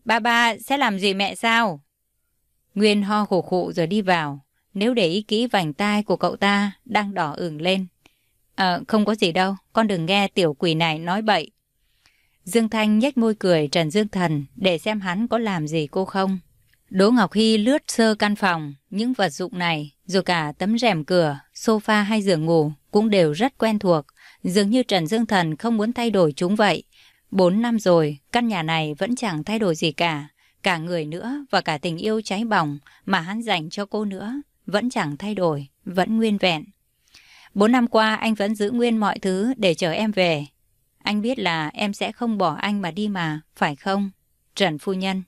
Ba ba sẽ làm gì mẹ sao? Nguyên ho khổ khụ rồi đi vào. Nếu để ý kỹ vành tai của cậu ta đang đỏ ửng lên. Ờ, không có gì đâu, con đừng nghe tiểu quỷ này nói bậy. Dương Thanh nhếch môi cười Trần Dương Thần để xem hắn có làm gì cô không. Đỗ Ngọc Hy lướt sơ căn phòng, những vật dụng này, rồi cả tấm rèm cửa, sofa hay giường ngủ cũng đều rất quen thuộc. Dường như Trần Dương Thần không muốn thay đổi chúng vậy. Bốn năm rồi, căn nhà này vẫn chẳng thay đổi gì cả. Cả người nữa và cả tình yêu cháy bỏng mà hắn dành cho cô nữa vẫn chẳng thay đổi, vẫn nguyên vẹn. Bốn năm qua anh vẫn giữ nguyên mọi thứ để chờ em về. Anh biết là em sẽ không bỏ anh mà đi mà, phải không? Trần Phu Nhân.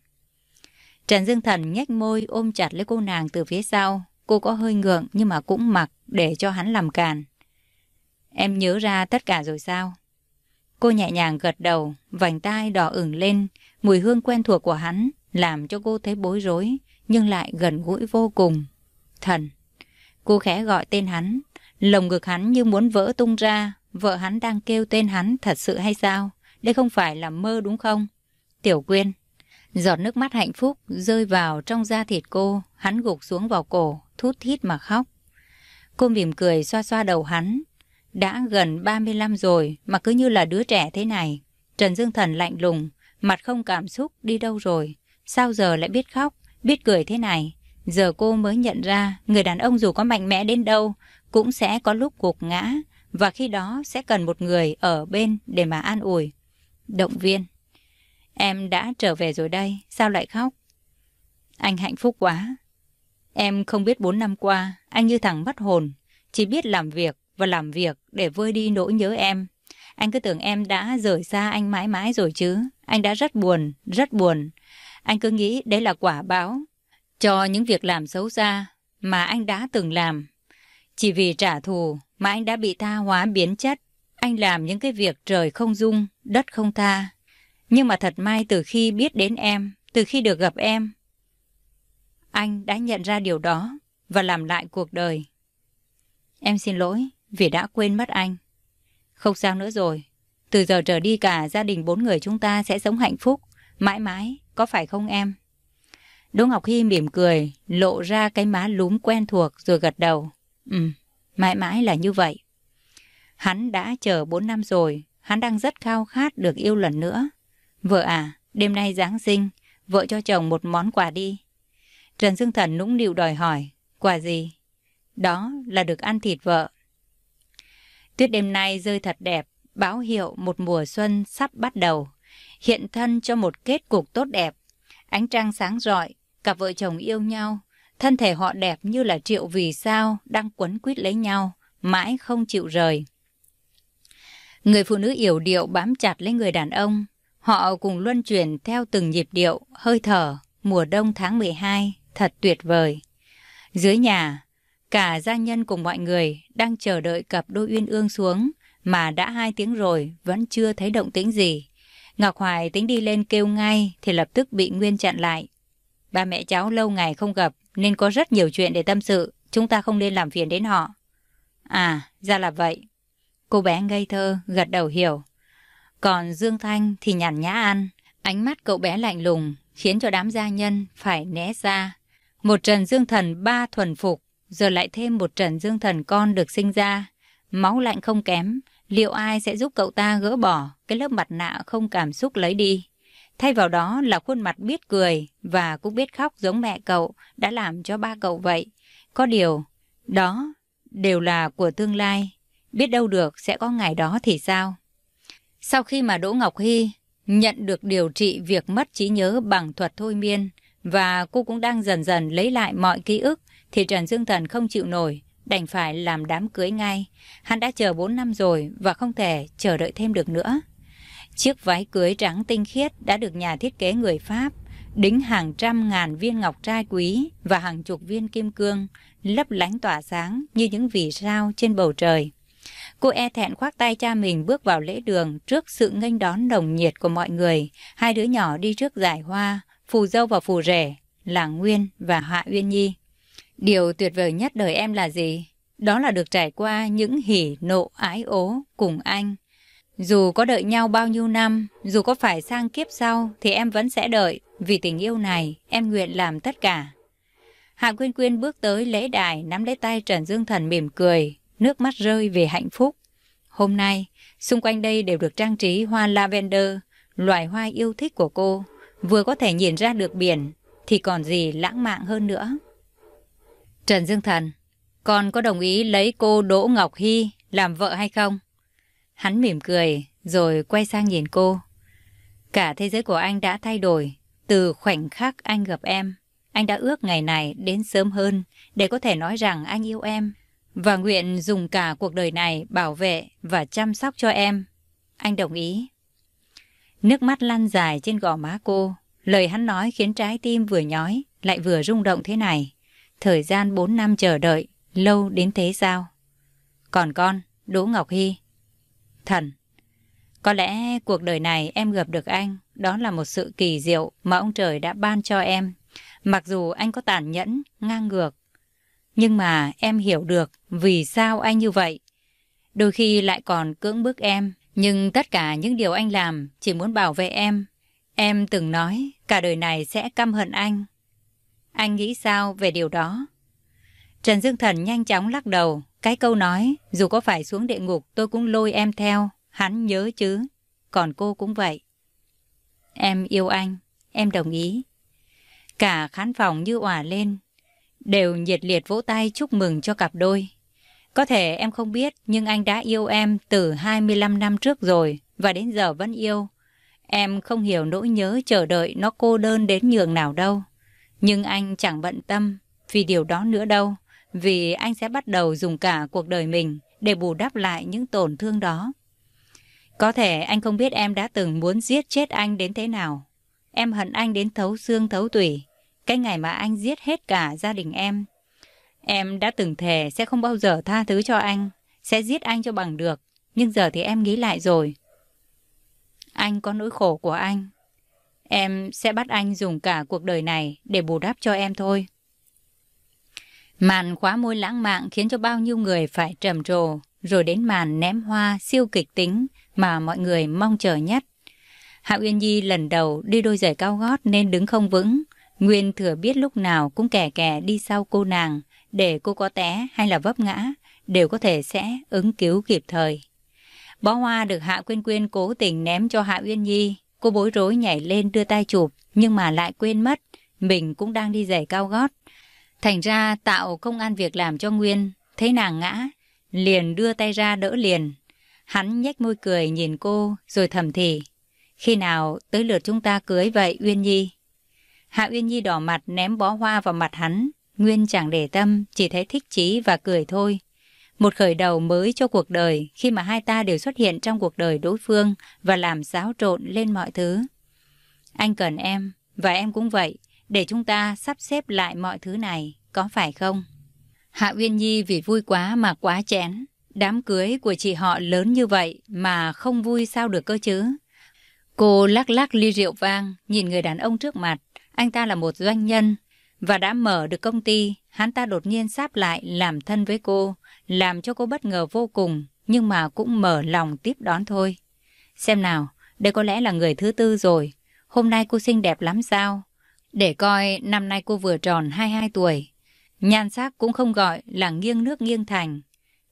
Trần Dương Thần nhếch môi ôm chặt lấy cô nàng từ phía sau. Cô có hơi ngượng nhưng mà cũng mặc để cho hắn làm càn. Em nhớ ra tất cả rồi sao? Cô nhẹ nhàng gật đầu, vành tai đỏ ửng lên, mùi hương quen thuộc của hắn làm cho cô thấy bối rối, nhưng lại gần gũi vô cùng. Thần. Cô khẽ gọi tên hắn. Lồng ngực hắn như muốn vỡ tung ra. Vợ hắn đang kêu tên hắn thật sự hay sao? Đây không phải là mơ đúng không? Tiểu Quyên. Giọt nước mắt hạnh phúc rơi vào trong da thịt cô. Hắn gục xuống vào cổ, thút thít mà khóc. Cô mỉm cười xoa xoa đầu hắn. Đã gần 35 rồi mà cứ như là đứa trẻ thế này. Trần Dương Thần lạnh lùng, mặt không cảm xúc đi đâu rồi. Sao giờ lại biết khóc, biết cười thế này? Giờ cô mới nhận ra người đàn ông dù có mạnh mẽ đến đâu cũng sẽ có lúc gục ngã và khi đó sẽ cần một người ở bên để mà an ủi. Động viên. Em đã trở về rồi đây, sao lại khóc? Anh hạnh phúc quá. Em không biết bốn năm qua, anh như thằng mất hồn, chỉ biết làm việc và làm việc để vơi đi nỗi nhớ em. Anh cứ tưởng em đã rời xa anh mãi mãi rồi chứ. Anh đã rất buồn, rất buồn. Anh cứ nghĩ đấy là quả báo cho những việc làm xấu xa mà anh đã từng làm. Chỉ vì trả thù mà anh đã bị tha hóa biến chất. Anh làm những cái việc trời không dung, đất không tha. Nhưng mà thật may từ khi biết đến em, từ khi được gặp em, anh đã nhận ra điều đó và làm lại cuộc đời. Em xin lỗi vì đã quên mất anh. Không sao nữa rồi. Từ giờ trở đi cả gia đình bốn người chúng ta sẽ sống hạnh phúc, mãi mãi, có phải không em? Đỗ Ngọc Hy mỉm cười, lộ ra cái má lúm quen thuộc rồi gật đầu. Ừ, mãi mãi là như vậy. Hắn đã chờ bốn năm rồi, hắn đang rất khao khát được yêu lần nữa. Vợ à, đêm nay Giáng sinh, vợ cho chồng một món quà đi. Trần Dương Thần nũng nịu đòi hỏi, quà gì? Đó là được ăn thịt vợ. Tuyết đêm nay rơi thật đẹp, báo hiệu một mùa xuân sắp bắt đầu, hiện thân cho một kết cục tốt đẹp. Ánh trăng sáng rọi, cặp vợ chồng yêu nhau, thân thể họ đẹp như là triệu vì sao đang quấn quýt lấy nhau, mãi không chịu rời. Người phụ nữ yểu điệu bám chặt lấy người đàn ông, họ cùng luân chuyển theo từng nhịp điệu, hơi thở, mùa đông tháng 12, thật tuyệt vời. Dưới nhà, cả gia nhân cùng mọi người đang chờ đợi cặp đôi uyên ương xuống, mà đã hai tiếng rồi vẫn chưa thấy động tĩnh gì. Ngọc Hoài tính đi lên kêu ngay thì lập tức bị Nguyên chặn lại. Ba mẹ cháu lâu ngày không gặp nên có rất nhiều chuyện để tâm sự, chúng ta không nên làm phiền đến họ. À, ra là vậy. Cô bé ngây thơ, gật đầu hiểu. Còn Dương Thanh thì nhàn nhã ăn, ánh mắt cậu bé lạnh lùng khiến cho đám gia nhân phải né ra. Một trần dương thần ba thuần phục, giờ lại thêm một trần dương thần con được sinh ra. Máu lạnh không kém, liệu ai sẽ giúp cậu ta gỡ bỏ cái lớp mặt nạ không cảm xúc lấy đi? Thay vào đó là khuôn mặt biết cười và cũng biết khóc giống mẹ cậu đã làm cho ba cậu vậy. Có điều, đó đều là của tương lai. Biết đâu được sẽ có ngày đó thì sao? Sau khi mà Đỗ Ngọc Hy nhận được điều trị việc mất trí nhớ bằng thuật thôi miên và cô cũng đang dần dần lấy lại mọi ký ức thì Trần Dương Thần không chịu nổi, đành phải làm đám cưới ngay. Hắn đã chờ 4 năm rồi và không thể chờ đợi thêm được nữa. Chiếc váy cưới trắng tinh khiết đã được nhà thiết kế người Pháp đính hàng trăm ngàn viên ngọc trai quý và hàng chục viên kim cương lấp lánh tỏa sáng như những vì sao trên bầu trời. Cô e thẹn khoác tay cha mình bước vào lễ đường trước sự nghênh đón nồng nhiệt của mọi người. Hai đứa nhỏ đi trước giải hoa, phù dâu và phù rể, là Nguyên và Hạ Uyên Nhi. Điều tuyệt vời nhất đời em là gì? Đó là được trải qua những hỉ nộ ái ố cùng anh. Dù có đợi nhau bao nhiêu năm, dù có phải sang kiếp sau thì em vẫn sẽ đợi. Vì tình yêu này, em nguyện làm tất cả. Hạ Quyên Quyên bước tới lễ đài nắm lấy tay Trần Dương Thần mỉm cười, nước mắt rơi về hạnh phúc. Hôm nay, xung quanh đây đều được trang trí hoa lavender, loài hoa yêu thích của cô. Vừa có thể nhìn ra được biển, thì còn gì lãng mạn hơn nữa. Trần Dương Thần, con có đồng ý lấy cô Đỗ Ngọc Hy làm vợ hay không? Hắn mỉm cười, rồi quay sang nhìn cô. Cả thế giới của anh đã thay đổi. Từ khoảnh khắc anh gặp em, anh đã ước ngày này đến sớm hơn để có thể nói rằng anh yêu em và nguyện dùng cả cuộc đời này bảo vệ và chăm sóc cho em. Anh đồng ý. Nước mắt lăn dài trên gò má cô. Lời hắn nói khiến trái tim vừa nhói, lại vừa rung động thế này. Thời gian 4 năm chờ đợi, lâu đến thế sao? Còn con, Đỗ Ngọc Hy. Thần, có lẽ cuộc đời này em gặp được anh, đó là một sự kỳ diệu mà ông trời đã ban cho em. Mặc dù anh có tàn nhẫn, ngang ngược, nhưng mà em hiểu được vì sao anh như vậy. Đôi khi lại còn cưỡng bức em, nhưng tất cả những điều anh làm chỉ muốn bảo vệ em. Em từng nói cả đời này sẽ căm hận anh. Anh nghĩ sao về điều đó? Trần Dương Thần nhanh chóng lắc đầu. Cái câu nói, dù có phải xuống địa ngục tôi cũng lôi em theo. Hắn nhớ chứ. Còn cô cũng vậy. Em yêu anh. Em đồng ý. Cả khán phòng như òa lên. Đều nhiệt liệt vỗ tay chúc mừng cho cặp đôi. Có thể em không biết, nhưng anh đã yêu em từ 25 năm trước rồi, và đến giờ vẫn yêu. Em không hiểu nỗi nhớ chờ đợi nó cô đơn đến nhường nào đâu. Nhưng anh chẳng bận tâm vì điều đó nữa đâu, vì anh sẽ bắt đầu dùng cả cuộc đời mình để bù đắp lại những tổn thương đó. Có thể anh không biết em đã từng muốn giết chết anh đến thế nào. Em hận anh đến thấu xương thấu tủy. Cái ngày mà anh giết hết cả gia đình em. Em đã từng thề sẽ không bao giờ tha thứ cho anh, sẽ giết anh cho bằng được. Nhưng giờ thì em nghĩ lại rồi. Anh có nỗi khổ của anh. Em sẽ bắt anh dùng cả cuộc đời này để bù đắp cho em thôi. Màn khóa môi lãng mạn khiến cho bao nhiêu người phải trầm trồ, rồi đến màn ném hoa siêu kịch tính mà mọi người mong chờ nhất. Hạ Uyên Nhi lần đầu đi đôi giày cao gót nên đứng không vững. Nguyên thừa biết lúc nào cũng kẻ kẻ đi sau cô nàng, để cô có té hay là vấp ngã, đều có thể sẽ ứng cứu kịp thời. Bó hoa được Hạ Quyên Quyên cố tình ném cho Hạ Uyên Nhi. Cô bối rối nhảy lên đưa tay chụp, nhưng mà lại quên mất, mình cũng đang đi giày cao gót. Thành ra tạo công an việc làm cho Nguyên, thấy nàng ngã, liền đưa tay ra đỡ liền. Hắn nhếch môi cười nhìn cô, rồi thầm thì. Khi nào tới lượt chúng ta cưới vậy Uyên Nhi? Hạ Uyên Nhi đỏ mặt ném bó hoa vào mặt hắn. Nguyên chẳng để tâm, chỉ thấy thích chí và cười thôi. Một khởi đầu mới cho cuộc đời khi mà hai ta đều xuất hiện trong cuộc đời đối phương và làm xáo trộn lên mọi thứ. Anh cần em, và em cũng vậy, để chúng ta sắp xếp lại mọi thứ này, có phải không? Hạ Uyên Nhi vì vui quá mà quá chén. Đám cưới của chị họ lớn như vậy mà không vui sao được cơ chứ? Cô lắc lắc ly rượu vang, nhìn người đàn ông trước mặt. Anh ta là một doanh nhân và đã mở được công ty. Hắn ta đột nhiên sáp lại làm thân với cô, làm cho cô bất ngờ vô cùng, nhưng mà cũng mở lòng tiếp đón thôi. Xem nào, đây có lẽ là người thứ tư rồi. Hôm nay cô xinh đẹp lắm sao? Để coi năm nay cô vừa tròn 22 tuổi. Nhan sắc cũng không gọi là nghiêng nước nghiêng thành.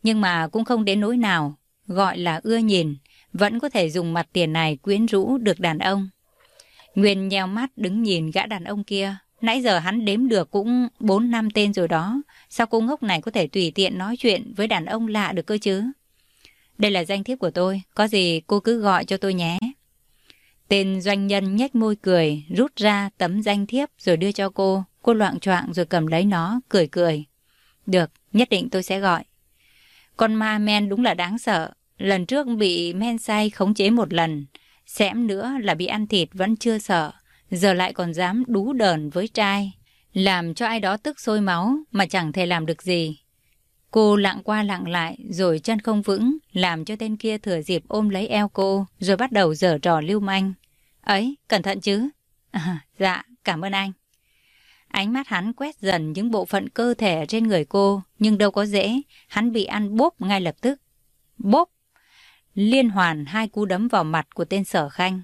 Nhưng mà cũng không đến nỗi nào, gọi là ưa nhìn, vẫn có thể dùng mặt tiền này quyến rũ được đàn ông. Nguyên nheo mắt đứng nhìn gã đàn ông kia. Nãy giờ hắn đếm được cũng 4 năm tên rồi đó. Sao cô ngốc này có thể tùy tiện nói chuyện với đàn ông lạ được cơ chứ? Đây là danh thiếp của tôi, có gì cô cứ gọi cho tôi nhé. Tên doanh nhân nhếch môi cười, rút ra tấm danh thiếp rồi đưa cho cô. Cô loạn choạng rồi cầm lấy nó, cười cười. Được, nhất định tôi sẽ gọi. Con ma men đúng là đáng sợ. Lần trước bị men say khống chế một lần. Xém nữa là bị ăn thịt vẫn chưa sợ. Giờ lại còn dám đú đờn với trai. Làm cho ai đó tức sôi máu mà chẳng thể làm được gì. Cô lặng qua lặng lại rồi chân không vững, làm cho tên kia thừa dịp ôm lấy eo cô rồi bắt đầu dở trò lưu manh. Ấy, cẩn thận chứ? À, dạ, cảm ơn anh. Ánh mắt hắn quét dần những bộ phận cơ thể trên người cô, nhưng đâu có dễ, hắn bị ăn bốp ngay lập tức. Bốp! Liên hoàn hai cú đấm vào mặt của tên sở khanh.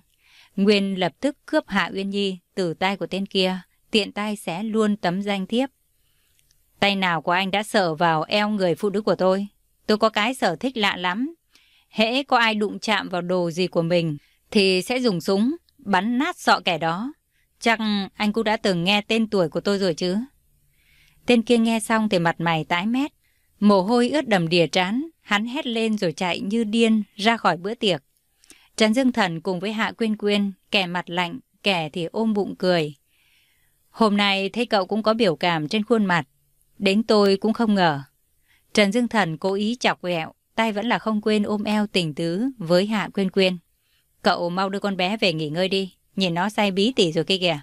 Nguyên lập tức cướp Hạ Uyên Nhi từ tay của tên kia, tiện tay xé luôn tấm danh thiếp. Tay nào của anh đã sở vào eo người phụ nữ của tôi? Tôi có cái sở thích lạ lắm. Hễ có ai đụng chạm vào đồ gì của mình, thì sẽ dùng súng, bắn nát sọ kẻ đó. Chắc anh cũng đã từng nghe tên tuổi của tôi rồi chứ. Tên kia nghe xong thì mặt mày tái mét. Mồ hôi ướt đầm đìa trán, hắn hét lên rồi chạy như điên ra khỏi bữa tiệc. Trần Dương Thần cùng với Hạ Quyên Quyên, kẻ mặt lạnh, kẻ thì ôm bụng cười. Hôm nay thấy cậu cũng có biểu cảm trên khuôn mặt. Đến tôi cũng không ngờ. Trần Dương Thần cố ý chọc ghẹo, tay vẫn là không quên ôm eo tình tứ với Hạ Quyên Quyên. Cậu mau đưa con bé về nghỉ ngơi đi, nhìn nó say bí tỉ rồi kia kìa.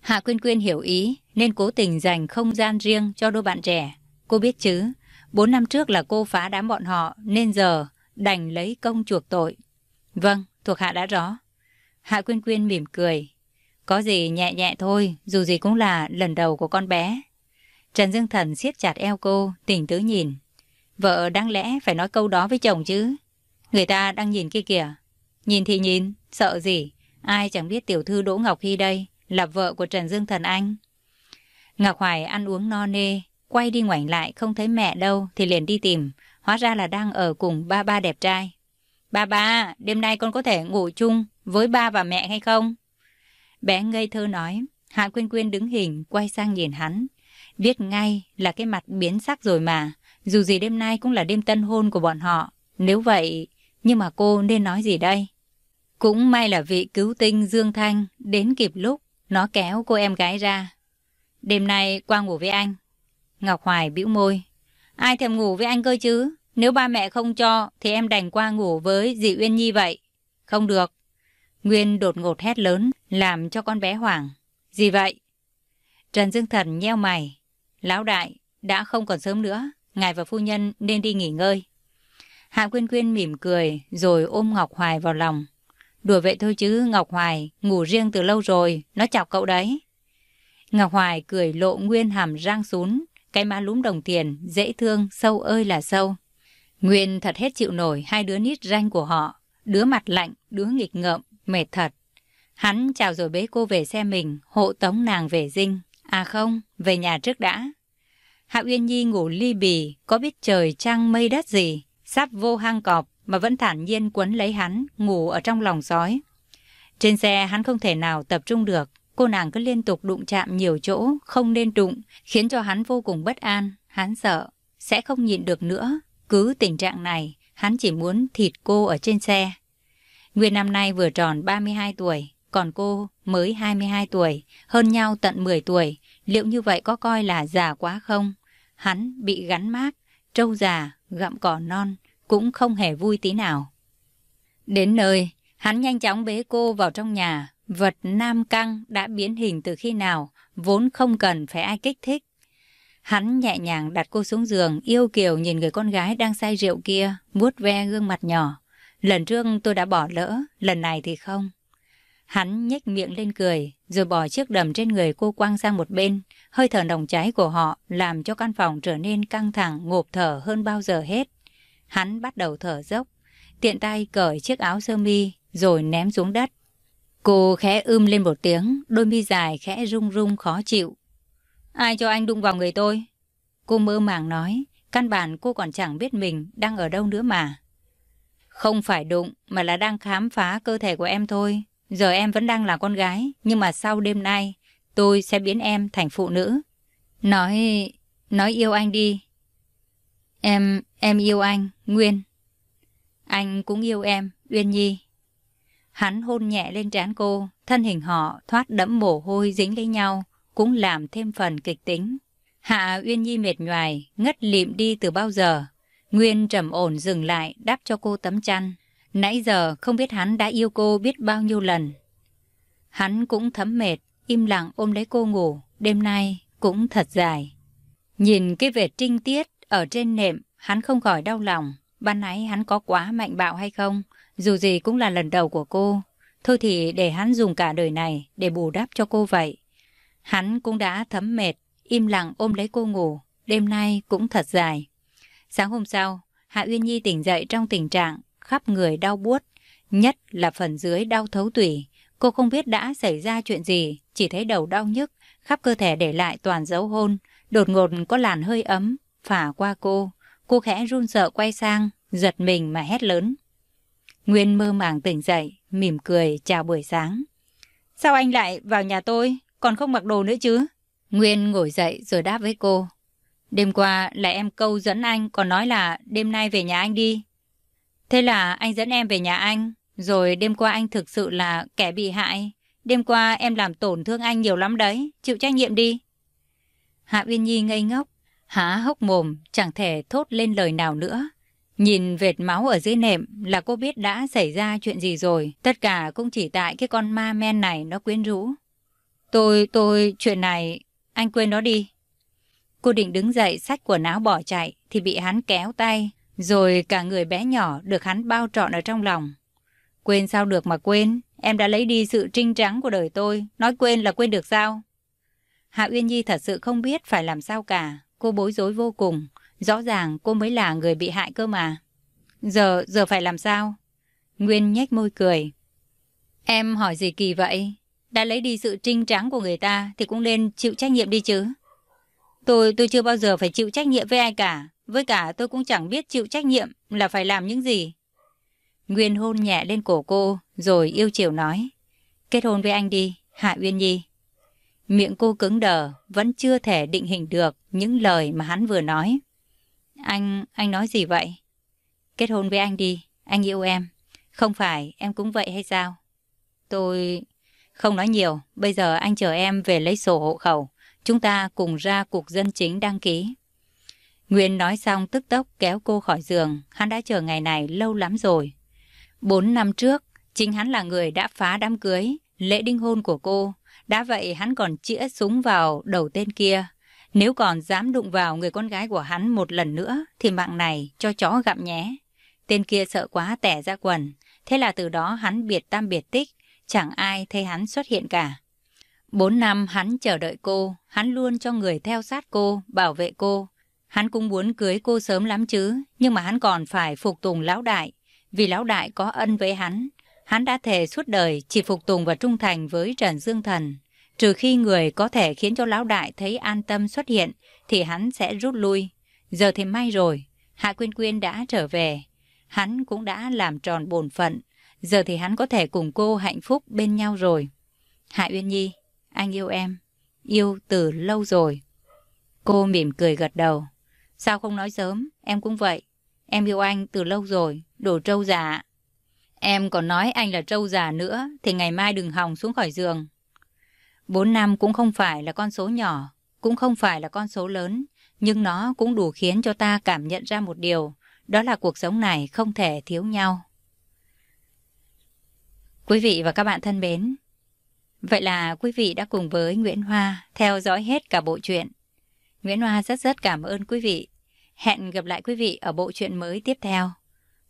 Hạ Quyên Quyên hiểu ý nên cố tình dành không gian riêng cho đôi bạn trẻ. Cô biết chứ, bốn năm trước là cô phá đám bọn họ nên giờ đành lấy công chuộc tội. Vâng, thuộc hạ đã rõ. Hạ Quyên Quyên mỉm cười. Có gì nhẹ nhẹ thôi, dù gì cũng là lần đầu của con bé. Trần Dương Thần siết chặt eo cô, tỉnh tứ nhìn. Vợ đáng lẽ phải nói câu đó với chồng chứ. Người ta đang nhìn kia kìa. Nhìn thì nhìn, sợ gì. Ai chẳng biết tiểu thư Đỗ Ngọc Hy đây là vợ của Trần Dương Thần Anh. Ngọc Hoài ăn uống no nê, quay đi ngoảnh lại không thấy mẹ đâu thì liền đi tìm. Hóa ra là đang ở cùng ba ba đẹp trai. Ba ba, đêm nay con có thể ngủ chung với ba và mẹ hay không? Bé ngây thơ nói. Hạ Quyên Quyên đứng hình, quay sang nhìn hắn. Biết ngay là cái mặt biến sắc rồi mà. Dù gì đêm nay cũng là đêm tân hôn của bọn họ. Nếu vậy, nhưng mà cô nên nói gì đây? Cũng may là vị cứu tinh Dương Thanh đến kịp lúc nó kéo cô em gái ra. Đêm nay qua ngủ với anh. Ngọc Hoài bĩu môi. Ai thèm ngủ với anh cơ chứ? Nếu ba mẹ không cho thì em đành qua ngủ với dì Uyên Nhi vậy. Không được. Nguyên đột ngột hét lớn làm cho con bé hoảng. Gì vậy? Trần Dương Thần nheo mày. Lão đại, đã không còn sớm nữa. Ngài và phu nhân nên đi nghỉ ngơi. Hạ Quyên Quyên mỉm cười rồi ôm Ngọc Hoài vào lòng. Đùa vậy thôi chứ Ngọc Hoài ngủ riêng từ lâu rồi, nó chọc cậu đấy. Ngọc Hoài cười lộ nguyên hàm răng sún, cái má lúm đồng tiền, dễ thương, sâu ơi là sâu. Nguyên thật hết chịu nổi hai đứa nít ranh của họ, đứa mặt lạnh, đứa nghịch ngợm, mệt thật. Hắn chào rồi bế cô về xe mình, hộ tống nàng về dinh. À không, về nhà trước đã. Hạ Uyên Nhi ngủ ly bì, có biết trời trăng mây đất gì, sắp vô hang cọp mà vẫn thản nhiên quấn lấy hắn, ngủ ở trong lòng sói. Trên xe hắn không thể nào tập trung được, cô nàng cứ liên tục đụng chạm nhiều chỗ, không nên đụng, khiến cho hắn vô cùng bất an, hắn sợ, sẽ không nhịn được nữa. Cứ tình trạng này, hắn chỉ muốn thịt cô ở trên xe. Nguyên năm nay vừa tròn 32 tuổi, còn cô mới 22 tuổi, hơn nhau tận 10 tuổi. Liệu như vậy có coi là già quá không? Hắn bị gắn mác, trâu già, gặm cỏ non, cũng không hề vui tí nào. Đến nơi, hắn nhanh chóng bế cô vào trong nhà. Vật nam căng đã biến hình từ khi nào, vốn không cần phải ai kích thích. Hắn nhẹ nhàng đặt cô xuống giường, yêu kiều nhìn người con gái đang say rượu kia, vuốt ve gương mặt nhỏ. Lần trước tôi đã bỏ lỡ, lần này thì không. Hắn nhếch miệng lên cười, rồi bỏ chiếc đầm trên người cô quăng sang một bên. Hơi thở nồng cháy của họ làm cho căn phòng trở nên căng thẳng, ngộp thở hơn bao giờ hết. Hắn bắt đầu thở dốc, tiện tay cởi chiếc áo sơ mi rồi ném xuống đất. Cô khẽ ưm lên một tiếng, đôi mi dài khẽ rung rung khó chịu. Ai cho anh đụng vào người tôi? Cô mơ màng nói, căn bản cô còn chẳng biết mình đang ở đâu nữa mà. Không phải đụng, mà là đang khám phá cơ thể của em thôi. Giờ em vẫn đang là con gái, nhưng mà sau đêm nay, tôi sẽ biến em thành phụ nữ. Nói... nói yêu anh đi. Em... em yêu anh, Nguyên. Anh cũng yêu em, Uyên Nhi. Hắn hôn nhẹ lên trán cô, thân hình họ thoát đẫm mồ hôi dính lấy nhau, cũng làm thêm phần kịch tính. Hạ Uyên Nhi mệt nhoài, ngất lịm đi từ bao giờ. Nguyên trầm ổn dừng lại, đáp cho cô tấm chăn. Nãy giờ không biết hắn đã yêu cô biết bao nhiêu lần. Hắn cũng thấm mệt, im lặng ôm lấy cô ngủ, đêm nay cũng thật dài. Nhìn cái vệt trinh tiết ở trên nệm, hắn không khỏi đau lòng. Ban nãy hắn có quá mạnh bạo hay không? Dù gì cũng là lần đầu của cô. Thôi thì để hắn dùng cả đời này để bù đắp cho cô vậy. Hắn cũng đã thấm mệt, im lặng ôm lấy cô ngủ. Đêm nay cũng thật dài. Sáng hôm sau, Hạ Uyên Nhi tỉnh dậy trong tình trạng khắp người đau buốt, nhất là phần dưới đau thấu tủy. Cô không biết đã xảy ra chuyện gì, chỉ thấy đầu đau nhức, khắp cơ thể để lại toàn dấu hôn. Đột ngột có làn hơi ấm, phả qua cô. Cô khẽ run sợ quay sang, giật mình mà hét lớn. Nguyên mơ màng tỉnh dậy, mỉm cười chào buổi sáng. Sao anh lại vào nhà tôi, còn không mặc đồ nữa chứ? Nguyên ngồi dậy rồi đáp với cô. Đêm qua là em câu dẫn anh, còn nói là đêm nay về nhà anh đi. Thế là anh dẫn em về nhà anh, rồi đêm qua anh thực sự là kẻ bị hại. Đêm qua em làm tổn thương anh nhiều lắm đấy, chịu trách nhiệm đi. Hạ Uyên Nhi ngây ngốc, há hốc mồm, chẳng thể thốt lên lời nào nữa. Nhìn vệt máu ở dưới nệm là cô biết đã xảy ra chuyện gì rồi. Tất cả cũng chỉ tại cái con ma men này nó quyến rũ. Tôi, tôi, chuyện này, anh quên nó đi. Cô định đứng dậy xách quần áo bỏ chạy thì bị hắn kéo tay, rồi cả người bé nhỏ được hắn bao trọn ở trong lòng. Quên sao được mà quên, Em đã lấy đi sự trinh trắng của đời tôi, nói quên là quên được sao? Hạ Uyên Nhi thật sự không biết phải làm sao cả, cô bối rối vô cùng, rõ ràng cô mới là người bị hại cơ mà. Giờ, giờ phải làm sao? Nguyên nhếch môi cười. Em hỏi gì kỳ vậy? Đã lấy đi sự trinh trắng của người ta thì cũng nên chịu trách nhiệm đi chứ. Tôi, tôi chưa bao giờ phải chịu trách nhiệm với ai cả. Với cả tôi cũng chẳng biết chịu trách nhiệm là phải làm những gì. Nguyên hôn nhẹ lên cổ cô, rồi yêu chiều nói. Kết hôn với anh đi, Hạ Uyên Nhi. Miệng cô cứng đờ, vẫn chưa thể định hình được những lời mà hắn vừa nói. Anh, anh nói gì vậy? Kết hôn với anh đi, anh yêu em. Không phải em cũng vậy hay sao? Tôi... Không nói nhiều, bây giờ anh chờ em về lấy sổ hộ khẩu. Chúng ta cùng ra cục dân chính đăng ký. Nguyên nói xong tức tốc kéo cô khỏi giường. Hắn đã chờ ngày này lâu lắm rồi. Bốn năm trước, chính hắn là người đã phá đám cưới, lễ đính hôn của cô. Đã vậy hắn còn chĩa súng vào đầu tên kia. Nếu còn dám đụng vào người con gái của hắn một lần nữa, thì mạng này cho chó gặm nhé. Tên kia sợ quá tẻ ra quần. Thế là từ đó hắn biệt tam biệt tích, chẳng ai thấy hắn xuất hiện cả. Bốn năm hắn chờ đợi cô, hắn luôn cho người theo sát cô, bảo vệ cô. Hắn cũng muốn cưới cô sớm lắm chứ, nhưng mà hắn còn phải phục tùng lão đại. Vì lão đại có ân với hắn, hắn đã thề suốt đời chỉ phục tùng và trung thành với Trần Dương Thần. Trừ khi người có thể khiến cho lão đại thấy an tâm xuất hiện, thì hắn sẽ rút lui. Giờ thì may rồi, Hạ Quyên Quyên đã trở về. Hắn cũng đã làm tròn bổn phận. Giờ thì hắn có thể cùng cô hạnh phúc bên nhau rồi. Hạ Uyên Nhi, anh yêu em. Yêu từ lâu rồi. Cô mỉm cười gật đầu. Sao không nói sớm? Em cũng vậy. Em yêu anh từ lâu rồi. Đồ trâu già. Em còn nói anh là trâu già nữa thì ngày mai đừng hòng xuống khỏi giường. Bốn năm cũng không phải là con số nhỏ, cũng không phải là con số lớn, nhưng nó cũng đủ khiến cho ta cảm nhận ra một điều, đó là cuộc sống này không thể thiếu nhau. Quý vị và các bạn thân mến, vậy là quý vị đã cùng với Nguyễn Hoa theo dõi hết cả bộ truyện. Nguyễn Hoa rất rất cảm ơn quý vị. Hẹn gặp lại quý vị ở bộ truyện mới tiếp theo.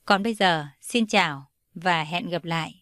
Còn bây giờ, xin chào và hẹn gặp lại.